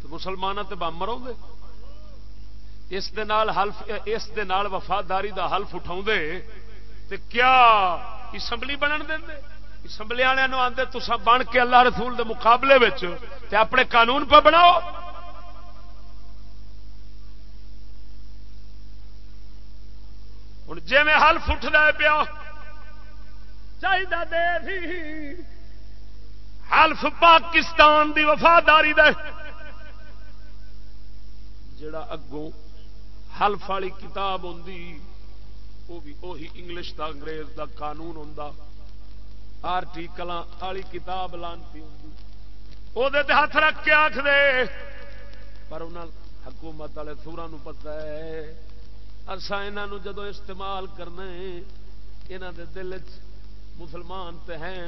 تو مسلمان تو بم مرو گے اس حلف، اس وفاداری دا حلف اٹھا تو کیا اسمبلی بنن دیں اسمبلی والوں آتے تو بن کے اللہ رسول دے مقابلے تے اپنے قانون پہ بناؤ۔ ہوں جی میں حلف اٹھتا پیا چاہیے دے حلف پاکستان دی وفاداری دے۔ جڑا اگوں حلف والی کتاب ہوں وہ بھی وہی انگلش دا انگریز دا قانون ہوں آرٹیکل والی کتاب لانتی ہوں وہ ہاتھ رکھ کے آخ دے۔ پر انہوں حکومت والے سورا پتا ہے اصا یہ جدو استعمال کرنا یہاں دے دل چ مسلمان تے ہیں۔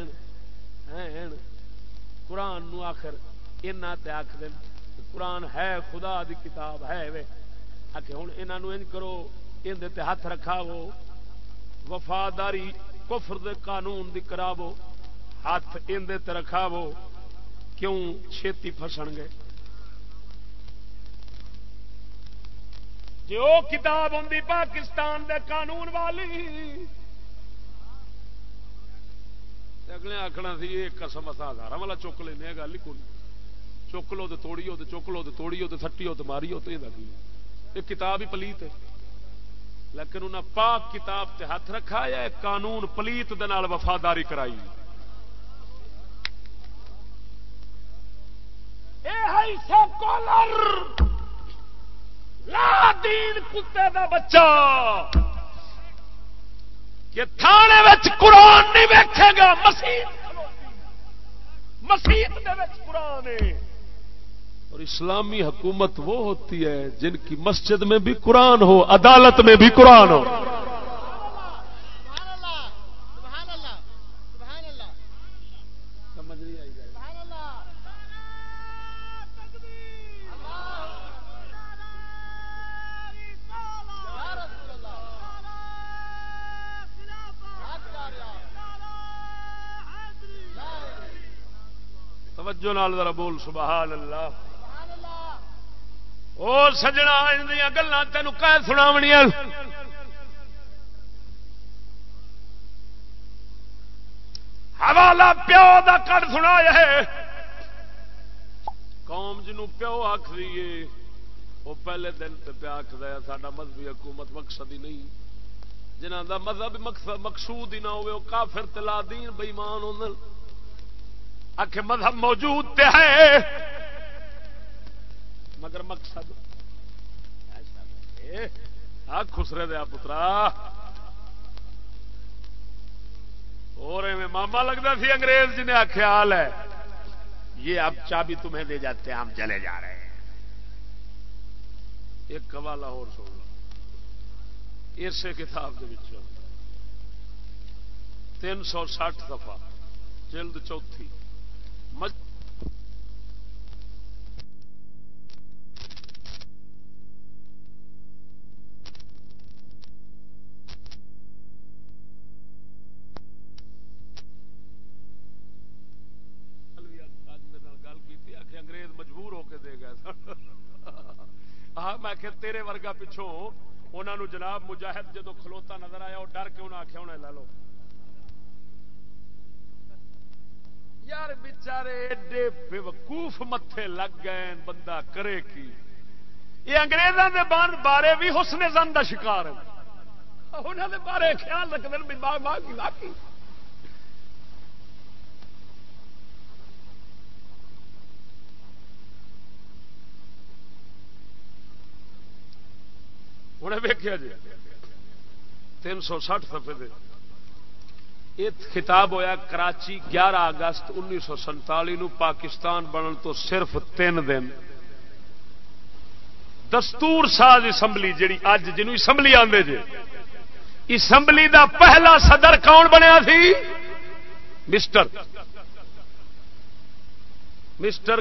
قرآن نو آخر آخ دین، قرآن ہے، خدا دی کتاب ہے آخر ہوں یہاں کرو یہ ہاتھ رکھا وہ وفاداری، کفر دے قانون دی کراو ہاتھ اندر رکھاو کیوں؟ چھتی فسن گے۔ جو کتاب ہوں پاکستان دے قانون والی اگلے آخنا سی یہ قسم ہزار والا چک لینا گل ہی کوئی چک لو تو توڑیو تو چک لو تو توڑیو تو سٹیو تو ماریو تو یہ کتاب ہی پلیت ہے۔ لیکن انہیں پاک کتاب تے ہاتھ رکھا یا قانون پلیت دے نال وفاداری کرائی؟ لا دین کتے دا بچہ! کہ تھانے قرآن نہیں ویکھے گا، مسیح مسیح قرآن اور اسلامی حکومت وہ ہوتی ہے جن کی مسجد میں بھی قرآن ہو، عدالت میں بھی قرآن ہو۔ توجہ نال ذرا بول سبحان اللہ اور سجنا گلان تین کہ سناونی حوالہ پیو دا کر سنا ہے۔ قوم جنوں پیو آخری وہ پہلے دن تے پیا آخر ساڈا مذہبی حکومت مقصد ہی نہیں۔ جنہ دا مذہب مقصود ہی نہ ہوئے وہ کافر تلا دین بےمان ہو آخ مذہب موجود تے ہے مگر مقصد خسرے دیا پترا۔ اور ماما لگتا سی انگریز جنہیں آ خیال ہے۔ یہ اب چابی تمہیں دے جاتے ہیں، ہم چلے جا رہے ہیں۔ ایک حوالہ اور سن لو۔ اسی کتاب کے تین سو سٹھ دفعہ، جلد چوتھی۔ میں تیرے ورگا پچھوں انہوں جناب مجاہد جدو کھلوتا نظر آیا وہ ڈر کے انہیں آخیا ہونا لے لو۔ یار بچارے ایڈے بے وقوف متے لگ گئے بندہ کرے کی؟ یہ انگریزوں کے بان بارے بھی حسن زن کا شکار ہے انہوں نے بارے خیال رکھتے ہیں باقی ہوں ویکیا جی تین سو سٹھ سفے یہ خطاب ہویا کراچی گیارہ اگست انیس سو سنتالی پاکستان بنن تو صرف تین دن۔ دستور ساز اسمبلی جیڑی اج جنوب اسمبلی آدھے جی اسمبلی دا پہلا صدر کون بنیا سی؟ مسٹر۔ مسٹر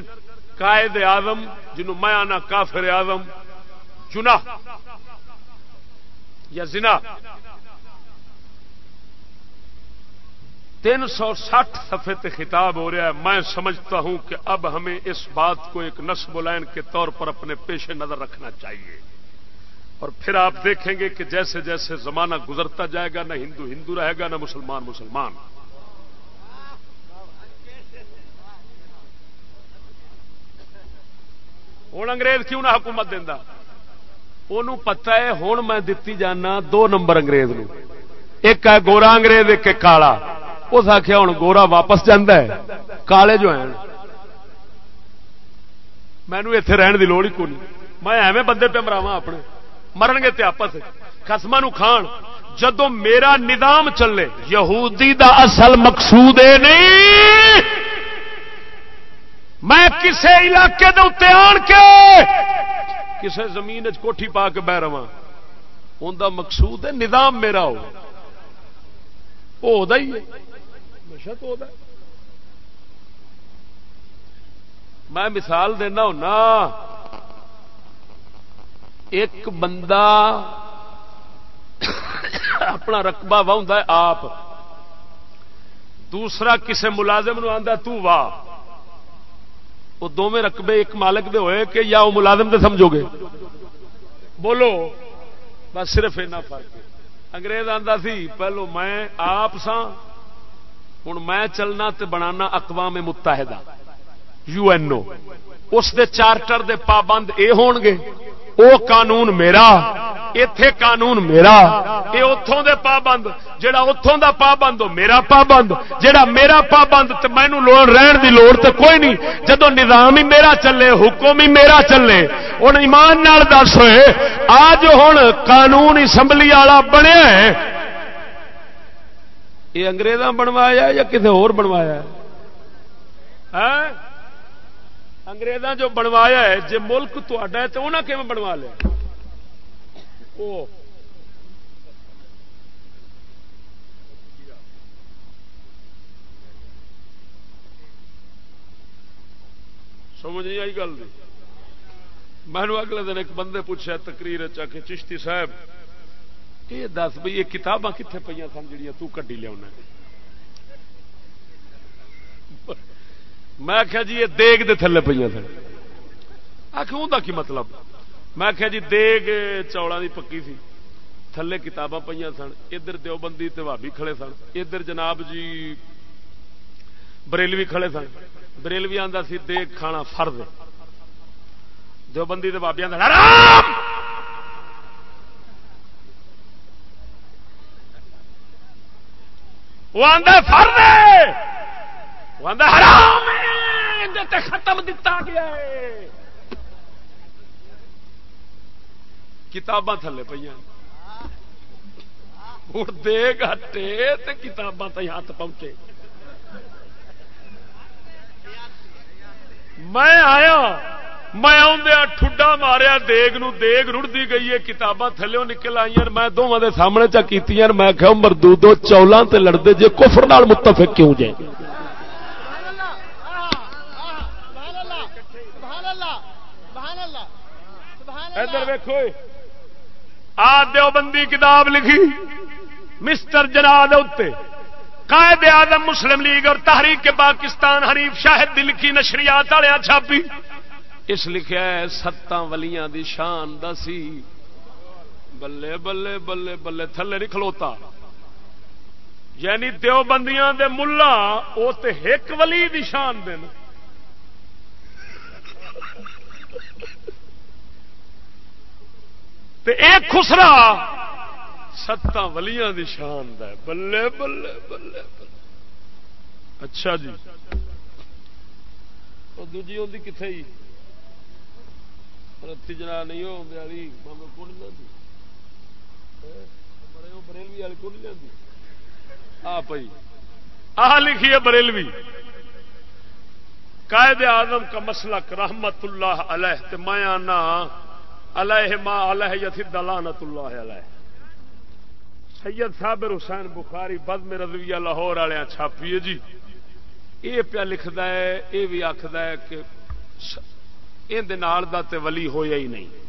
قائد آدم جنوں میں آنا کافر آدم چنا یا زنا۔ تین سو سٹھ سفے خطاب ہو رہا ہے۔ میں سمجھتا ہوں کہ اب ہمیں اس بات کو ایک نصب العین کے طور پر اپنے پیش نظر رکھنا چاہیے۔ اور پھر آپ دیکھیں گے کہ جیسے جیسے زمانہ گزرتا جائے گا، نہ ہندو ہندو رہے گا، نہ مسلمان مسلمان۔ ہوں انگریز کیوں نہ حکومت دینا انہوں پتا ہے، ہوں میں دتی جانا دو نمبر انگریز نو ایک ہے گورا انگریز، ایک کالا۔ اس آخیا ہوں گورا واپس جانا ہے۔ کالے جو ہیں۔ مینو اتے رہن کی لوڑ ہی کون میں ایویں بندے پہ مراوا اپنے۔ مرن گے آپس خسما کھان۔ جدو میرا نظام چلے، یہودی دا اصل مقصود اے نہیں۔ میں کسے علاقے دے اتنے آن کے کسے زمین کوٹھی پا کے بہ رہا ان کا مقصود ہے نظام میرا ہو۔ ہی ہے۔ ہمیشہ تو میں مثال دینا ہونا، ایک بندہ اپنا رقبہ واہ آپ، دوسرا کسے ملازم نو آتا تو واہ۔ وہ دونوں رقبے ایک مالک دے ہوئے کہ یا وہ ملازم دے سمجھو گے۔ بولو، بس صرف اینا فرق ہے۔ انگریز آتا سی، پہلو میں آپ سا ہوں میں چلنا تے بنانا اقوام متحدہ، یو این او۔ اس دے چارٹر دے پابند اے ہون گے، او قانون میرا اتے قانون میرا یہ اتوں دے پابند جڑا اتوں دا پابند میرا پابند جڑا میرا پابند تو مینو رہن دی لوڑ تو کوئی نہیں۔ جدو نظام ہی میرا چلے، حکم ہی میرا چلے ہوں ایمان نال دس ہوئے، آج ہوں قانون اسمبلی والا بنیا ہے یہ انگریزاں بنوایا یا کسی ہور بنوایا ہاں؟ انگریزاں جو بنوایا ہے جی ملک تا ہے تو انہیں کیون بنوا لیا؟ سمجھ نہیں آئی گل میں اگلے دن ایک بندے پوچھا تقریر کے چشتی صاحب یہ دس بھائی یہ کتاباں کتنے پہ سن جڑیاں تھی لیا میں آخیا جی یہ دیگ دے تھلے پہ سن۔ آخر کی مطلب؟ میں آخیا جی دیگ چوڑا دی پکی سی۔ تھلے کتاباں پہ سن۔ ادھر دیوبندی تبابی کھڑے سن۔ ادھر جناب جی بریلوی کھڑے سن۔ بریلوی آتا سی دیگ کھانا فرد دیوبندی بابیا وہ حرام ہے ختم دتا گیا کتاباں تھلے پہ ہوں دے گھٹے کتاباں تھی ہاتھ پہنچے میں آیا میں آدھا ٹھڈا ماریا، دیگ نو دیگ رڑتی گئی ہے، کتاباں تھلو نکل آئی میں دونوں دے سامنے چا کی میں کہ مردو دو چولہاں تے لڑتے جے کفر نال متفق کیوں جائے ادھر ویکو آ دیوبندی کتاب لکھی، مسٹر جناد اتنے قائد آدم مسلم لیگ اور تحریک کے پاکستان حریف شاہد دی لکھی نشریات والے چھاپی۔ اس لکھا ہے، ستاں ولیاں دی شان دسی بلے بلے بلے بلے، تھلے نہیں کھلوتا۔ یعنی دیوبندیاں دے ملا وہ تے ایک ولی دی شان دن تے ایک خسرا، ستاں ولیاں دی شان دا بلے بلے بلے بلے۔ اچھا جی۔ دوجی ہوتی کتنے جی رتی جنا نہیں ہو والی کون جاتی بریلوی والی کون جاتی آ پی آ لکھی ہے بریلوی قائد آدم کا مسلک رحمت اللہ علیہ میں آنا علیہ ما علیہ یتھد لعنت اللہ علیہ سید صابر حسین بخاری بد میں رضویہ لاہور والے چھاپی جی یہ پیا لکھتا ہے یہ بھی آخد ہے کہ دا تے ولی ہویا ہی نہیں۔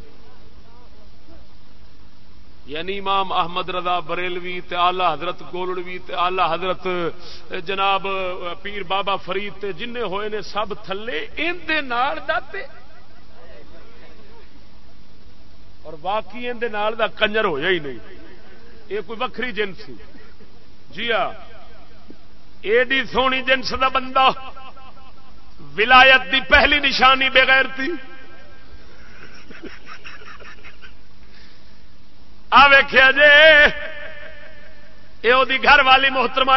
یعنی امام احمد رضا بریلوی تے آلہ حضرت گولڑوی تے آلہ حضرت جناب پیر بابا فرید تے جن ہوئے نے سب تھلے دا تے۔ اور باقی اندر دا کنجر ہویا ہی نہیں۔ یہ کوئی وکری جنس جی ہاں۔ ایڈی سونی جنس دا بندہ۔ ولایت دی پہلی نشانی بغیر تھی۔ آ ویخیا جے یہ گھر والی محترم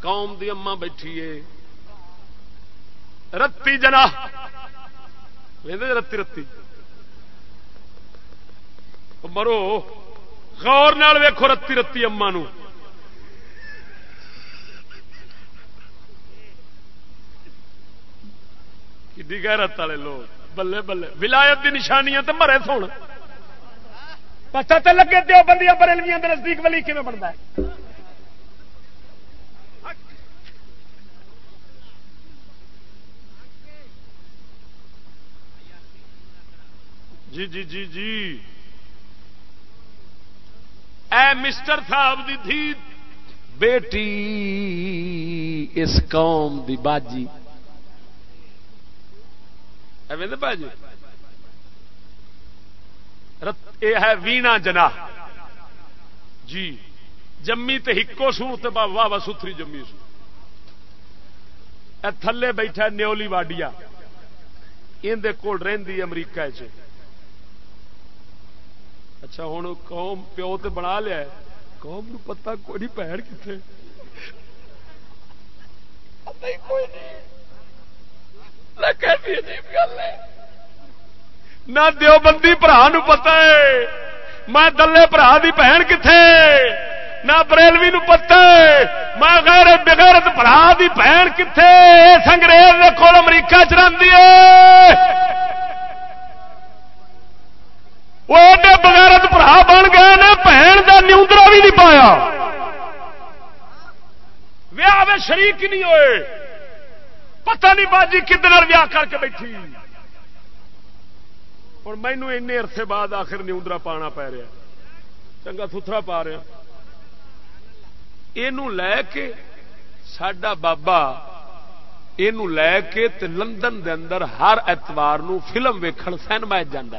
قوم دی اما بیٹھی ہے۔ رتی جنا۔ رتی رتی۔ مرو، غور نال ویکھو رتی رتی اما نو۔ غیرت والے لوگ بلے بلے ولایت دی نشانیاں تو مرے سن پتا تو لگے دو بندیاں بریلویاں نزدیک ولی کیون بنتا ہے جی جی جی جی اے مسٹر صاحب دی تھی بیٹی اس قوم دی باجی جی؟ یہ ہے وینا جنا جی جمی تے ہکو سو تو واہ واہ ستری جمی سو۔ اے تھلے بیٹھا نیولی واڈیا۔ اندر کول رہی امریکہ چ۔ اچھا ہوں قوم پیو تے بنا لیا قوم نو پتا کوئی پیڑ کتنے کوئی نہیں نہ دیو بندی برا پتا ہے۔ میں دلے برا دی بہن کتنے نہ بریلوی نو پتا ہے۔ میں غیر بغیرت برا دی بہن کتنے سنگریز کول امریکہ چی وہ ایڈے بغیرت برا بن گئے نے، بہن کا نیوندرا بھی نہیں پایا۔ ویاہ شریک نہیں ہوئے۔ پتہ نہیں باجی کدھر ویا کر کے بیٹھی۔ اور مینو این عرصے بعد آخر نیوندرا پانا پی رہا۔ چنگا تھوترا پا رہا۔ یہ لے کے سڈا بابا یہ لے کے تے لندن دے اندر ہر اتوار نو فلم ویکھن سینما جانا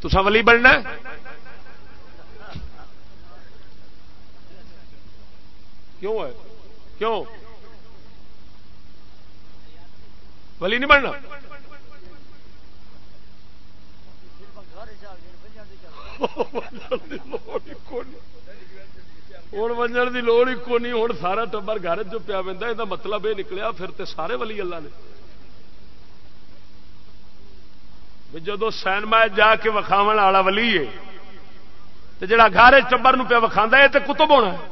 تسا ولی بننا کیوں ہے؟ کیوں؟ ولی نہیں بننا۔ ہوں ونجن کی لوڑ ہی کونی ہوں سارا ٹبر گھر جو پیا پہ یہ مطلب یہ نکلیا، پھر تے سارے ولی اللہ نے۔ جدو سینما جا کے وکھاو والا ولی ہے جڑا گھر ٹبر پیا وکھا یہ تو کتب ہونا ہے۔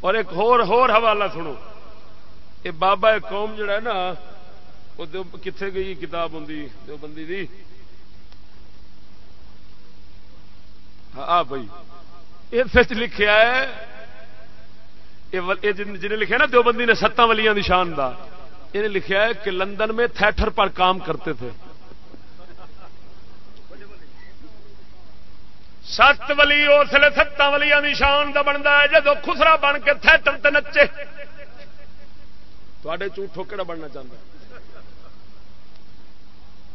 اور ایک ہور ہور حوالہ سنو۔ یہ بابا قوم جڑا ہے نا، وہ کتنے گئی کتاب ہوں دو بندی دی۔ ہاں بھائی۔ یہ سچ لکھا ہے جنہیں لکھا نا، دو بندی نے ستاں ولیاں نشان دا۔ یہ لکھا ہے کہ لندن میں تھیٹر پر کام کرتے تھے۔ ست ولی، اس لیے ستان والی شان کا بنتا ہے، جدو خسرا بن کے تھیٹر تے نچے۔ تے جھوٹو کہڑا بننا چاہتا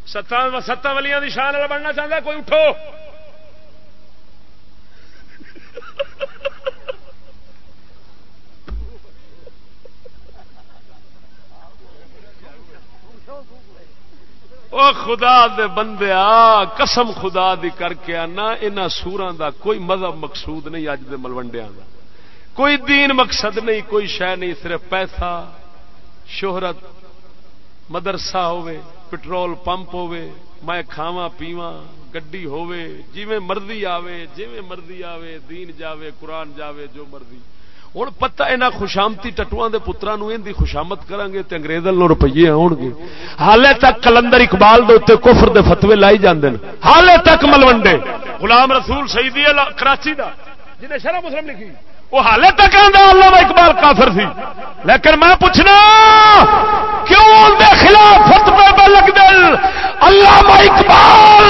ستان ستان ولیا شان والا بننا چاہتا کوئی اٹھو۔ او خدا دے بندے، آ، قسم خدا دی کر کے آنا ان سورا دا کوئی مذہب مقصود نہیں اج دے ملوڈیا دا۔ کوئی دین مقصد نہیں، کوئی شہ نہیں، صرف پیسہ، شہرت، مدرسہ ہوے پٹرول پمپ ہوے میں کھاوا پیوا گڈی ہوے جویں مرضی آوے، جویں مرضی آوے، دین جاوے، قرآن جاوے، جو مرضی۔ ہوں پتا یہاں خوشامتی ٹٹو کے پترا ان کی خوشامت کریں گے تو انگریز روپیے آن گے حالے تک کلندر اقبال دے کفر دے فتوے لائی جاندے حالے تک ملوڈے غلام رسول شہید کراچی دا، جنہیں شرح مسلم لکھی۔ وہ حالے تک اللہ اقبال کافر سی لیکن میں پوچھنا، کیوں دے خلاف فتوے پہ لگ دل؟ اللہ اقبال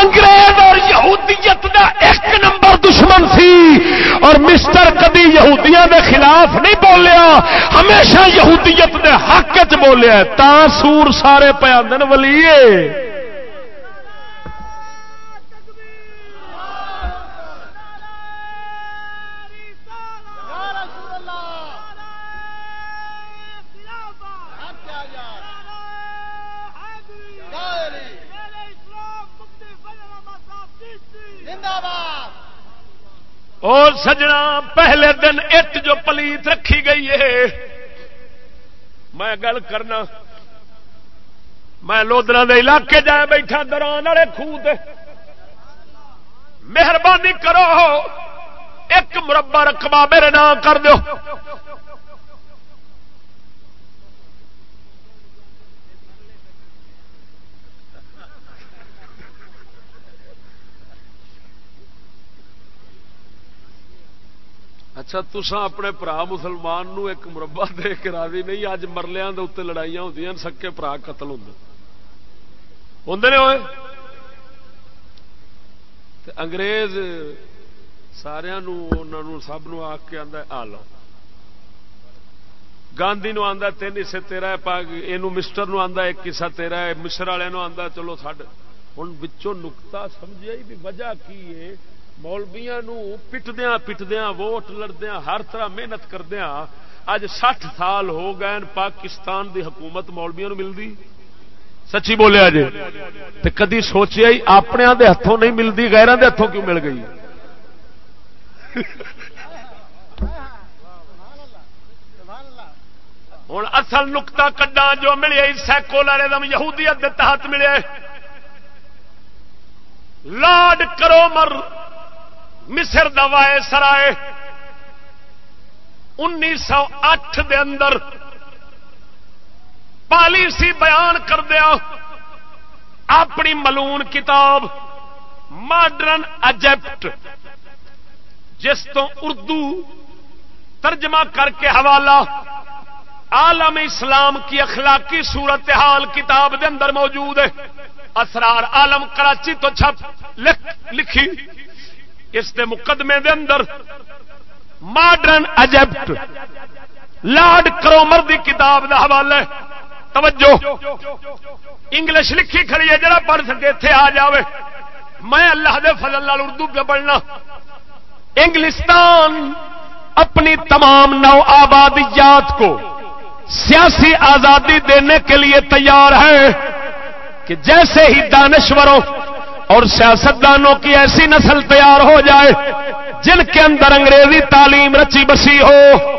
انگریز اور یہودیت دا ایک نمبر دشمن سی اور مسٹر کدی یہودیاں دے خلاف نہیں بولیا، ہمیشہ یہودیت دے حق چ بولیا تا سور سارے پیادن ولیے اور سجنا پہلے دن اٹ جو پلیت رکھی گئی ہے۔ میں گل کرنا۔ میں لودرا دے علاقے جا بیٹھا دران والے خوہ مہربانی کرو۔ ایک مربع رقبہ میرے نام کر دو اچھا تسا اپنے برا مسلمان نو ایک مربع دے کے راضی نہیں اج مرلیاں دے اتنے لڑائیاں ہوندیاں سکے برا قتل ہوں ہوں نے ہوئے انگریز سارا سب نو آ کے آدھا آ لو۔ گاندھی نو آدھا تین حصے تیرا یہ مسٹر نو آدھا ایک حصہ تیرا ہے، مصر والے آدھا چلو سڈ ہوں بچوں نکتا سمجھا بھی، وجہ کی ہے؟ مولبیا پٹدیا پٹدیا ووٹ لڑدیا ہر طرح محنت کردیا اج سٹھ سال ہو گئے پاکستان دی حکومت مولبیا ملتی سچی بولیا جی کدی سوچیا ہی اپنے دے ہاتھوں نہیں ملتی گیران دے ہاتھوں کیوں مل گئی؟ ہوں اصل نکتا کڈا جو ملے سیکولرزم یہودیت کے تحت ملے لاڈ کرو مر مصر دوائے سرائے۔ انیس سو اٹھ دے اندر پالیسی بیان کر دیا اپنی ملون کتاب ماڈرن اجپٹ جس تو اردو ترجمہ کر کے حوالہ عالم اسلام کی اخلاقی صورتحال کتاب دے اندر موجود ہے۔ اسرار عالم کراچی تو چھپ لکھی۔ اس دے مقدمے دے اندر ماڈرن اجپٹ لارڈ کرومر دی کتاب دا حوالہ توجہ انگلش لکھی کھڑی ہے، جڑا پڑھ سکے اتنے آ جاوے۔ میں اللہ دے فضل لال اردو پہ پڑھنا۔ انگلستان اپنی تمام نو آبادیات کو سیاسی آزادی دینے کے لیے تیار ہے کہ جیسے ہی دانشوروں اور سیاستدانوں کی ایسی نسل تیار ہو جائے جن کے اندر انگریزی تعلیم رچی بسی ہو۔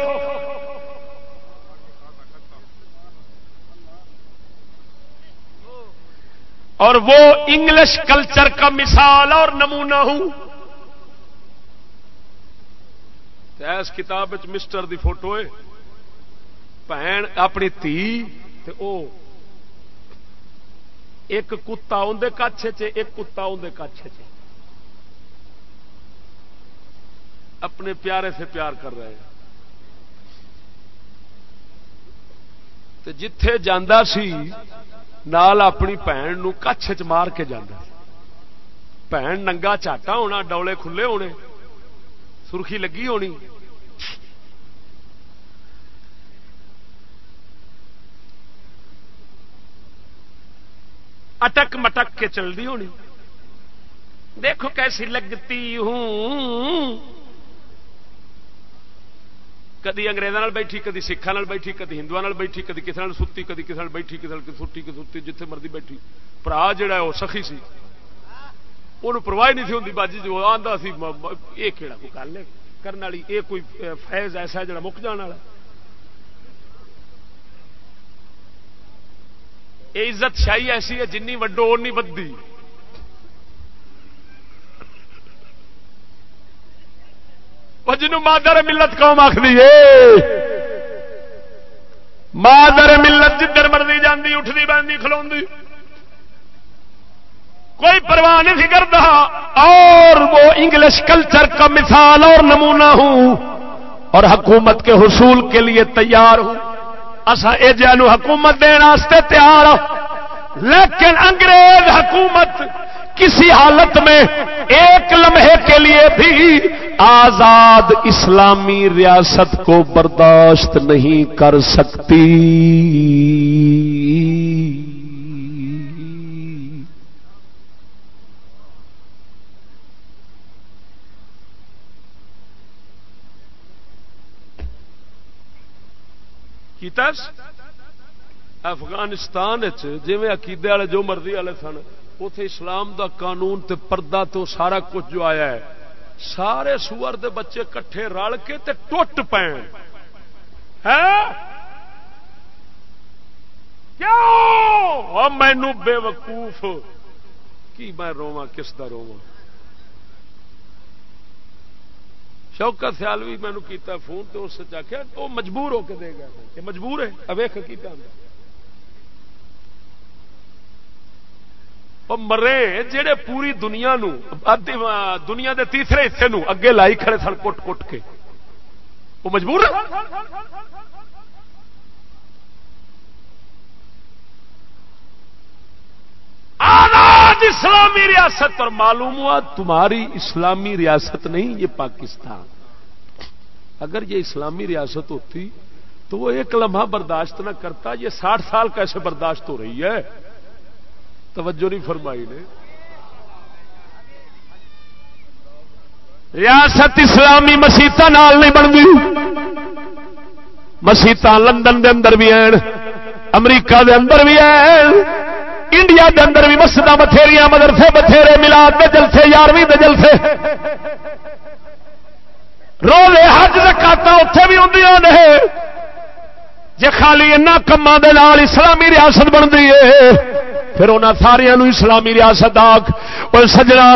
اور وہ انگلش کلچر کا مثال اور نمونہ ہوں۔ اس کتاب مسٹر دی فوٹو ہے۔ بھن اپنی تھی او ایک کتا اندر کچھ ایک کتا اندر کچھ اپنے پیارے سے پیار کر رہے ہیں۔ جتھے جانا سی، نال اپنی بھن کچھ چ مار کے جانا بھن ننگا چاٹا ہونا، ڈولے کھلے ہونے۔ سرخی لگی ہونی۔ اٹک مٹک کے چل چلتی ہونی دیکھو کیسی لگتی ہوں۔ کدی اگریزوں بیٹھی، کدی سکھان بیٹھی، کدی ہندو بیٹھی، کدی کسی ستی، کدی کسی بیٹھی کسی سٹی ستی جتنے مرضی بیٹھی۔ برا جا وہ سخی سی۔ وہ پرواہ نہیں تھی ہوں باجی جو آتا سی یہ کہڑا کوئی گل ہے؟ کرنے والی یہ کوئی فیض ایسا جڑا مک جان والا یہ عزت شاہی ایسی ہے جنی وڈو اونی ودی جنوں مادر ملت قوم آخری مادر ملت جدھر مرضی جاندی اٹھتی بہنی کھلو کوئی پرواہ نہیں کرتا اور وہ انگلش کلچر کا مثال اور نمونہ ہوں۔ اور حکومت کے حصول کے لیے تیار ہوں۔ اصا حکومت دینے تیار لیکن انگریز حکومت کسی حالت میں ایک لمحے کے لیے بھی آزاد اسلامی ریاست کو برداشت نہیں کر سکتی۔ افغانستان جی عقیدے والے جو مرضی والے سن اتے اسلام دا قانون تے پردہ تو سارا کچھ جو آیا ہے، سارے سور دے بچے کٹھے رل کے تے ٹوٹ پے مینو بے وقوف۔ کی میں رواں کس کا رواں شوکت سیالوی مینو کیتا فون تو اس آخیا وہ مجبور ہو کے دے گا یہ مجبور ہے۔ اویخ کیتا مرے جڑے پوری دنیا نو دنیا دے تیسرے حصے نو اگے لائی کھڑے سن کٹ کٹ کے۔ وہ مجبور ہے؟ اسلامی ریاست پر معلوم ہوا تمہاری اسلامی ریاست نہیں، یہ پاکستان۔ اگر یہ اسلامی ریاست ہوتی تو وہ ایک لمحہ برداشت نہ کرتا، یہ ساٹھ سال کیسے برداشت ہو رہی ہے۔ توجہ نہیں فرمائی نے۔ ریاست اسلامی مسیت نال نہیں بنتی۔ مسیت لندن دے اندر بھی ہیں، امریکہ دے اندر بھی ہیں۔ انڈیا دے اندر بھی مسجد بتھیری مدرسے بتھیرے ملاد دے جلسے، یارویں دے جلسے۔ روزے حج رکاتا اتے بھی ہوں جی خالی ان کما اسلامی ریاست بنتی ہے پھر انہوں سارا اسلامی ریاست آگ اور سجنا،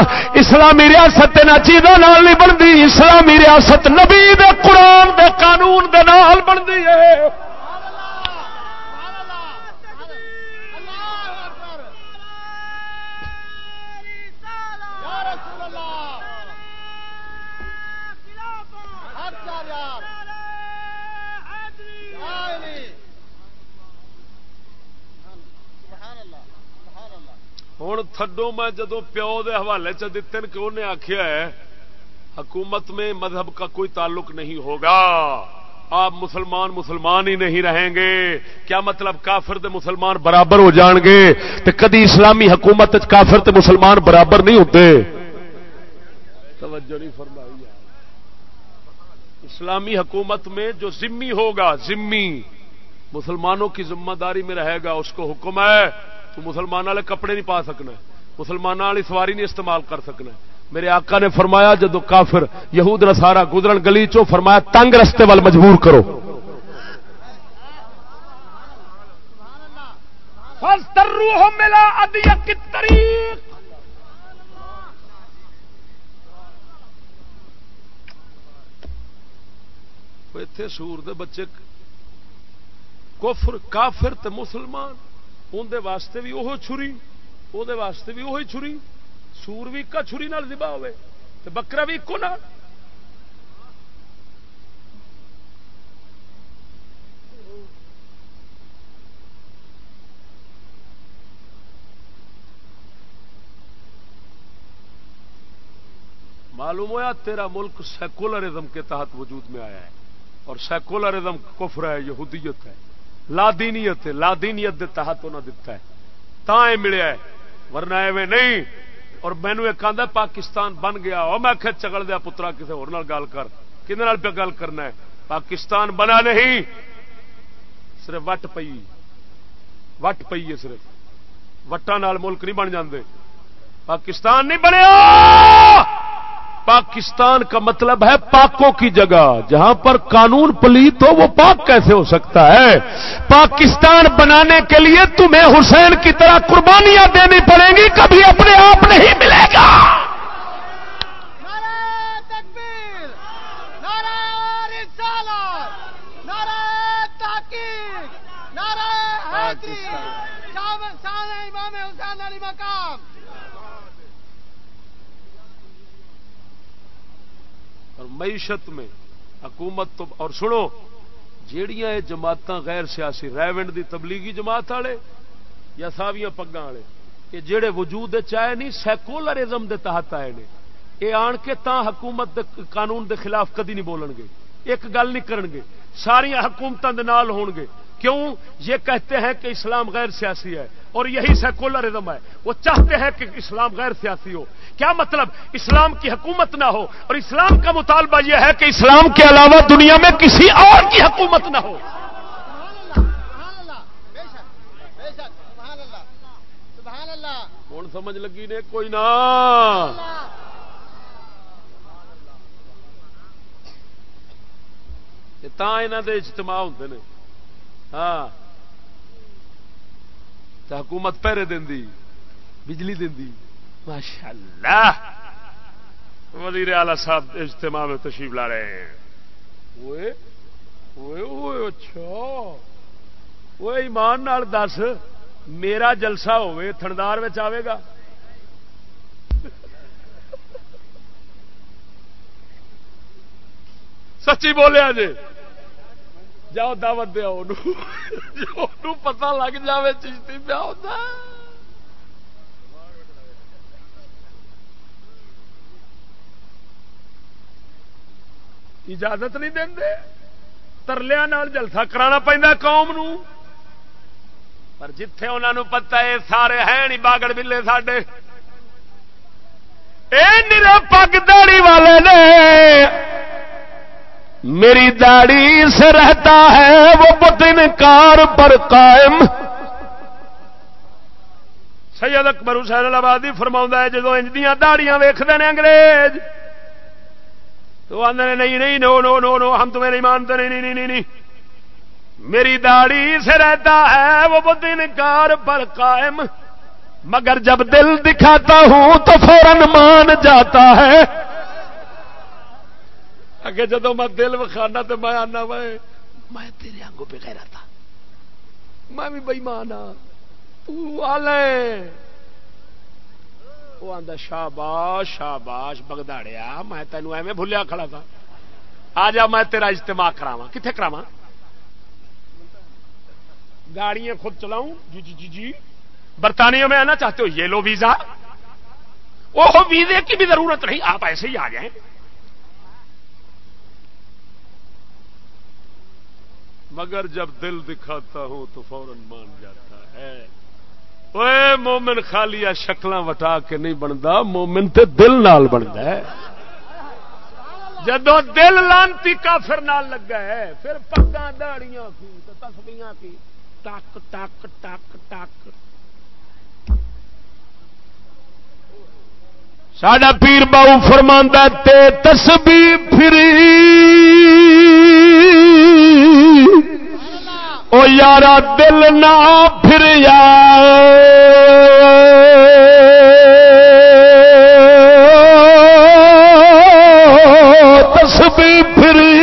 اسلامی ریاست ان چیزوں نہیں بنتی، اسلامی ریاست نبی دے قرآن دے قانون دے نال بنتی ہے ہوں تھڈو میں جدو پیو دے حوالے چ دیتے کہ انہیں آخیا ہے حکومت میں مذہب کا کوئی تعلق نہیں ہوگا آپ مسلمان مسلمان ہی نہیں رہیں گے کیا مطلب کافر دے مسلمان برابر ہو جان گے تو کدی اسلامی حکومت کافر تے مسلمان برابر نہیں ہوتے توجہ نہیں فرمائی اسلامی حکومت میں جو ذمی ہوگا ذمی مسلمانوں کی ذمہ داری میں رہے گا اس کو حکم ہے تو مسلمان والے کپڑے نہیں پا سکنا مسلمان والی سواری نہیں استعمال کر سکنا میرے آقا نے فرمایا جدو کافر یہود نسارا گزرن گلی چو فرمایا تنگ رستے وال مجبور کرو۔ اتے سور دے بچے کفر کافر تے مسلمان۔ اندر واسطے بھی وہ چھری وہ واسطے بھی وہی چھری۔ سور بھی ایک چھری نال دبا ہوئے، تے بکرا بھی ایکو نال۔ معلوم ہوا تیرا ملک سیکولرزم کے تحت وجود میں آیا ہے، اور سیکولرزم کفر ہے، یہودیت ہے۔ لادینیت لادینیت دے تحت انہیں دتا ہے۔ تا ملیا ہے، ورنہ ایویں نہیں۔ اور مینو ایک آدھا پاکستان بن گیا۔ اور میں کہ چگل دیا پترا کسی ہو گل کر۔ کھے پہ گل کرنا ہے؟ پاکستان بنا نہیں۔ صرف وٹ پی وٹ پی ہے صرف۔ وٹان ملک نہیں بن جاندے۔ پاکستان نہیں بنیا! پاکستان کا مطلب ہے پاکوں کی جگہ۔ جہاں پر قانون پلیت ہو، وہ پاک کیسے ہو سکتا ہے؟ پاکستان بنانے کے لیے تمہیں حسین کی طرح قربانیاں دینی پڑیں گی، کبھی اپنے آپ نہیں ملے گا۔ مقام اور معیشت میں حکومت تو اور سنو، جیڑیاں یہ جماعت غیر سیاسی، ریونڈ دی تبلیغی جماعت والے یا ساویاں پگا والے یہ جڑے وجود چاہے نہیں، سیکولرزم دے تحت آئے نے۔ یہ آن کے تا حکومت دے قانون دے خلاف کدی نہیں بولن گے، ایک گل نہیں کرن گے۔ ساریا حکومتوں کے نال ہون گے۔ کیوں؟ یہ کہتے ہیں کہ اسلام غیر سیاسی ہے اور یہی سیکولرزم ہے۔ وہ چاہتے ہیں کہ اسلام غیر سیاسی ہو۔ کیا مطلب؟ اسلام کی حکومت نہ ہو اور اسلام کا مطالبہ یہ ہے کہ اسلام کے علاوہ دنیا میں کسی اور کی حکومت نہ ہو۔ کون سمجھ لگی نے؟ کوئی نہ۔ اجتماع ہوتے ہیں ہاں۔ حکومت پہرے دینی بجلی دینی۔ ماشاء اللہ وزیر اعلی صاحب اجتماع میں تشریف لا رہے ہیں۔ اچھا۔ وہ ایمان نال دس میرا جلسہ ہوے تھندار آئے گا۔ سچی بولیا جی جاؤ دعوت دیا پتا لگ جائے چیشتی پیا ہوتا اجازت نہیں دے ترلیا جلسہ کرا پہ قوم نو۔ پر جتھے انہوں پتا ہے، سارے ہیں نہیں باگڑ بلے ساڈے۔ پگ داڑی والے نے۔ میری داڑی سے رہتا ہے وہ بدن کار پر قائم۔ سید اکبر حسین آبادی فرما ہے، جدو انجدیاں داڑیاں ویختے ہیں انگریز، تو آدھے نہیں نہیں، نو نو نو نو، ہم تمہیں نہیں مانتے، نہیں نہیں نہیں نہیں میری داڑھی سے رہتا ہے وہ بدن کار پر قائم۔ مگر جب دل دکھاتا ہوں تو فوراً مان جاتا ہے۔ اگے جدو میں دل وکھانا تو میں آنا میں میں تیرے آنگوں پہ کہہ تھا میں بھی بئی مانا وہ آدھا شاباش شاباش بگداڑیا میں تینوں ایویں بھولیا کھڑا تھا۔ آ جا، میں تیرا اجتماع کراوا کتنے کراوا گاڑیاں خود چلاؤں۔ جی جی جی جی۔ برطانیہ میں آنا چاہتے ہو؟ یہ لو ویزا۔ وہ ویزے کی بھی ضرورت نہیں، آپ ایسے ہی آ جائیں۔ مگر جب دل دکھاتا ہوں تو فوراً مان جاتا ہے۔ مومن خالی شکل وٹا کے نہیں بنتا مومن تے دل نال بنتا ہے۔ جدو دل لانتی کافر نال لگا ہے، پھر پگا داڑیاں کی تسبیاں کی۔ ٹک ٹک ٹک ٹک ساڈا پیر باؤ فرماندہ تے تسبی پھری۔ او یارا دل نہ پھر تسبی پھری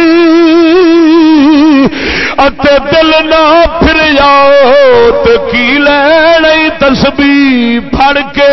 نہ پھر جاؤ تو کی لین تسبی پھڑ کے؟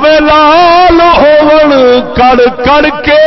بھاوے لال ہوڑ کڑ کے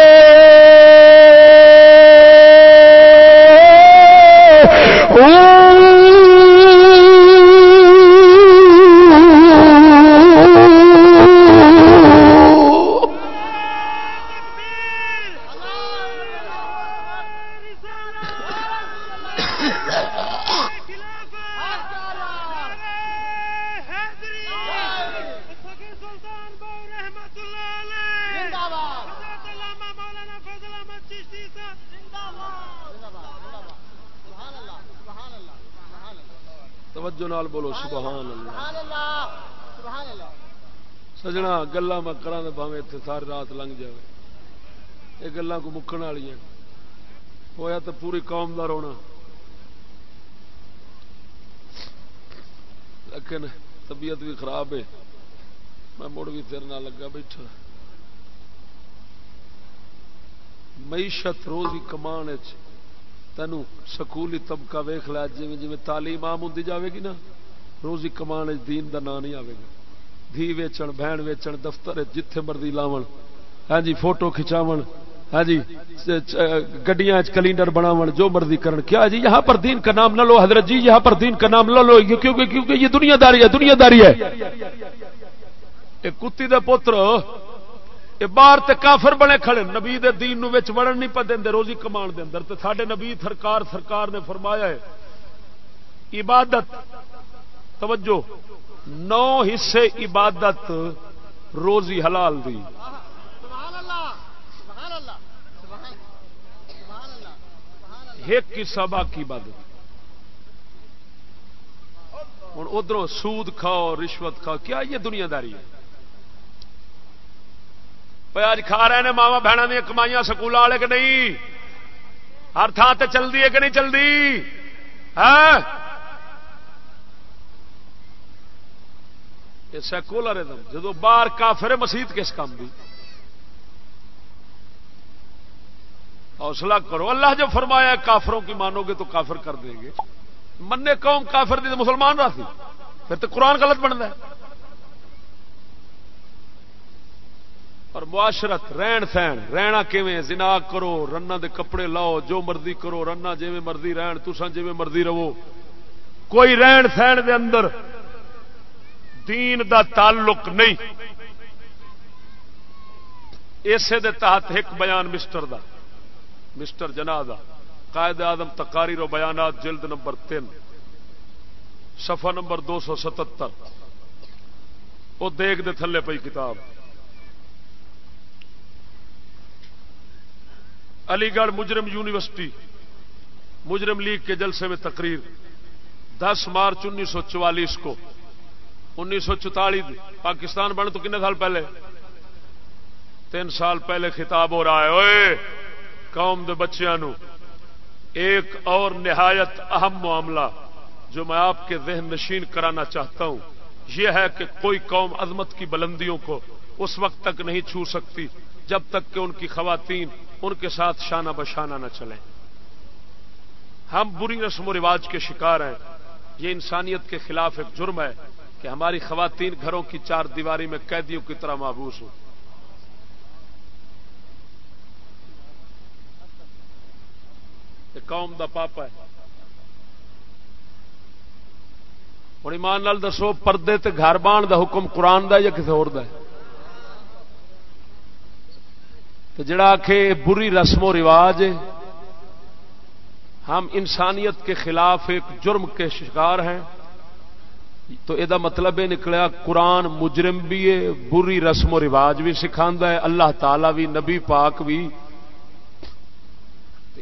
کڑ کے گلا میں کرا پاوے اتنے ساری رات لنگ جائے یہ گلوں کو مکن والی ہوا تو پوری قوم کا رونا۔ لیکن طبیعت بھی خراب ہے۔ میں مڑ بھی تیرے نہ لگا بیٹھا۔ معیشت روزی کمان تینوں سکولی طبقہ ویخ لیا جی جی تعلیم آم ہوں جاوے گی نا؟ روزی کمان دین دا نام نہیں آئے گا۔ دھی ویچن، بہن ویچن، دفتر جتھے مرضی لاو ہاں جی فوٹو کھچاو ہاں جی گڈیاں کلینڈر بناو جو مرضی کرن۔ کیا جی یہاں پر دین کا نام نہ لو حضرت جی یہاں پر دین کا نام نہ لو۔ کیونکہ کیونکہ یہ دنیا داری ہے دنیا داری ہے کتی دے پتر باہر تے کافر بنے کھڑے۔ نبی دے دین نو وچ وڑن نہیں پہ دے روزی کمان دے اندر۔ تے ساڈے نبی سرکار سرکار نے فرمایا ہے، عبادت توجہ نو حصے عبادت روزی حلال دی۔ ایک حصہ باقی عبادت۔ ہوں ادھر سود کھاؤ رشوت کھاؤ کیا یہ دنیا داری ہے اج کھا رہے ہیں ماوا بہنوں دیا کمائیاں سکول والے کہ نہیں؟ ہر تھان سے چلتی ہے کہ نہیں چلتی ہے سیکولرزم جدو باہر کافر مسیت کس کام دی؟ حوصلہ کرو۔ اللہ جو فرمایا کافروں کی مانو گے تو کافر کر دیں گے۔ منے قوم کافر دی تو مسلمان رہتی پھر تو قرآن غلط بنتا ہے۔ اور معاشرت، رہن سہن۔ رہنا کیویں؟ زنا کرو رنا دے کپڑے لاؤ، جو مرضی کرو۔ رنا جی مرضی رہن تسان جی مرضی رہو۔ کوئی رہن سہن دے اندر دین دا تعلق نہیں۔ اسے دے تحت ایک بیان مسٹر دا۔ مسٹر جنا دا۔ قائد آدم تقاری رو بیانات جلد نمبر تین۔ صفحہ نمبر دو سو ستر وہ دیکھ دے تھلے پئی کتاب۔ علی گڑھ مجرم یونیورسٹی۔ مجرم لیگ کے جلسے میں تقریر۔ دس مارچ انیس سو چوالیس کو۔ انیس سو چوتالی پاکستان بنے تو کنے سال پہلے؟ تین سال پہلے خطاب ہو رہا ہے۔ اوے قوم دے بچیاں نو۔ ایک اور نہایت اہم معاملہ جو میں آپ کے ذہن نشین کرانا چاہتا ہوں، یہ ہے کہ کوئی قوم عظمت کی بلندیوں کو اس وقت تک نہیں چھو سکتی جب تک کہ ان کی خواتین ان کے ساتھ شانہ بشانہ نہ چلیں۔ ہم بری رسم و رواج کے شکار ہیں۔ یہ انسانیت کے خلاف ایک جرم ہے۔ کہ ہماری خواتین گھروں کی چار دیواری میں قیدیوں کی طرح محبوس ہوں۔ قوم دا پاپا ہے۔ ہوں ایمان نال دسو، پردے تے گھر بان دا حکم قرآن دا یا کسی اور تو جڑا آ بری رسم و رواج ہے۔ ہم انسانیت کے خلاف ایک جرم کے شکار ہیں۔ تو یہ مطلب یہ نکلیا، قرآن مجرم بھی ہے بری رسم و رواج بھی سکھا ہے اللہ تعالی بھی، نبی پاک بھی۔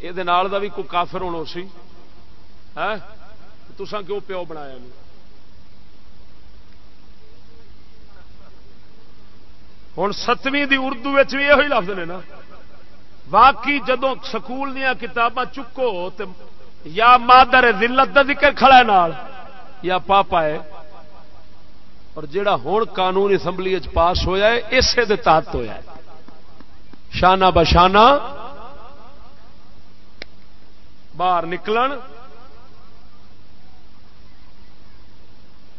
یہ بھی کوئی کافر ہونا سی؟ ہاں؟ تسا کیوں پیو بنایا ہوں ستویں دی اردو بھی یہ لفظ نے نا۔ واقعی جدو سکول دیا کتاباں چکو تو یا مادر دلت کا ذکر کھڑا ہے نال۔ یا پاپا ہے، اور جڑا ہوں قانون اسمبلی پاس ہویا ہے، اسے دے تحت ہویا ہے۔ شانہ بشانہ باہر نکلن۔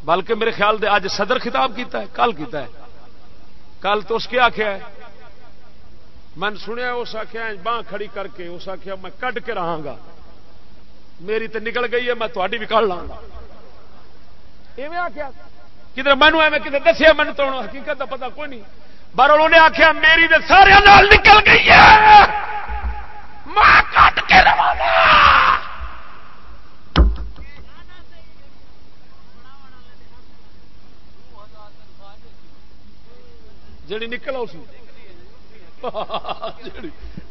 بلکہ میرے خیال دے اج صدر خطاب کیتا ہے، کل کیتا ہے۔ کل تو اس کے آخیا ہے۔ میں سنیا اس آخیا باہ کھڑی کر کے، اس آخیا میں کٹ کے رہا گا۔ میری تو نکل گئی ہے، میں تھوڑی بھی کھڑ لاگا آخیا کدھر مینو ایویں کتنے دسیا من تو حقیقت کا پتا کوئی نہیں۔ بار انہوں نے آخیا میری تو سارے نال نکل گئی ہے۔ میں کٹ کے جڑی نکل اس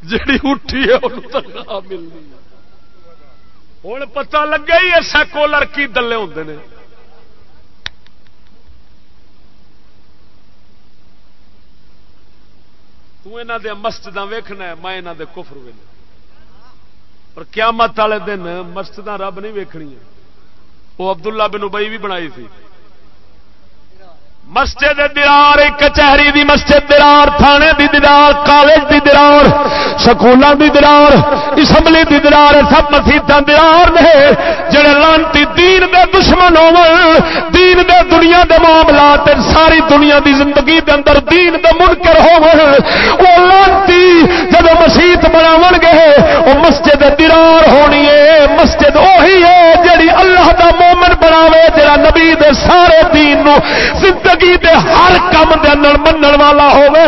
جڑی اٹھی ہے تنخواہ ملنی۔ ہوں پتا لگا ہی ایسا کولر کی دلے ہوتے تنا دے مسجد ویخنا میں یہاں دے کفر ویل اور قیامت والے دن مسجد رب نہیں ویکنی وہ عبداللہ بن ابئی بھی بنائی تھی۔ مسجد درار کچہری دی مسجد درار، تھانے دی درار، کالج دی درار، سکولوں دی درار، اسمبلی دی درار، سب مسیح درار نے جڑے لانتی دین دے دشمن ہو دین دے دنیا دے معاملات ساری دنیا دی زندگی دے اندر دین دے منکر ہو لانتی جب مسیت بناو گے وہ مسجد درار ہونی ہے، مسجد وہی ہے جڑی اللہ دا مومن بناوے جڑا نبی دے سارے دین نو زندگی دے ہر کام دے اندر منن والا ہوے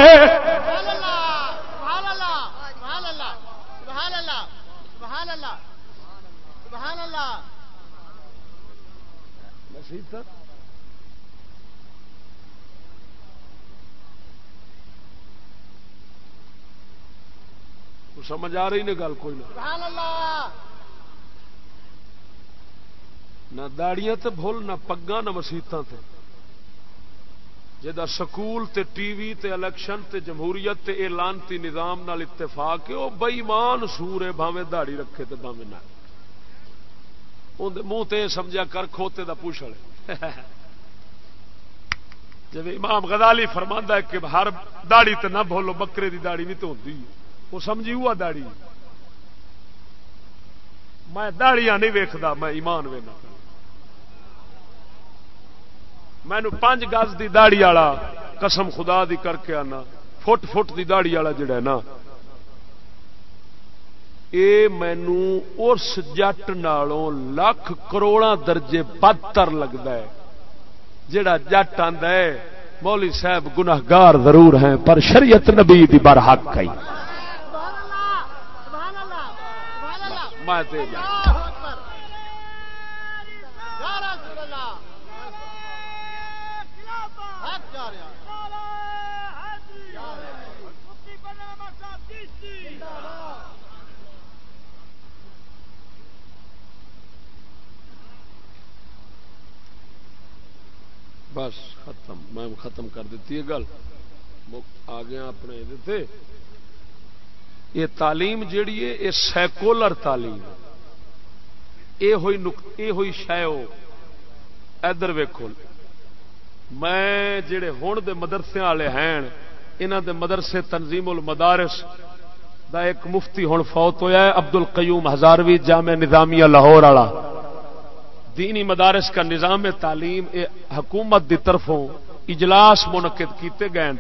سمجھ آ رہی نے گل کوئی نہ۔ نہ داڑیاں تے بھول، نہ پگا نہ مسیطا تے۔ جا سکول تے ٹی وی تے الیکشن تے جمہوریت تے اعلانتی نظام نال اتفاق ہے وہ بئیمان سور ہے بھاوے دہڑی رکھے تے بھاوے نہ۔ منہ تے سمجھا کر، کھوتے دا پوچھ جب امام غزالی فرماندا ہے کہ ہر داڑی تے نہ بولو بکرے دی داڑی بھی تو ہوتی وہ سمجھی ہوا داڑی میں داڑیاں نہیں ویکھدا، میں ایمان وینا۔ مینو پانچ گز کی دہڑی والا قسم خدا دی کر کے آنا۔ فٹ فٹ کی دہڑی والا جڑا نا۔ یہ مینو اس جٹ نالوں لکھ کروڑا درجے بدتر لگتا ہے۔ جڑا جٹ آد مولی صاحب گناہگار ضرور ہیں پر شریعت نبی دی بر حق آئی میں بس ختم۔ میں ختم کر دیتی ہے گل۔ آ گیا اپنے دیتے یہ تعلیم جیڑی ہے، یہ سیکولر تعلیم یہ ہوئی یہ ہوئی شاو ادھر ویکو میں جڑے ہون دے مدرسے والے ہیں انہوں دے مدرسے تنظیم المدارس دا ایک مفتی ہوں فوت ہویا ہے ابدل قیوم ہزاروی جامع نظامیہ لاہور والا۔ دینی مدارس کا نظام تعلیم حکومت دی طرفوں اجلاس منعقد کیتے گئے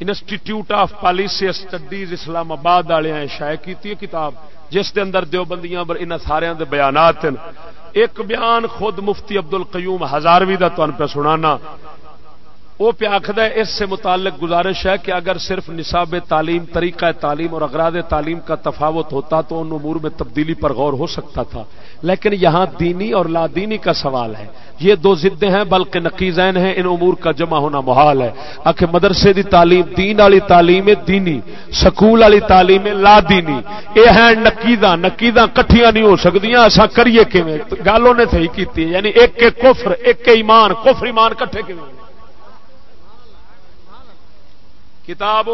institute of policy studies Islamabad والے شائع کی کتاب۔ جس دے اندر دیوبندیاں پر ان سارے دے بیانات ہیں۔ ایک بیان خود مفتی ابدل قیوم ہزاروی کا تمہیں پہ سنانا۔ وہ پہ آخد اس سے متعلق گزارش ہے کہ اگر صرف نصاب تعلیم، طریقہ تعلیم اور اغراض تعلیم کا تفاوت ہوتا تو ان امور میں تبدیلی پر غور ہو سکتا تھا۔ لیکن یہاں دینی اور لادینی کا سوال ہے۔ یہ دو ضدیں ہیں، بلکہ نقیزین ہیں، ان امور کا جمع ہونا محال ہے۔ آخر مدرسے دی تعلیم، دین والی تعلیم دینی۔ سکول والی تعلیم لا دینی یہ ہے نقیدہ نقیدہ کٹھیاں نہیں ہو سکتی ایسا کریے گالوں نے صحیح کی یعنی ایک کے کفر، ایک کے ایمان، کفر ایمان کٹھے کیون کتاب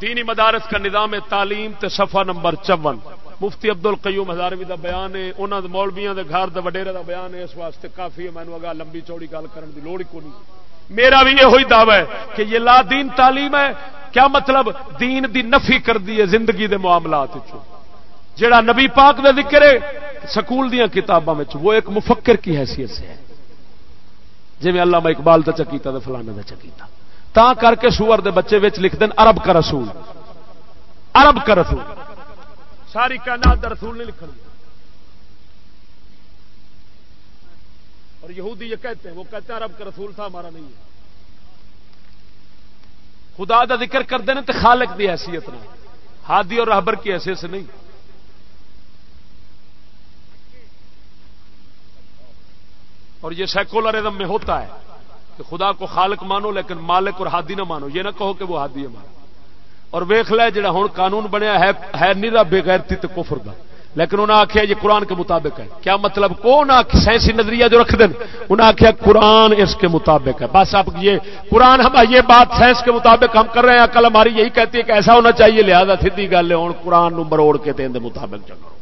دینی مدارس کا نظام تعلیم تے صفحہ نمبر چون۔ مفتی ابد ال قیوم ہزاروی کا بیان ہے انہوں نے مولبیا کے گھر وڈیرے کا بیان ہے، اس واسطے کافی ہے مینو اگا لمبی چوڑی گل کرنے کی لوڑ کو نہیں میرا بھی یہ دعوی ہے کہ یہ لا دین تعلیم ہے۔ کیا مطلب؟ دین دی نفی کر دی ہے زندگی دے معاملات جڑا نبی پاک دے ذکر ہے، سکول دیا کتابوں میں وہ ایک مفکر کی حیثیت سے ہے۔ جی میں اللہ اقبال کا چکیتا فلانے کا چکیتا۔ تا کر کے سور دے بچے وچ لکھ دین، عرب کا رسول۔ عرب کا رسول۔ ساری کائنات دا رسول نہیں لکھ اور یہودی یہ کہتے ہیں، وہ کہتے ہیں عرب کا رسول تھا، ہمارا نہیں ہے۔ خدا دا ذکر کرتے ہیں تو خالق دی حیثیت نہ ہادی اور رہبر کی حیثیت سے نہیں۔ اور یہ سیکولرزم میں ہوتا ہے۔ کہ خدا کو خالق مانو لیکن مالک اور ہادی نہ مانو، یہ نہ کہو کہ وہ ہادی ہے اور ویخ لے، جڑا ہوں قانون بنیا ہے نیرا بےغیرتی تو کفر دا۔ لیکن انہیں آخیا یہ قرآن کے مطابق ہے۔ کیا مطلب؟ کون سائنسی نظریہ جو رکھ دیں انہیں آخیا قرآن اس کے مطابق ہے۔ بس آپ یہ قرآن ہم یہ بات سائنس کے مطابق ہم کر رہے ہیں کل ہماری یہی کہتی ہے کہ ایسا ہونا چاہیے، لہذا سیدھی گل ہے ہوں قرآن مروڑ کے دے مطابق چلو۔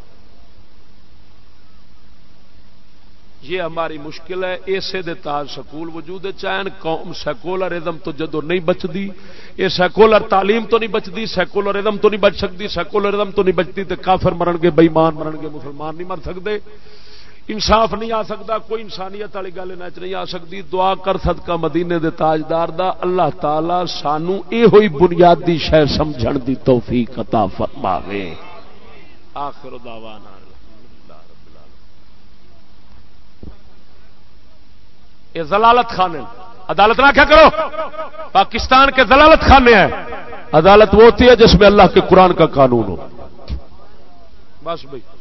یہ ہماری مشکل ہے اسے دے تاج سکول وجود چین قوم سیکولرزم تو جدو نہیں بچتی یہ سیکولر تعلیم تو نہیں بچتی سیکولرزم تو نہیں بچ سکتی سیکولرزم تو نہیں بچتی تو کافر مرن گے بئیمان مرن گے، مسلمان نہیں مر سکتے۔ انصاف نہیں آ سکتا، کوئی انسانیت والی گل نچ نہیں آ سکتی۔ دعا کر صدقہ مدینے دے تاجدار دا، اللہ تعالی سانو یہ ہوئی بنیادی شہ سمجھن دی توفیق عطا فرماوے۔ آخر دعوانا یہ زلالت خانے عدالت نہ کیا کرو۔ پاکستان کے زلالت خانے ہیں۔ عدالت وہ ہوتی ہے جس میں اللہ کے قرآن کا قانون ہو۔ بس بھائی۔